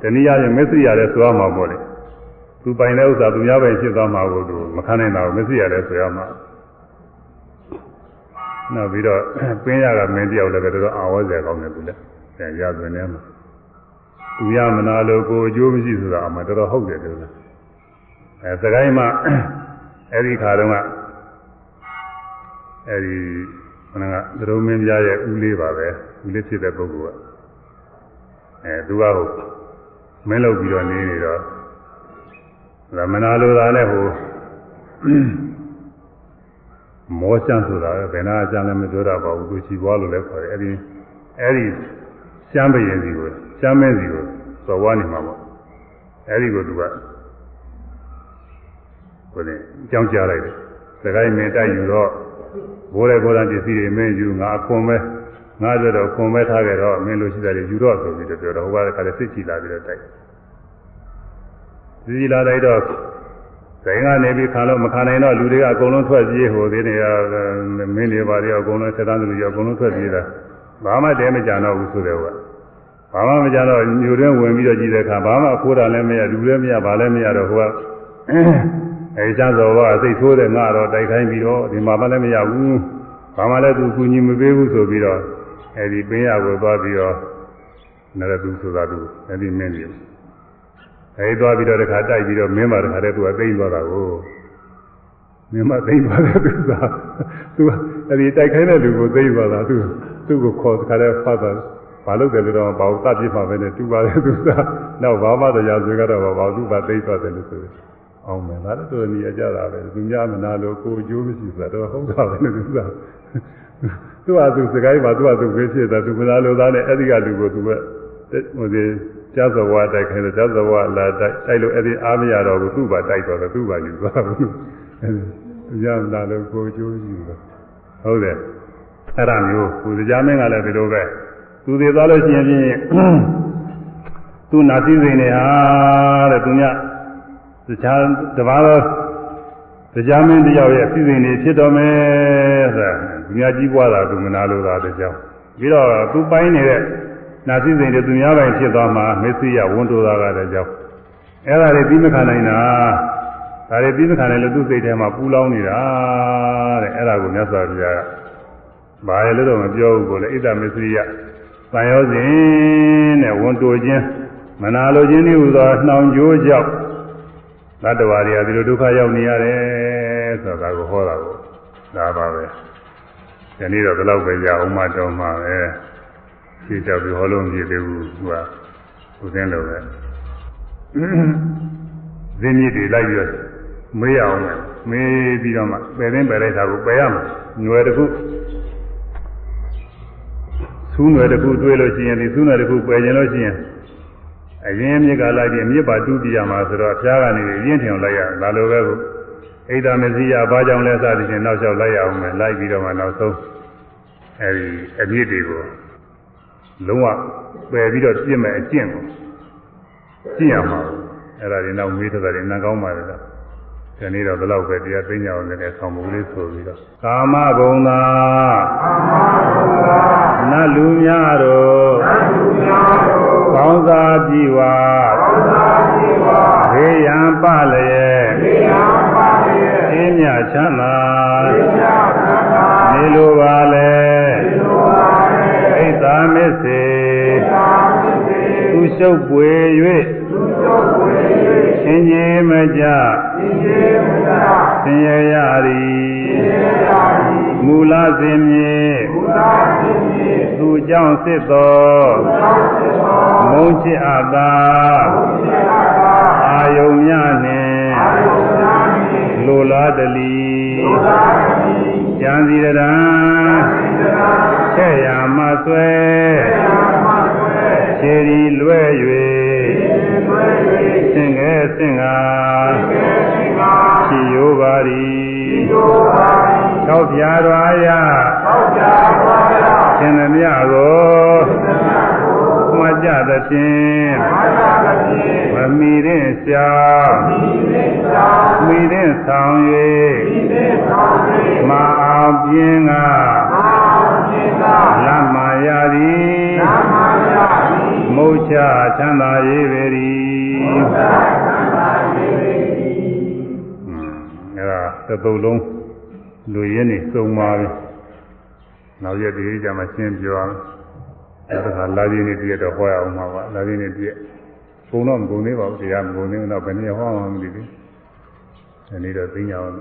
S1: တနည်းအားဖြင့်မစ္စရိယလည်းဆိုရမှာပေါ့လေသူပိုင်တဲ့ဥစ္စာသူများပိုင်ဖြစ်သွားမှာကိုသူမခံနိုင်တာကိုမစ္စရိယလည်းဆိုရမှာနောက်ပြီးတော့ပင်းရကမင်းတယောက်လည်းပဲတော်တော်အာဝဇ္ဇာကောင်းတယ်သူလည်းအဲရသွင်းနေမှာသူရမနာလို့ကိုအကျိုးမရှိဆိုတာအမှတော်တော်ဟုတ်တယ်သူလည်းအဲစကိုင်းမှာအဲ့ဒီခါတုန်းကအဲ့ဒီ ခဏကသရုံမင်းပြရဲ့ဦးလေးပါပဲဦးလေးဖြစ်တဲ့ပုဂ္ဂိုလ်ကအဲသူကဟုတ်မင်းလုပ်ပြီးတော့နေနေတော့သမနာလိုတာနဲ့ဟိုမောချမ်းဆိုတာဘယ်နာအကျမ်းလည်းမပြောတာပါဘူးသူချီပွားလို့လည်းခေါ်တယ်အဲ့ဒီအဲ့ဒီရှမ်းပရင်စီကိုရှမ်းမင်းစီကိုစော်ဝါးနေမှာပေါ့အဲ့ဒီကိုသူကဟိုလေအကြောင်းကြားလိုက်တယ်စကိုင်းမင်းတိုက်ယူတော့ ဘိုးတဲ့ဘုရားပစ္စည်းတွေမင်းယူငါအခွန်ပဲငါဆိုတော့ခွန်ပဲထားခဲ့တော့မင်းလိုရှိတယ်ယူတော့ဆိုပြီးတော့ပြောတော့ဟိုကလည်းစစ်ချီလာပြီးတော့တိုက်စစ်ချီလာတိုက်တော့ဆိုင်ကနေပြီးခံလို့မခံနိုင်တော့လူတွေကအကုန်လုံးထွက်ပြေးဟိုသေးနေရမင်းတွေပါတွေအကုန်လုံးဆက်တန်းသူတွေအကုန်လုံးထွက်ပြေးတာဘာမှတဲမကြတော့ဘူးဆိုတဲ့ဟိုကဘာမှမကြတော့ညိုတွင်းဝင်ပြီးတော့ကြည့်တဲ့အခါဘာမှခိုးတာလည်းမရလူလည်းမရဘာလည်းမရတော့ဟိုက အဲချမ်းတော်ကအစိတ်ဆိုးတဲ့ငါတော့တိုက်ခိုင်းပြီးတော့ဒီမှာမလည်းမရဘူးဘာမှလည်းသူကူညီမပေးဘူးဆိုပြီးတော့အဲဒီပင်ရကိုသွားပြီးတော့နရသူဆိုတာသူအဲဒီမင်းကြီးအဲဒီသွားပြီးတော့တခါတိုက်ပြီးတော့မင်းမတခါတည်းသူကသိမ့်သွားတာကိုမင်းမသိမ့်သွားတယ်သူကသူကအဲဒီတိုက်ခိုင်းတဲ့လူကိုသိမ့်သွားတာသူသူ့ကိုခေါ်တခါတည်းဖတ်တာဘာလို့တယ်လို့တော့ဘာလို့တတ်ပြမှာပဲနဲ့တူပါလေသူကနောက်ဘာမှတရားဆွေကတော့ဘာသူကသိမ့်သွားတယ်လို့ဆိုတယ် အောင်မယ်လားတော်နေရကြတာပဲသူများမနာလို့ကိုအကျိုးမရှိဆိုတာတော့ဟုတ်တာပဲလို့သူကသူ့ဟာသူစကိုင်းမှာသူ့ဟာသူဖေးဖြစ်တာသူမလားလို့သားနဲ့အဲ့ဒီကလူကိုသူကဟိုဒီကျသဝတိုက်ခိုင်းတယ်ကျသဝလာတိုက်တိုက်လို့အဲ့ဒီအားမရတော့ဘူးသူ့ဘာတိုက်တော့တယ်သူ့ဘာယူသွားဘူးအဲ့ဒီရမလားလို့ကိုကျိုးယူတော့ဟုတ်တယ်အဲ့ဒါမျိုးကိုကြားမင်းကလည်းဒီလိုပဲသူသေးသွားလို့ရှိရင်ဖြင့်သူနာသိစိန်နေဟာတဲ့သူများ တခြားတပါးသောတရားမင်းတယောက်ရဲ့စီစဉ်နေဖြစ်တော်မယ်ဆိုတာသူများကြီးပွားတာသူမနာလို့သာတကြောင်ပြီးတော့သူပိုင်းနေတဲ့နာစီစဉ်တွေသူများပိုင်းဖြစ်သွားမှာမေသိယဝန်တိုးတာကတကြောင်အဲ့ဒါတွေပြီးမခံနိုင်တာဒါတွေပြီးမခံနိုင်လို့သူ့စိတ်ထဲမှာပူလောင်နေတာတဲ့အဲ့ဒါကိုမြတ်စွာဘုရားကဘာရလို့တော့မပြောဘူးကိုလေဣဒ္ဓမေသိယသံယောစဉ်တဲ့ဝန်တိုးခြင်းမနာလိုခြင်းဤဟူသောနှောင်ကြိုးကြောင့် သတ္တဝါတွေကဒီလိုဒုက္ခရောက်နေရတယ်ဆိုတာကိုဟောတာကိုဒါပါပဲဒီနေ့တော့ဒီလောက်ပဲရအောင်မတော်မှာပဲဖြေချပြီးဟောလို့မဖြစ်သေးဘူးသူကသူသင်းလို့ပဲဇင်းမြစ်တွေလိုက်ပြီးတော့မေးရအောင်မယ်မေးပြီးတော့မှပယ်သိပယ်လိုက်တာကိုပယ်ရမှာညွယ်တစ်ခုဆူးနွယ်တစ်ခုတွေးလို့ရှိရင်ဒီဆူးနွယ်တစ်ခုပယ်ခြင်းလို့ရှိရင် အရင်မြစ်ကလိုက်ပြီးမြစ်ပါတူးပြရမှာဆိုတော့ဖျားကနေရင်းထင်အောင်လိုက်ရဒါလိုပဲကိုဣဒ္ဓမစီယဘာကြောင့်လဲစသည်ဖြင့်နောက်လျှောက်လိုက်ရအောင်မယ်လိုက်ပြီးတော့မှနောက်ဆုံးအဲဒီအမြစ်တွေကိုလုံးဝပယ်ပြီးတော့ပြစ်မဲ့အကျင့်ကိုကျင့်ရမှာအဲ့ဒါတွေနောက်မေးတဲ့တွေနားကောင်းပါလေလား ဒီနေ့တော့ဘယ်လောက်ပဲတရားသိညာအောင်လည်းဆောင်းမှုလေးဆိုပြီးတော့ကာမဘုံသာကာမဘုံသာနတ်လူများတို့နတ်လူများတို့ကောင်းစားပြီဝါကောင်းစားပြီဝါဘေးရန်ပလျက်ဘေးရန်ပလျက်အင်းမြချမ်းသာအင်းမြချမ်းသာနေလိုပါလေနေလိုပါလေဣဒ္ဓမစ္စေဣဒ္ဓမစ္စေသူရှုပ်ပွေ၍သူရှုပ်ပွေ၍ ရှင်ကြီးမကြရှင်ကြီးမကြဆင်းရဲရသည်ဆင်းရဲရသည်မူလစဉ်မြေမူလစဉ်မြေသူကြောင့်စစ်သောသူကြောင့်စစ်သောမုန်းချစ်အပ်သာမုန်းချစ်အပ်သာအာယုံများနှင့်အာယုံများနှင့်လိုလားတလီလိုလားတလီကြံစီရတံဆဲ့ရမဆွဲခြေရီလွဲ၍ဆင်ငယ် ဆင်ငါဖြီယိုပါရီသောပြာတော်ရရှင်သမျှကိုမှတ်ကြသဖြင့်မမီရင်ရှာမိရင်ဆောင်၍မအောင်ပြင်းကလမ်းမာရသည်မုတ်ချချမ်းသာရေးပေ၏အဲဒါ သတုပ်လုံးလူရင်းနေစုံပါပဲနောက်ရက်ဒီကြမှာရှင်းပြောအောင်အဲဒါကလာရင်းနေပြည့်တော့ဟောရအောင်မှာပါလာရင်းနေပြည့်ဘုံတော့မကုန်သေးပါဘူးတရားမကုန်သေးဘူးတော့ဘယ်နည်းဟောမှမသိဘူးဒီနေ့တော့သိညာအောင်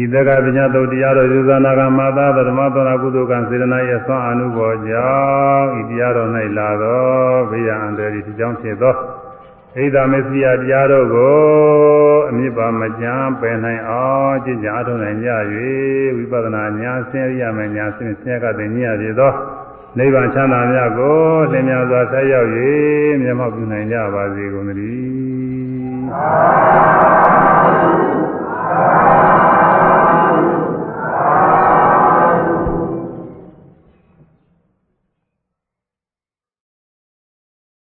S1: ဤတကပညာတုတ်တရားတော်ယူဇာနာကမာသာဓမ္မသောနာကုသိုလ်ကံစေတနာရဲ့ဆွမ်းအနုဘောကြောင့်ဤတရားတော်၌လာသောဘေးရန်အန္တရာယ်ဒီကြောင့်ဖြစ်သော ဣဒာမေစီယတရားတို့ကိုအမြစ်ပါမကြံပယ်နိုင်အောင်ကျင့်ကြံအထောက်နိုင်ကြ၍ဝိပဿနာညာဆင်းရမယ်ညာဆင်းဆင်းကတည်းညရည်သောနိဗ္ဗာန်ချမ်းသာများကိုသင်များစွာဆက်ရောက်၍မျက်မှောက်ပြုနိုင်ကြပါစေကုန်သတည်းသာ